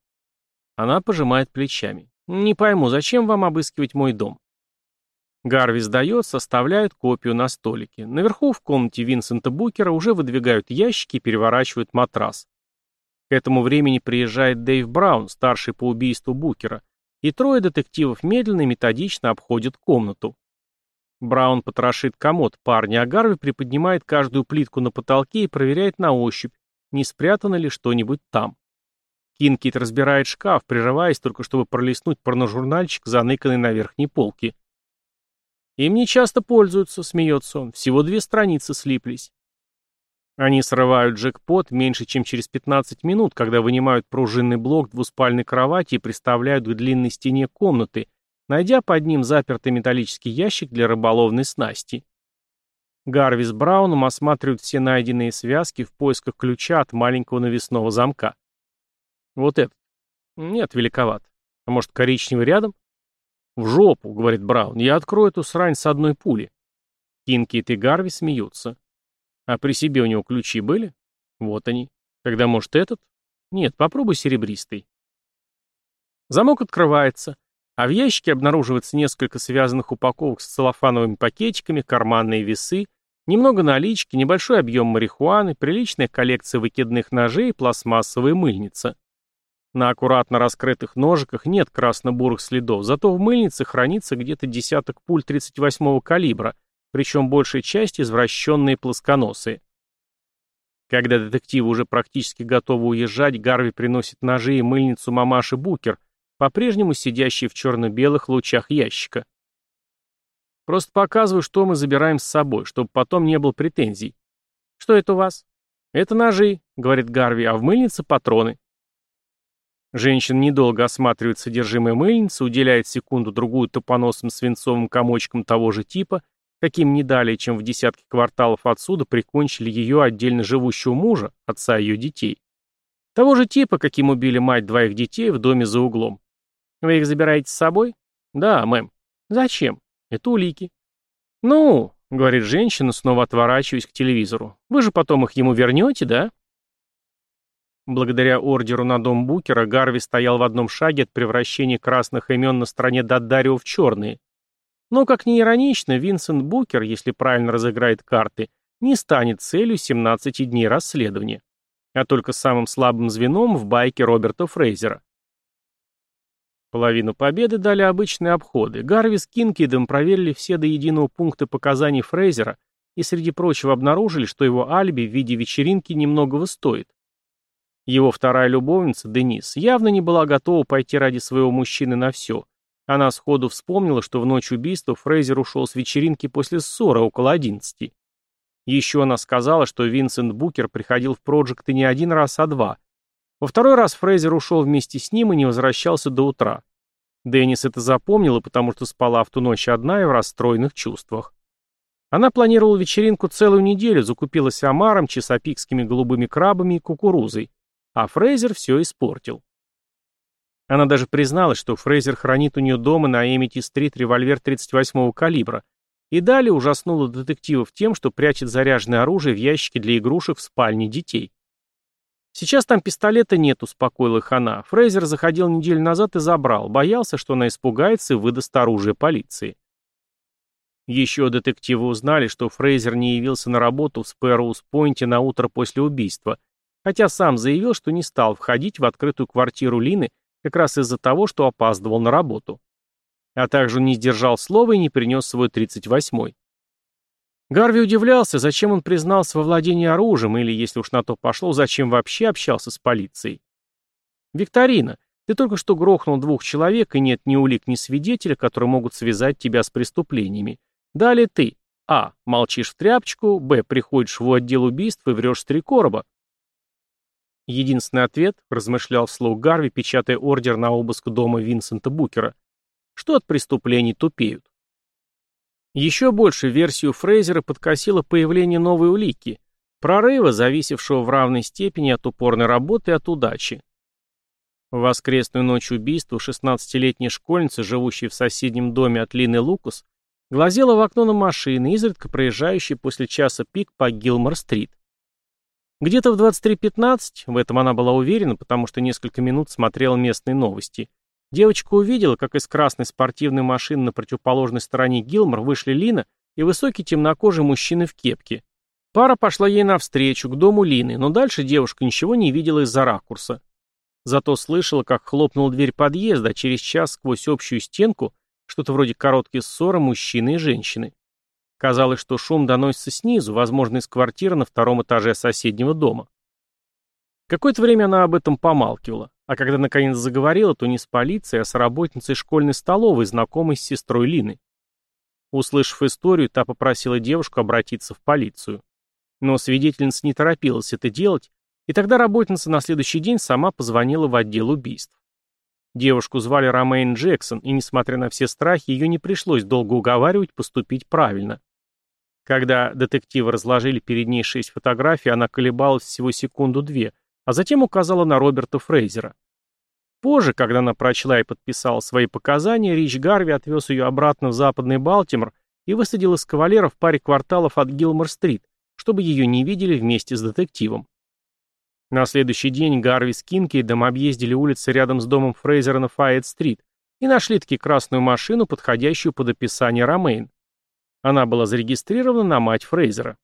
A: Она пожимает плечами. Не пойму, зачем вам обыскивать мой дом? Гарви сдает, составляют копию на столике. Наверху в комнате Винсента Букера уже выдвигают ящики и переворачивают матрас. К этому времени приезжает Дэйв Браун, старший по убийству Букера, и трое детективов медленно и методично обходят комнату. Браун потрошит комод парня, а Гарви приподнимает каждую плитку на потолке и проверяет на ощупь, не спрятано ли что-нибудь там. Кинкит разбирает шкаф, прерываясь только чтобы пролистнуть порножурнальчик, заныканный на верхней полке. «Им не часто пользуются», — смеется он, — «всего две страницы слиплись». Они срывают джекпот меньше, чем через 15 минут, когда вынимают пружинный блок двуспальной кровати и приставляют к длинной стене комнаты, найдя под ним запертый металлический ящик для рыболовной снасти. Гарви с Брауном осматривают все найденные связки в поисках ключа от маленького навесного замка. Вот этот. Нет, великоват. А может, коричневый рядом? В жопу, говорит Браун. Я открою эту срань с одной пули. Кинкит и Гарви смеются. А при себе у него ключи были? Вот они. Тогда, может, этот? Нет, попробуй серебристый. Замок открывается. А в ящике обнаруживается несколько связанных упаковок с целлофановыми пакетиками, карманные весы, немного налички, небольшой объем марихуаны, приличная коллекция выкидных ножей и пластмассовая мыльница. На аккуратно раскрытых ножиках нет красно-бурых следов, зато в мыльнице хранится где-то десяток пуль 38-го калибра, причем большая часть извращенные плосконосые. Когда детективы уже практически готовы уезжать, Гарви приносит ножи и мыльницу мамаши Букер, по-прежнему сидящий в черно-белых лучах ящика. Просто показываю, что мы забираем с собой, чтобы потом не было претензий. Что это у вас? Это ножи, говорит Гарви, а в мыльнице патроны. Женщина недолго осматривает содержимое мыльницы, уделяет секунду-другую топоносым свинцовым комочкам того же типа, каким не далее, чем в десятки кварталов отсюда прикончили ее отдельно живущего мужа, отца ее детей. Того же типа, каким убили мать двоих детей в доме за углом. Вы их забираете с собой? Да, мэм. Зачем? Это улики. Ну, говорит женщина, снова отворачиваясь к телевизору. Вы же потом их ему вернете, да? Благодаря ордеру на дом Букера Гарви стоял в одном шаге от превращения красных имен на стороне Даддарио в черные. Но, как ни иронично, Винсент Букер, если правильно разыграет карты, не станет целью 17 дней расследования, а только самым слабым звеном в байке Роберта Фрейзера. Половину победы дали обычные обходы. Гарви с Кинкидом проверили все до единого пункта показаний Фрейзера и, среди прочего, обнаружили, что его алиби в виде вечеринки немногого стоит. Его вторая любовница, Денис, явно не была готова пойти ради своего мужчины на все. Она сходу вспомнила, что в ночь убийства Фрейзер ушел с вечеринки после ссоры около одиннадцати. Еще она сказала, что Винсент Букер приходил в Проджекты не один раз, а два. Во второй раз Фрейзер ушел вместе с ним и не возвращался до утра. Деннис это запомнила, потому что спала в ту ночь одна и в расстроенных чувствах. Она планировала вечеринку целую неделю, закупилась омаром, чесопикскими голубыми крабами и кукурузой. А Фрейзер все испортил. Она даже призналась, что Фрейзер хранит у нее дома на Эмити-стрит револьвер 38-го калибра, и далее ужаснула детективов тем, что прячет заряженное оружие в ящике для игрушек в спальне детей. Сейчас там пистолета нет, успокоила их она. Фрейзер заходил неделю назад и забрал, боялся, что она испугается и выдаст оружие полиции. Еще детективы узнали, что Фрейзер не явился на работу в Спэроус-Пойнте на утро после убийства хотя сам заявил, что не стал входить в открытую квартиру Лины как раз из-за того, что опаздывал на работу. А также не сдержал слова и не принес свой 38-й. Гарви удивлялся, зачем он признался во владении оружием, или, если уж на то пошло, зачем вообще общался с полицией. «Викторина, ты только что грохнул двух человек, и нет ни улик, ни свидетеля, которые могут связать тебя с преступлениями. Далее ты. А. Молчишь в тряпочку. Б. Приходишь в отдел убийств и врешь с три короба. Единственный ответ, размышлял вслух Гарви, печатая ордер на обыск дома Винсента Букера, что от преступлений тупеют. Еще больше версию Фрейзера подкосило появление новой улики, прорыва, зависевшего в равной степени от упорной работы и от удачи. В воскресную ночь убийства 16-летняя школьница, живущая в соседнем доме от Лины Лукас, глазела в окно на машины, изредка проезжающие после часа пик по Гилмор-стрит. Где-то в 23.15, в этом она была уверена, потому что несколько минут смотрела местные новости, девочка увидела, как из красной спортивной машины на противоположной стороне Гилмор вышли Лина и высокий темнокожий мужчина в кепке. Пара пошла ей навстречу, к дому Лины, но дальше девушка ничего не видела из-за ракурса. Зато слышала, как хлопнула дверь подъезда, а через час сквозь общую стенку, что-то вроде короткой ссоры мужчины и женщины. Казалось, что шум доносится снизу, возможно, из квартиры на втором этаже соседнего дома. Какое-то время она об этом помалкивала, а когда наконец заговорила, то не с полицией, а с работницей школьной столовой, знакомой с сестрой Лины. Услышав историю, та попросила девушку обратиться в полицию. Но свидетельница не торопилась это делать, и тогда работница на следующий день сама позвонила в отдел убийств. Девушку звали Ромейн Джексон, и, несмотря на все страхи, ее не пришлось долго уговаривать поступить правильно. Когда детективы разложили перед ней шесть фотографий, она колебалась всего секунду-две, а затем указала на Роберта Фрейзера. Позже, когда она прочла и подписала свои показания, Рич Гарви отвез ее обратно в западный Балтимор и высадил из кавалера в паре кварталов от Гилмор-стрит, чтобы ее не видели вместе с детективом. На следующий день Гарви с Кинкейдом объездили улицы рядом с домом Фрейзера на Файет-стрит и нашли-таки красную машину, подходящую под описание Ромейн. Она была зарегистрирована на мать Фрейзера.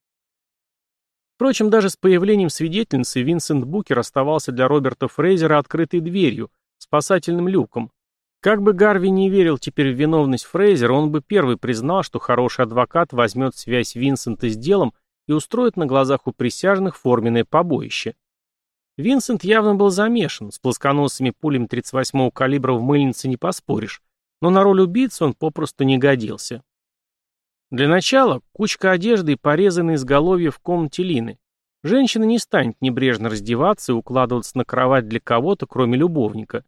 A: Впрочем, даже с появлением свидетельницы Винсент Букер оставался для Роберта Фрейзера открытой дверью, спасательным люком. Как бы Гарви не верил теперь в виновность Фрейзера, он бы первый признал, что хороший адвокат возьмет связь Винсента с делом и устроит на глазах у присяжных форменное побоище. Винсент явно был замешан, с плосконосыми пулями 38-го калибра в мыльнице не поспоришь, но на роль убийцы он попросту не годился. Для начала кучка одежды и порезанные изголовья в комнате Лины. Женщина не станет небрежно раздеваться и укладываться на кровать для кого-то, кроме любовника.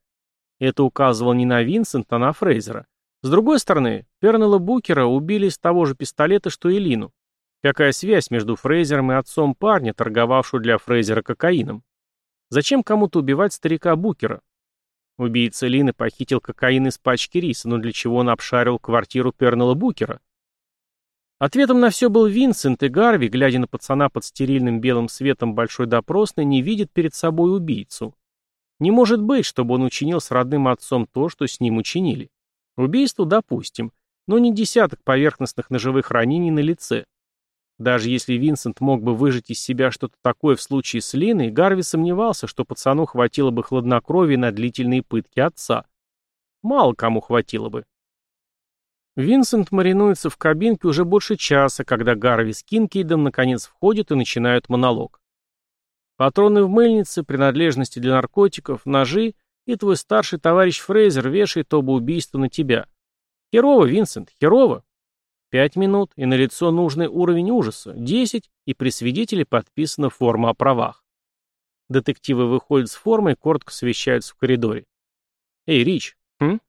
A: Это указывало не на Винсента, а на Фрейзера. С другой стороны, Пернелла Букера убили из того же пистолета, что и Лину. Какая связь между Фрейзером и отцом парня, торговавшего для Фрейзера кокаином? Зачем кому-то убивать старика Букера? Убийца Лины похитил кокаин из пачки риса, но для чего он обшарил квартиру Пернелла Букера? Ответом на все был Винсент, и Гарви, глядя на пацана под стерильным белым светом большой допросной, не видит перед собой убийцу. Не может быть, чтобы он учинил с родным отцом то, что с ним учинили. Убийство, допустим, но не десяток поверхностных ножевых ранений на лице. Даже если Винсент мог бы выжать из себя что-то такое в случае с Линой, Гарви сомневался, что пацану хватило бы хладнокровия на длительные пытки отца. Мало кому хватило бы. Винсент маринуется в кабинке уже больше часа, когда Гарви с Кинкейдом наконец входят и начинают монолог. Патроны в мыльнице, принадлежности для наркотиков, ножи, и твой старший товарищ Фрейзер вешает оба убийства на тебя. Херово, Винсент, херово. Пять минут, и на лицо нужный уровень ужаса. Десять, и при свидетеле подписана форма о правах. Детективы выходят с формы и коротко совещаются в коридоре. «Эй, Рич, хм?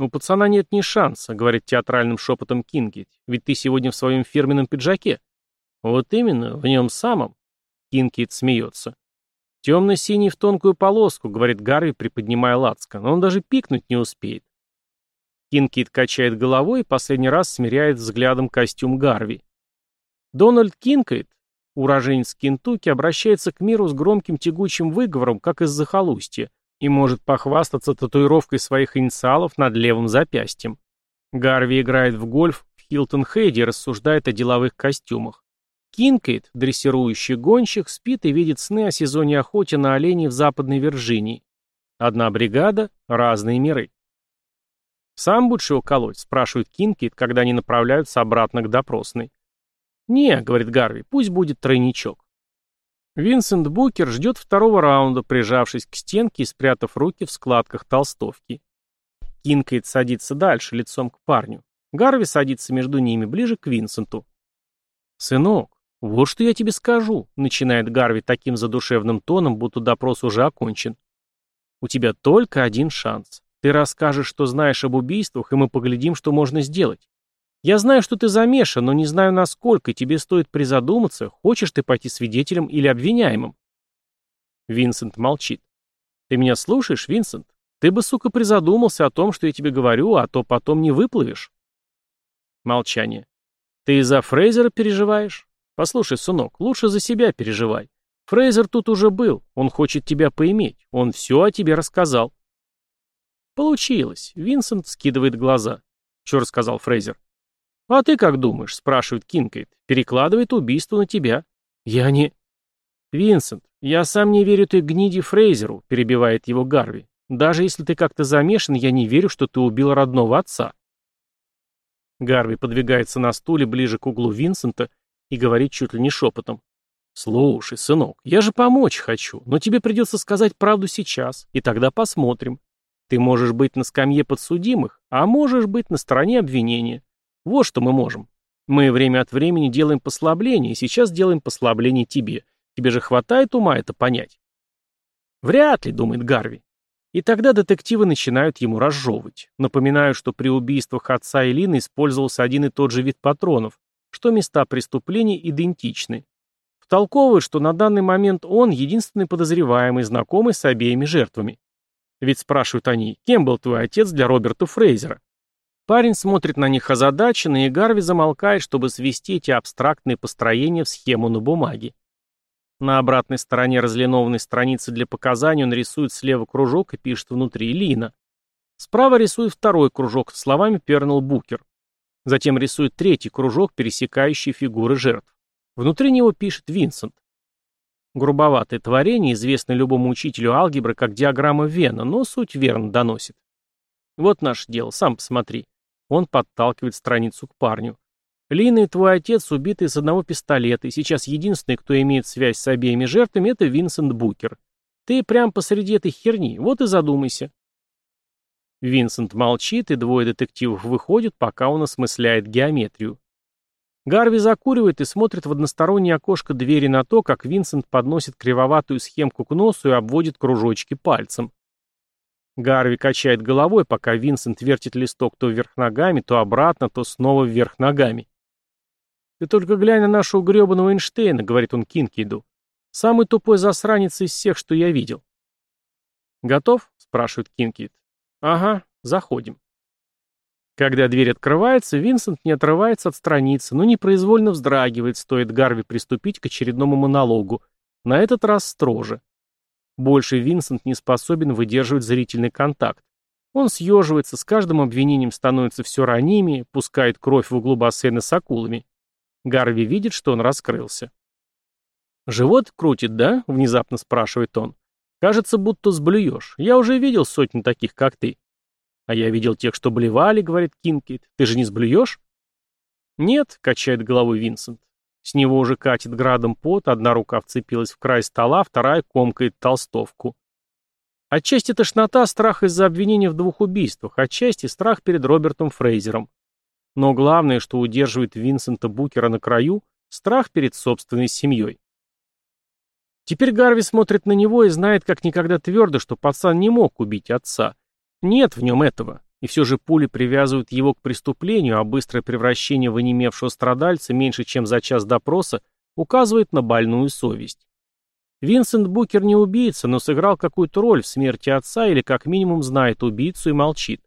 A: «У пацана нет ни шанса», — говорит театральным шепотом Кингет, «ведь ты сегодня в своем фирменном пиджаке». «Вот именно, в нем самом». Кинкейд смеется. «Темно-синий в тонкую полоску», — говорит Гарви, приподнимая лацкан, но он даже пикнуть не успеет. Кинкейд качает головой и последний раз смеряет взглядом костюм Гарви. Дональд Кинкейд, уроженец Кентукки, обращается к миру с громким тягучим выговором, как из захолустья, и может похвастаться татуировкой своих инициалов над левым запястьем. Гарви играет в гольф в Хилтон-Хеде и рассуждает о деловых костюмах. Кинкейд, дрессирующий гончих, спит и видит сны о сезоне охоты на оленей в Западной Вирджинии. Одна бригада, разные миры. «Сам будешь его колоть?» – спрашивает Кинкейд, когда они направляются обратно к допросной. «Не», – говорит Гарви, – «пусть будет тройничок». Винсент Букер ждет второго раунда, прижавшись к стенке и спрятав руки в складках толстовки. Кинкейд садится дальше, лицом к парню. Гарви садится между ними, ближе к Винсенту. «Сынок, вот что я тебе скажу», — начинает Гарви таким задушевным тоном, будто допрос уже окончен. «У тебя только один шанс. Ты расскажешь, что знаешь об убийствах, и мы поглядим, что можно сделать. Я знаю, что ты замешан, но не знаю, насколько тебе стоит призадуматься, хочешь ты пойти свидетелем или обвиняемым. Винсент молчит. Ты меня слушаешь, Винсент? Ты бы, сука, призадумался о том, что я тебе говорю, а то потом не выплывешь. Молчание. Ты из-за Фрейзера переживаешь? Послушай, сынок, лучше за себя переживай. Фрейзер тут уже был, он хочет тебя поиметь, он все о тебе рассказал. Получилось. Винсент вскидывает глаза. Что рассказал Фрейзер? «А ты как думаешь?» — спрашивает Кинкейд. «Перекладывает убийство на тебя». «Я не...» «Винсент, я сам не верю ты гниде Фрейзеру», — перебивает его Гарви. «Даже если ты как-то замешан, я не верю, что ты убил родного отца». Гарви подвигается на стуле ближе к углу Винсента и говорит чуть ли не шепотом. «Слушай, сынок, я же помочь хочу, но тебе придется сказать правду сейчас, и тогда посмотрим. Ты можешь быть на скамье подсудимых, а можешь быть на стороне обвинения. Вот что мы можем. Мы время от времени делаем послабление, и сейчас делаем послабление тебе. Тебе же хватает ума это понять? Вряд ли, думает Гарви. И тогда детективы начинают ему разжевывать. Напоминаю, что при убийствах отца и Лины использовался один и тот же вид патронов, что места преступлений идентичны. Втолковывают, что на данный момент он единственный подозреваемый, знакомый с обеими жертвами. Ведь спрашивают они, кем был твой отец для Роберта Фрейзера? Парень смотрит на них озадаченно, и Гарви замолкает, чтобы свести эти абстрактные построения в схему на бумаге. На обратной стороне разлинованной страницы для показаний он рисует слева кружок и пишет внутри «Лина». Справа рисует второй кружок с словами «Пернелл Букер». Затем рисует третий кружок, пересекающий фигуры жертв. Внутри него пишет «Винсент». Грубоватое творение, известное любому учителю алгебры как диаграмма Вена, но суть верно доносит. Вот наше дело, сам посмотри. Он подталкивает страницу к парню. Лина и твой отец убиты из одного пистолета, и сейчас единственный, кто имеет связь с обеими жертвами, это Винсент Букер. Ты прям посреди этой херни, вот и задумайся. Винсент молчит, и двое детективов выходят, пока он осмысляет геометрию. Гарви закуривает и смотрит в одностороннее окошко двери на то, как Винсент подносит кривоватую схемку к носу и обводит кружочки пальцем. Гарви качает головой, пока Винсент вертит листок то вверх ногами, то обратно, то снова вверх ногами. «Ты только глянь на нашего гребаного Эйнштейна», — говорит он Кинкиду. «Самый тупой засранец из всех, что я видел». «Готов?» — спрашивает Кинкид. «Ага, заходим». Когда дверь открывается, Винсент не отрывается от страницы, но непроизвольно вздрагивает, стоит Гарви приступить к очередному монологу, на этот раз строже. Больше Винсент не способен выдерживать зрительный контакт. Он съеживается, с каждым обвинением становится все ранимее, пускает кровь в углу бассейна с акулами. Гарви видит, что он раскрылся. «Живот крутит, да?» — внезапно спрашивает он. «Кажется, будто сблюешь. Я уже видел сотни таких, как ты». «А я видел тех, что блевали», — говорит Кинкейт. «Ты же не сблюешь?» «Нет», — качает головой Винсент. С него уже катит градом пот, одна рука вцепилась в край стола, вторая комкает толстовку. Отчасти тошнота, страх из-за обвинения в двух убийствах, отчасти страх перед Робертом Фрейзером. Но главное, что удерживает Винсента Букера на краю, страх перед собственной семьей. Теперь Гарви смотрит на него и знает как никогда твердо, что пацан не мог убить отца, нет в нем этого. И все же пули привязывают его к преступлению, а быстрое превращение в онемевшего страдальца меньше чем за час допроса указывает на больную совесть. Винсент Букер не убийца, но сыграл какую-то роль в смерти отца или как минимум знает убийцу и молчит.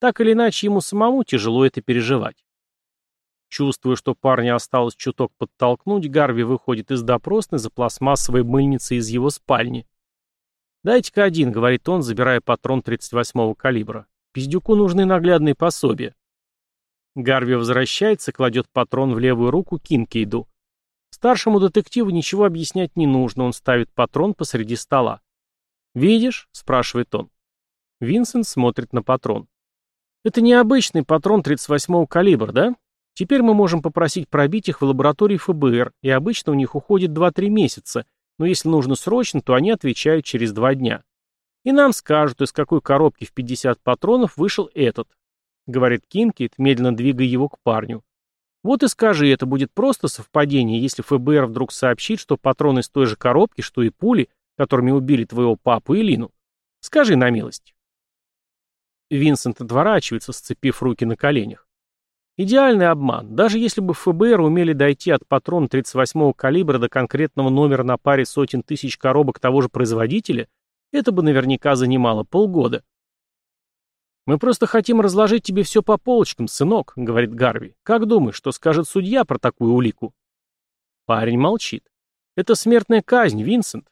A: Так или иначе, ему самому тяжело это переживать. Чувствуя, что парня осталось чуток подтолкнуть, Гарви выходит из допросной за пластмассовой мыльницей из его спальни. «Дайте-ка один», — говорит он, забирая патрон 38-го калибра. «Пиздюку нужны наглядные пособия». Гарви возвращается, кладет патрон в левую руку Кинкейду. Старшему детективу ничего объяснять не нужно, он ставит патрон посреди стола. «Видишь?» — спрашивает он. Винсент смотрит на патрон. «Это необычный патрон 38-го калибра, да? Теперь мы можем попросить пробить их в лаборатории ФБР, и обычно у них уходит 2-3 месяца, но если нужно срочно, то они отвечают через два дня. И нам скажут, из какой коробки в 50 патронов вышел этот, говорит Кинкит, медленно двигая его к парню. Вот и скажи, это будет просто совпадение, если ФБР вдруг сообщит, что патроны из той же коробки, что и пули, которыми убили твоего папу и Лину. Скажи на милость. Винсент отворачивается, сцепив руки на коленях. Идеальный обман. Даже если бы ФБР умели дойти от патрона 38-го калибра до конкретного номера на паре сотен тысяч коробок того же производителя, это бы наверняка занимало полгода. «Мы просто хотим разложить тебе все по полочкам, сынок», — говорит Гарви. «Как думаешь, что скажет судья про такую улику?» Парень молчит. «Это смертная казнь, Винсент».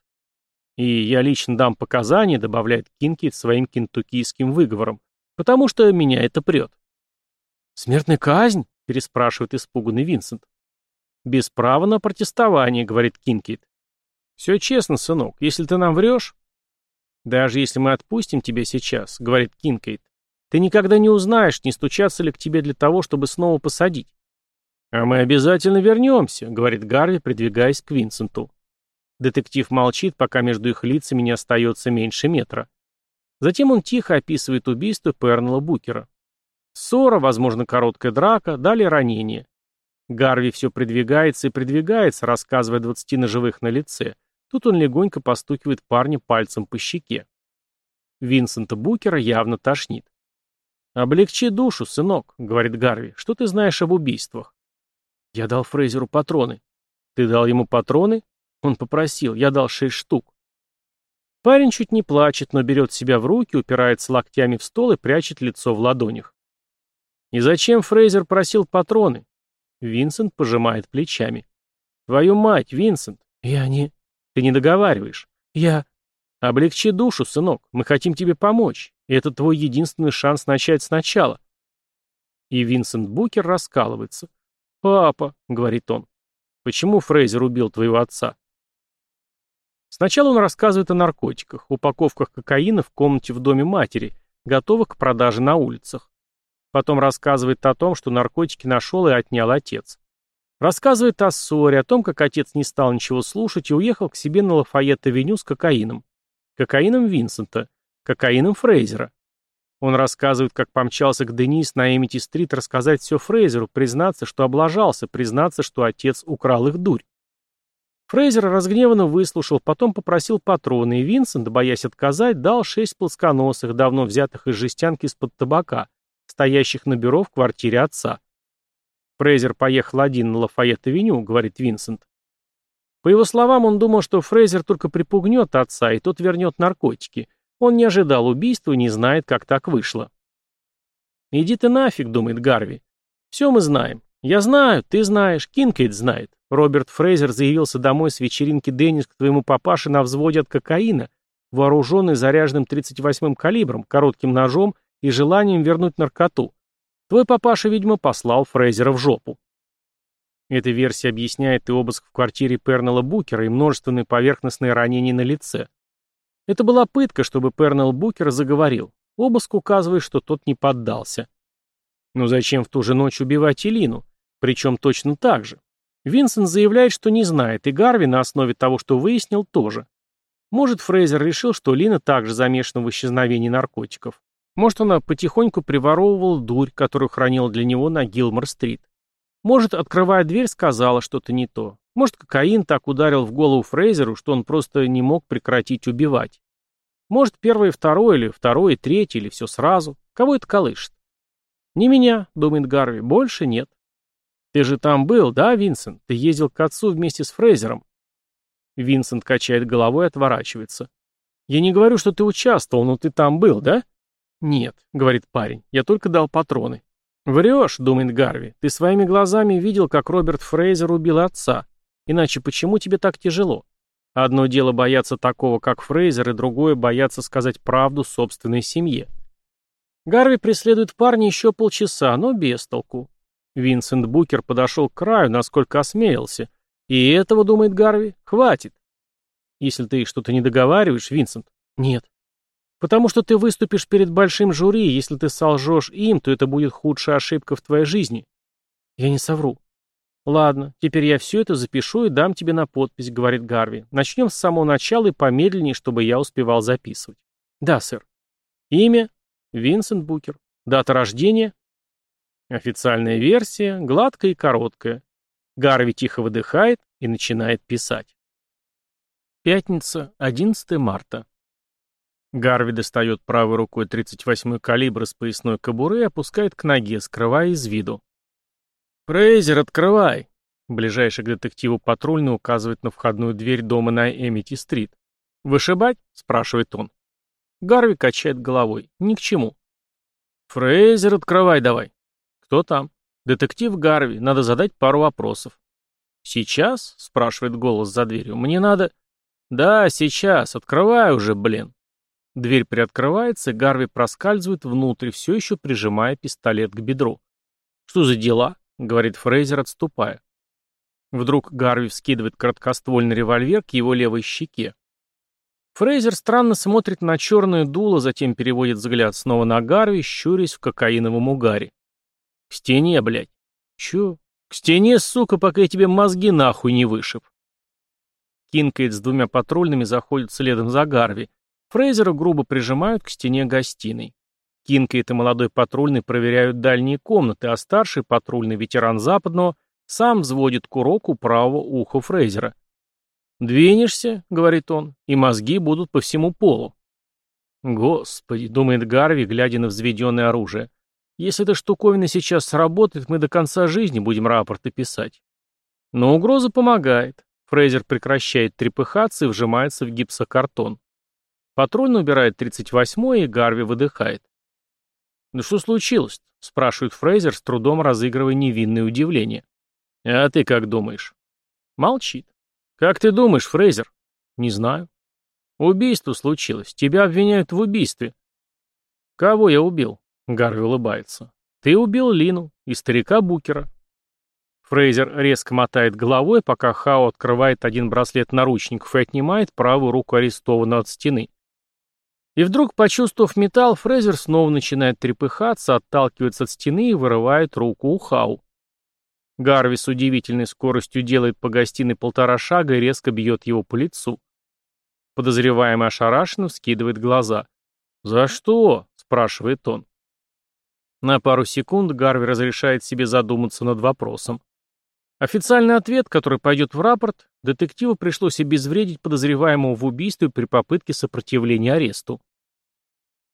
A: «И я лично дам показания», — добавляет Кинкит своим кентуккийским выговором, «потому что меня это прет». «Смертная казнь?» — переспрашивает испуганный Винсент. «Без права на протестование», — говорит Кинкит. «Все честно, сынок. Если ты нам врешь...» «Даже если мы отпустим тебя сейчас», — говорит Кинкейт, «ты никогда не узнаешь, не стучаться ли к тебе для того, чтобы снова посадить». «А мы обязательно вернемся», — говорит Гарви, придвигаясь к Винсенту. Детектив молчит, пока между их лицами не остается меньше метра. Затем он тихо описывает убийство Пернела Букера. Ссора, возможно, короткая драка, далее ранение. Гарви все придвигается и придвигается, рассказывая двадцати ножевых на лице. Тут он легонько постукивает парня пальцем по щеке. Винсента Букера явно тошнит. «Облегчи душу, сынок», — говорит Гарви. «Что ты знаешь об убийствах?» «Я дал Фрейзеру патроны». «Ты дал ему патроны?» Он попросил. «Я дал шесть штук». Парень чуть не плачет, но берет себя в руки, упирается локтями в стол и прячет лицо в ладонях. «И зачем Фрейзер просил патроны?» Винсент пожимает плечами. «Твою мать, Винсент! Я не...» «Ты не договариваешь. Я...» «Облегчи душу, сынок. Мы хотим тебе помочь. И это твой единственный шанс начать сначала». И Винсент Букер раскалывается. «Папа», — говорит он, — «почему Фрейзер убил твоего отца?» Сначала он рассказывает о наркотиках, упаковках кокаина в комнате в доме матери, готовых к продаже на улицах. Потом рассказывает о том, что наркотики нашел и отнял отец. Рассказывает о ссоре, о том, как отец не стал ничего слушать и уехал к себе на Лафайет-авеню с кокаином. Кокаином Винсента. Кокаином Фрейзера. Он рассказывает, как помчался к Денис на Эмити-стрит рассказать все Фрейзеру, признаться, что облажался, признаться, что отец украл их дурь. Фрейзер разгневанно выслушал, потом попросил патроны, и Винсент, боясь отказать, дал шесть плосконосых, давно взятых из жестянки из-под табака, стоящих на бюро в квартире отца. Фрейзер поехал один на Лафайет-авеню, говорит Винсент. По его словам, он думал, что Фрейзер только припугнет отца, и тот вернет наркотики. Он не ожидал убийства и не знает, как так вышло. «Иди ты нафиг», — думает Гарви. «Все мы знаем. Я знаю, ты знаешь, Кинкейд знает. Роберт Фрейзер заявился домой с вечеринки Деннис к твоему папаше на взводе от кокаина, вооруженный заряженным 38-м калибром, коротким ножом и желанием вернуть наркоту. Твой папаша, видимо, послал Фрейзера в жопу. Эта версия объясняет и обыск в квартире Пернелла Букера, и множественные поверхностные ранения на лице. Это была пытка, чтобы Пернелл Букер заговорил. Обыск указывает, что тот не поддался. Но зачем в ту же ночь убивать Элину? Причем точно так же. Винсент заявляет, что не знает, и Гарви на основе того, что выяснил, тоже. Может, Фрейзер решил, что Лина также замешана в исчезновении наркотиков. Может, она потихоньку приворовывала дурь, которую хранила для него на Гилмор-стрит. Может, открывая дверь, сказала что-то не то. Может, кокаин так ударил в голову Фрейзеру, что он просто не мог прекратить убивать. Может, первое и второе, или второе и третье, или все сразу. Кого это колышет? Не меня, думает Гарви, больше нет. «Ты же там был, да, Винсент? Ты ездил к отцу вместе с Фрейзером?» Винсент качает головой и отворачивается. «Я не говорю, что ты участвовал, но ты там был, да?» «Нет», — говорит парень, — «я только дал патроны». «Врешь», — думает Гарви, — «ты своими глазами видел, как Роберт Фрейзер убил отца. Иначе почему тебе так тяжело? Одно дело бояться такого, как Фрейзер, и другое — бояться сказать правду собственной семье». Гарви преследует парня еще полчаса, но без толку. Винсент Букер подошел к краю, насколько осмелился. И этого, думает Гарви, хватит. Если ты что-то не договариваешь, Винсент. Нет. Потому что ты выступишь перед большим жюри, и если ты солжешь им, то это будет худшая ошибка в твоей жизни. Я не совру. Ладно, теперь я все это запишу и дам тебе на подпись, говорит Гарви. Начнем с самого начала и помедленнее, чтобы я успевал записывать. Да, сэр. Имя? Винсент Букер. Дата рождения? Официальная версия гладкая и короткая. Гарви тихо выдыхает и начинает писать. Пятница, 11 марта. Гарви достает правой рукой 38-й калибр из поясной кобуры и опускает к ноге, скрывая из виду. «Фрейзер, открывай!» Ближайший к детективу патрульный указывает на входную дверь дома на Эмити-стрит. «Вышибать?» — спрашивает он. Гарви качает головой. «Ни к чему». «Фрейзер, открывай давай!» «Кто там?» «Детектив Гарви. Надо задать пару вопросов». «Сейчас?» — спрашивает голос за дверью. «Мне надо...» «Да, сейчас. Открывай уже, блин». Дверь приоткрывается, Гарви проскальзывает внутрь, все еще прижимая пистолет к бедру. «Что за дела?» — говорит Фрейзер, отступая. Вдруг Гарви вскидывает краткоствольный револьвер к его левой щеке. Фрейзер странно смотрит на черное дуло, затем переводит взгляд снова на Гарви, щурясь в кокаиновом угаре. К стене, блядь. Чё? К стене, сука, пока я тебе мозги нахуй не вышиб. Кинкейд с двумя патрульными заходит следом за Гарви. Фрейзера грубо прижимают к стене гостиной. Кинкейд и молодой патрульный проверяют дальние комнаты, а старший патрульный ветеран Западного сам взводит курок у правого уха Фрейзера. «Двинешься», — говорит он, — «и мозги будут по всему полу». «Господи», — думает Гарви, глядя на взведенное оружие, — если эта штуковина сейчас сработает, мы до конца жизни будем рапорты писать. Но угроза помогает. Фрейзер прекращает трепыхаться и вжимается в гипсокартон. Патрульно убирает 38-й, и Гарви выдыхает. «Ну что случилось?» — спрашивает Фрейзер, с трудом разыгрывая невинное удивление. «А ты как думаешь?» Молчит. «Как ты думаешь, Фрейзер?» «Не знаю». «Убийство случилось. Тебя обвиняют в убийстве». «Кого я убил?» Гарви улыбается. «Ты убил Лину и старика Букера». Фрейзер резко мотает головой, пока Хао открывает один браслет наручников и отнимает правую руку арестованного от стены. И вдруг, почувствовав металл, Фрейзер снова начинает трепыхаться, отталкивается от стены и вырывает руку у Хау. Гарви с удивительной скоростью делает по гостиной полтора шага и резко бьет его по лицу. Подозреваемый ошарашенно вскидывает глаза. «За что?» спрашивает он. На пару секунд Гарви разрешает себе задуматься над вопросом. Официальный ответ, который пойдет в рапорт, детективу пришлось обезвредить подозреваемого в убийстве при попытке сопротивления аресту.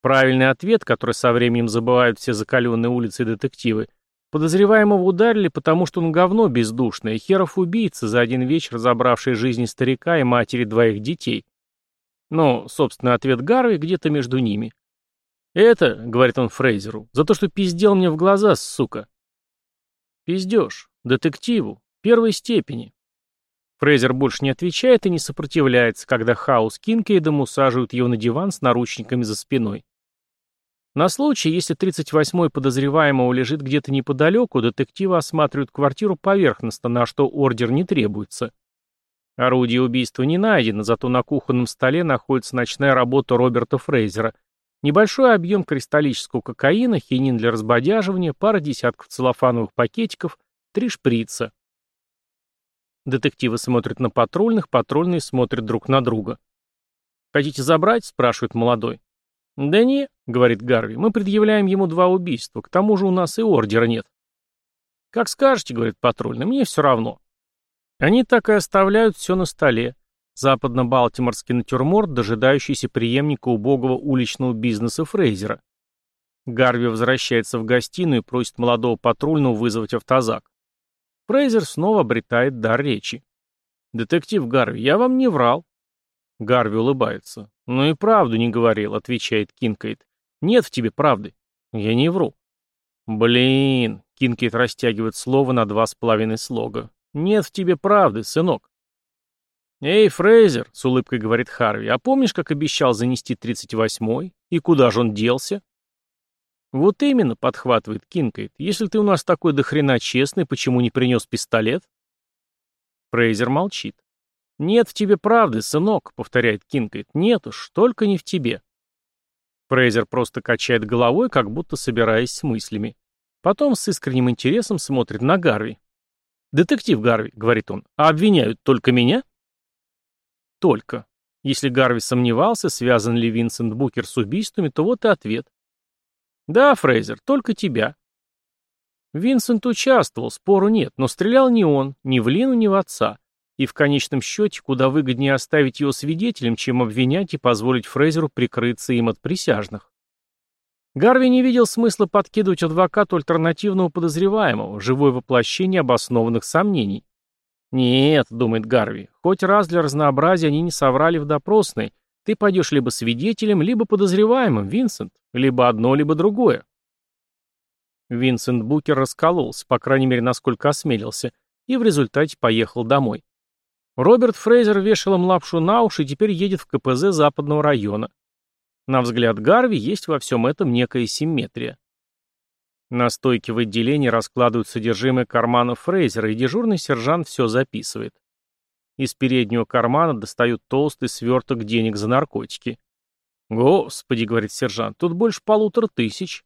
A: Правильный ответ, который со временем забывают все закаленные улицы детективы, подозреваемого ударили, потому что он говно бездушное, херов убийца, за один вечер забравший жизни старика и матери двоих детей. Но, собственно, ответ Гарви где-то между ними. «Это, — говорит он Фрейзеру, — за то, что пиздел мне в глаза, сука». «Пиздеж. Детективу. Первой степени. Фрейзер больше не отвечает и не сопротивляется, когда Хаус Кинкейдом усаживают его на диван с наручниками за спиной. На случай, если 38-й подозреваемого лежит где-то неподалеку, детективы осматривают квартиру поверхностно, на что ордер не требуется. Орудие убийства не найдено, зато на кухонном столе находится ночная работа Роберта Фрейзера. Небольшой объем кристаллического кокаина, хинин для разбодяживания, пара десятков целлофановых пакетиков, Три шприца. Детективы смотрят на патрульных, патрульные смотрят друг на друга. «Хотите забрать?» – спрашивает молодой. «Да не», – говорит Гарви, – «мы предъявляем ему два убийства, к тому же у нас и ордера нет». «Как скажете», – говорит патрульный, – «мне все равно». Они так и оставляют все на столе. Западно-балтиморский натюрморт, дожидающийся преемника убогого уличного бизнеса Фрейзера. Гарви возвращается в гостиную и просит молодого патрульного вызвать автозак. Фрейзер снова обретает дар речи. «Детектив Гарви, я вам не врал». Гарви улыбается. «Ну и правду не говорил», — отвечает Кинкейд. «Нет в тебе правды. Я не вру». «Блин», — Кинкейд растягивает слово на два с половиной слога. «Нет в тебе правды, сынок». «Эй, Фрейзер», — с улыбкой говорит Гарви, — «а помнишь, как обещал занести тридцать восьмой? И куда же он делся?» «Вот именно», — подхватывает Кинкейд, — «если ты у нас такой дохрена честный, почему не принес пистолет?» Фрейзер молчит. «Нет в тебе правды, сынок», — повторяет Кинкейд. «Нет уж, только не в тебе». Фрейзер просто качает головой, как будто собираясь с мыслями. Потом с искренним интересом смотрит на Гарви. «Детектив Гарви», — говорит он, — «а обвиняют только меня?» «Только». Если Гарви сомневался, связан ли Винсент Букер с убийствами, то вот и ответ. «Да, Фрейзер, только тебя». Винсент участвовал, спору нет, но стрелял не он, ни в Лину, ни в отца. И в конечном счете, куда выгоднее оставить его свидетелем, чем обвинять и позволить Фрейзеру прикрыться им от присяжных. Гарви не видел смысла подкидывать адвокату альтернативного подозреваемого, живое воплощение обоснованных сомнений. «Нет», — думает Гарви, — «хоть раз для разнообразия они не соврали в допросной, ты пойдешь либо свидетелем, либо подозреваемым, Винсент. Либо одно, либо другое. Винсент Букер раскололся, по крайней мере, насколько осмелился, и в результате поехал домой. Роберт Фрейзер вешал им лапшу на уши и теперь едет в КПЗ западного района. На взгляд Гарви есть во всем этом некая симметрия. На стойке в отделении раскладывают содержимое кармана Фрейзера, и дежурный сержант все записывает. Из переднего кармана достают толстый сверток денег за наркотики. «Господи», — говорит сержант, — «тут больше полутора тысяч».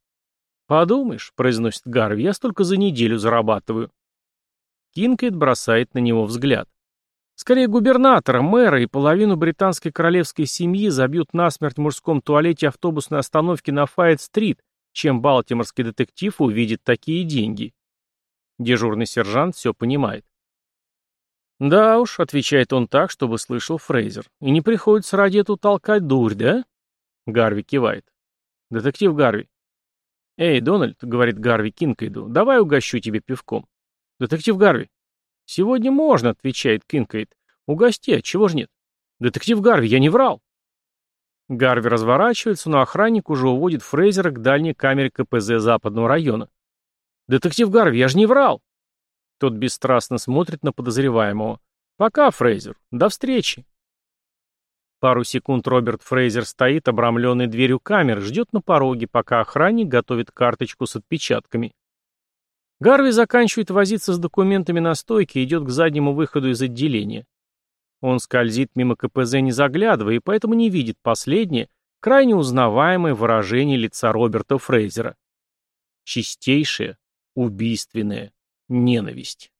A: «Подумаешь», — произносит Гарви, — «я столько за неделю зарабатываю». Кинкейт бросает на него взгляд. Скорее губернатора, мэра и половину британской королевской семьи забьют насмерть в мужском туалете автобусной остановки на Файет-стрит, чем балтиморский детектив увидит такие деньги. Дежурный сержант все понимает. «Да уж», — отвечает он так, чтобы слышал Фрейзер. «И не приходится ради этого толкать дурь, да?» Гарви кивает. «Детектив Гарви». «Эй, Дональд», — говорит Гарви Кинкейду, — «давай угощу тебе пивком». «Детектив Гарви». «Сегодня можно», — отвечает Кинкейд. «Угости, а чего ж нет?» «Детектив Гарви, я не врал». Гарви разворачивается, но охранник уже уводит Фрейзера к дальней камере КПЗ западного района. «Детектив Гарви, я же не врал!» Тот бесстрастно смотрит на подозреваемого. «Пока, Фрейзер. До встречи». Пару секунд Роберт Фрейзер стоит, обрамленный дверью камеры, ждет на пороге, пока охранник готовит карточку с отпечатками. Гарви заканчивает возиться с документами на стойке и идет к заднему выходу из отделения. Он скользит мимо КПЗ, не заглядывая, и поэтому не видит последнее, крайне узнаваемое выражение лица Роберта Фрейзера. Чистейшее, убийственное ненависть.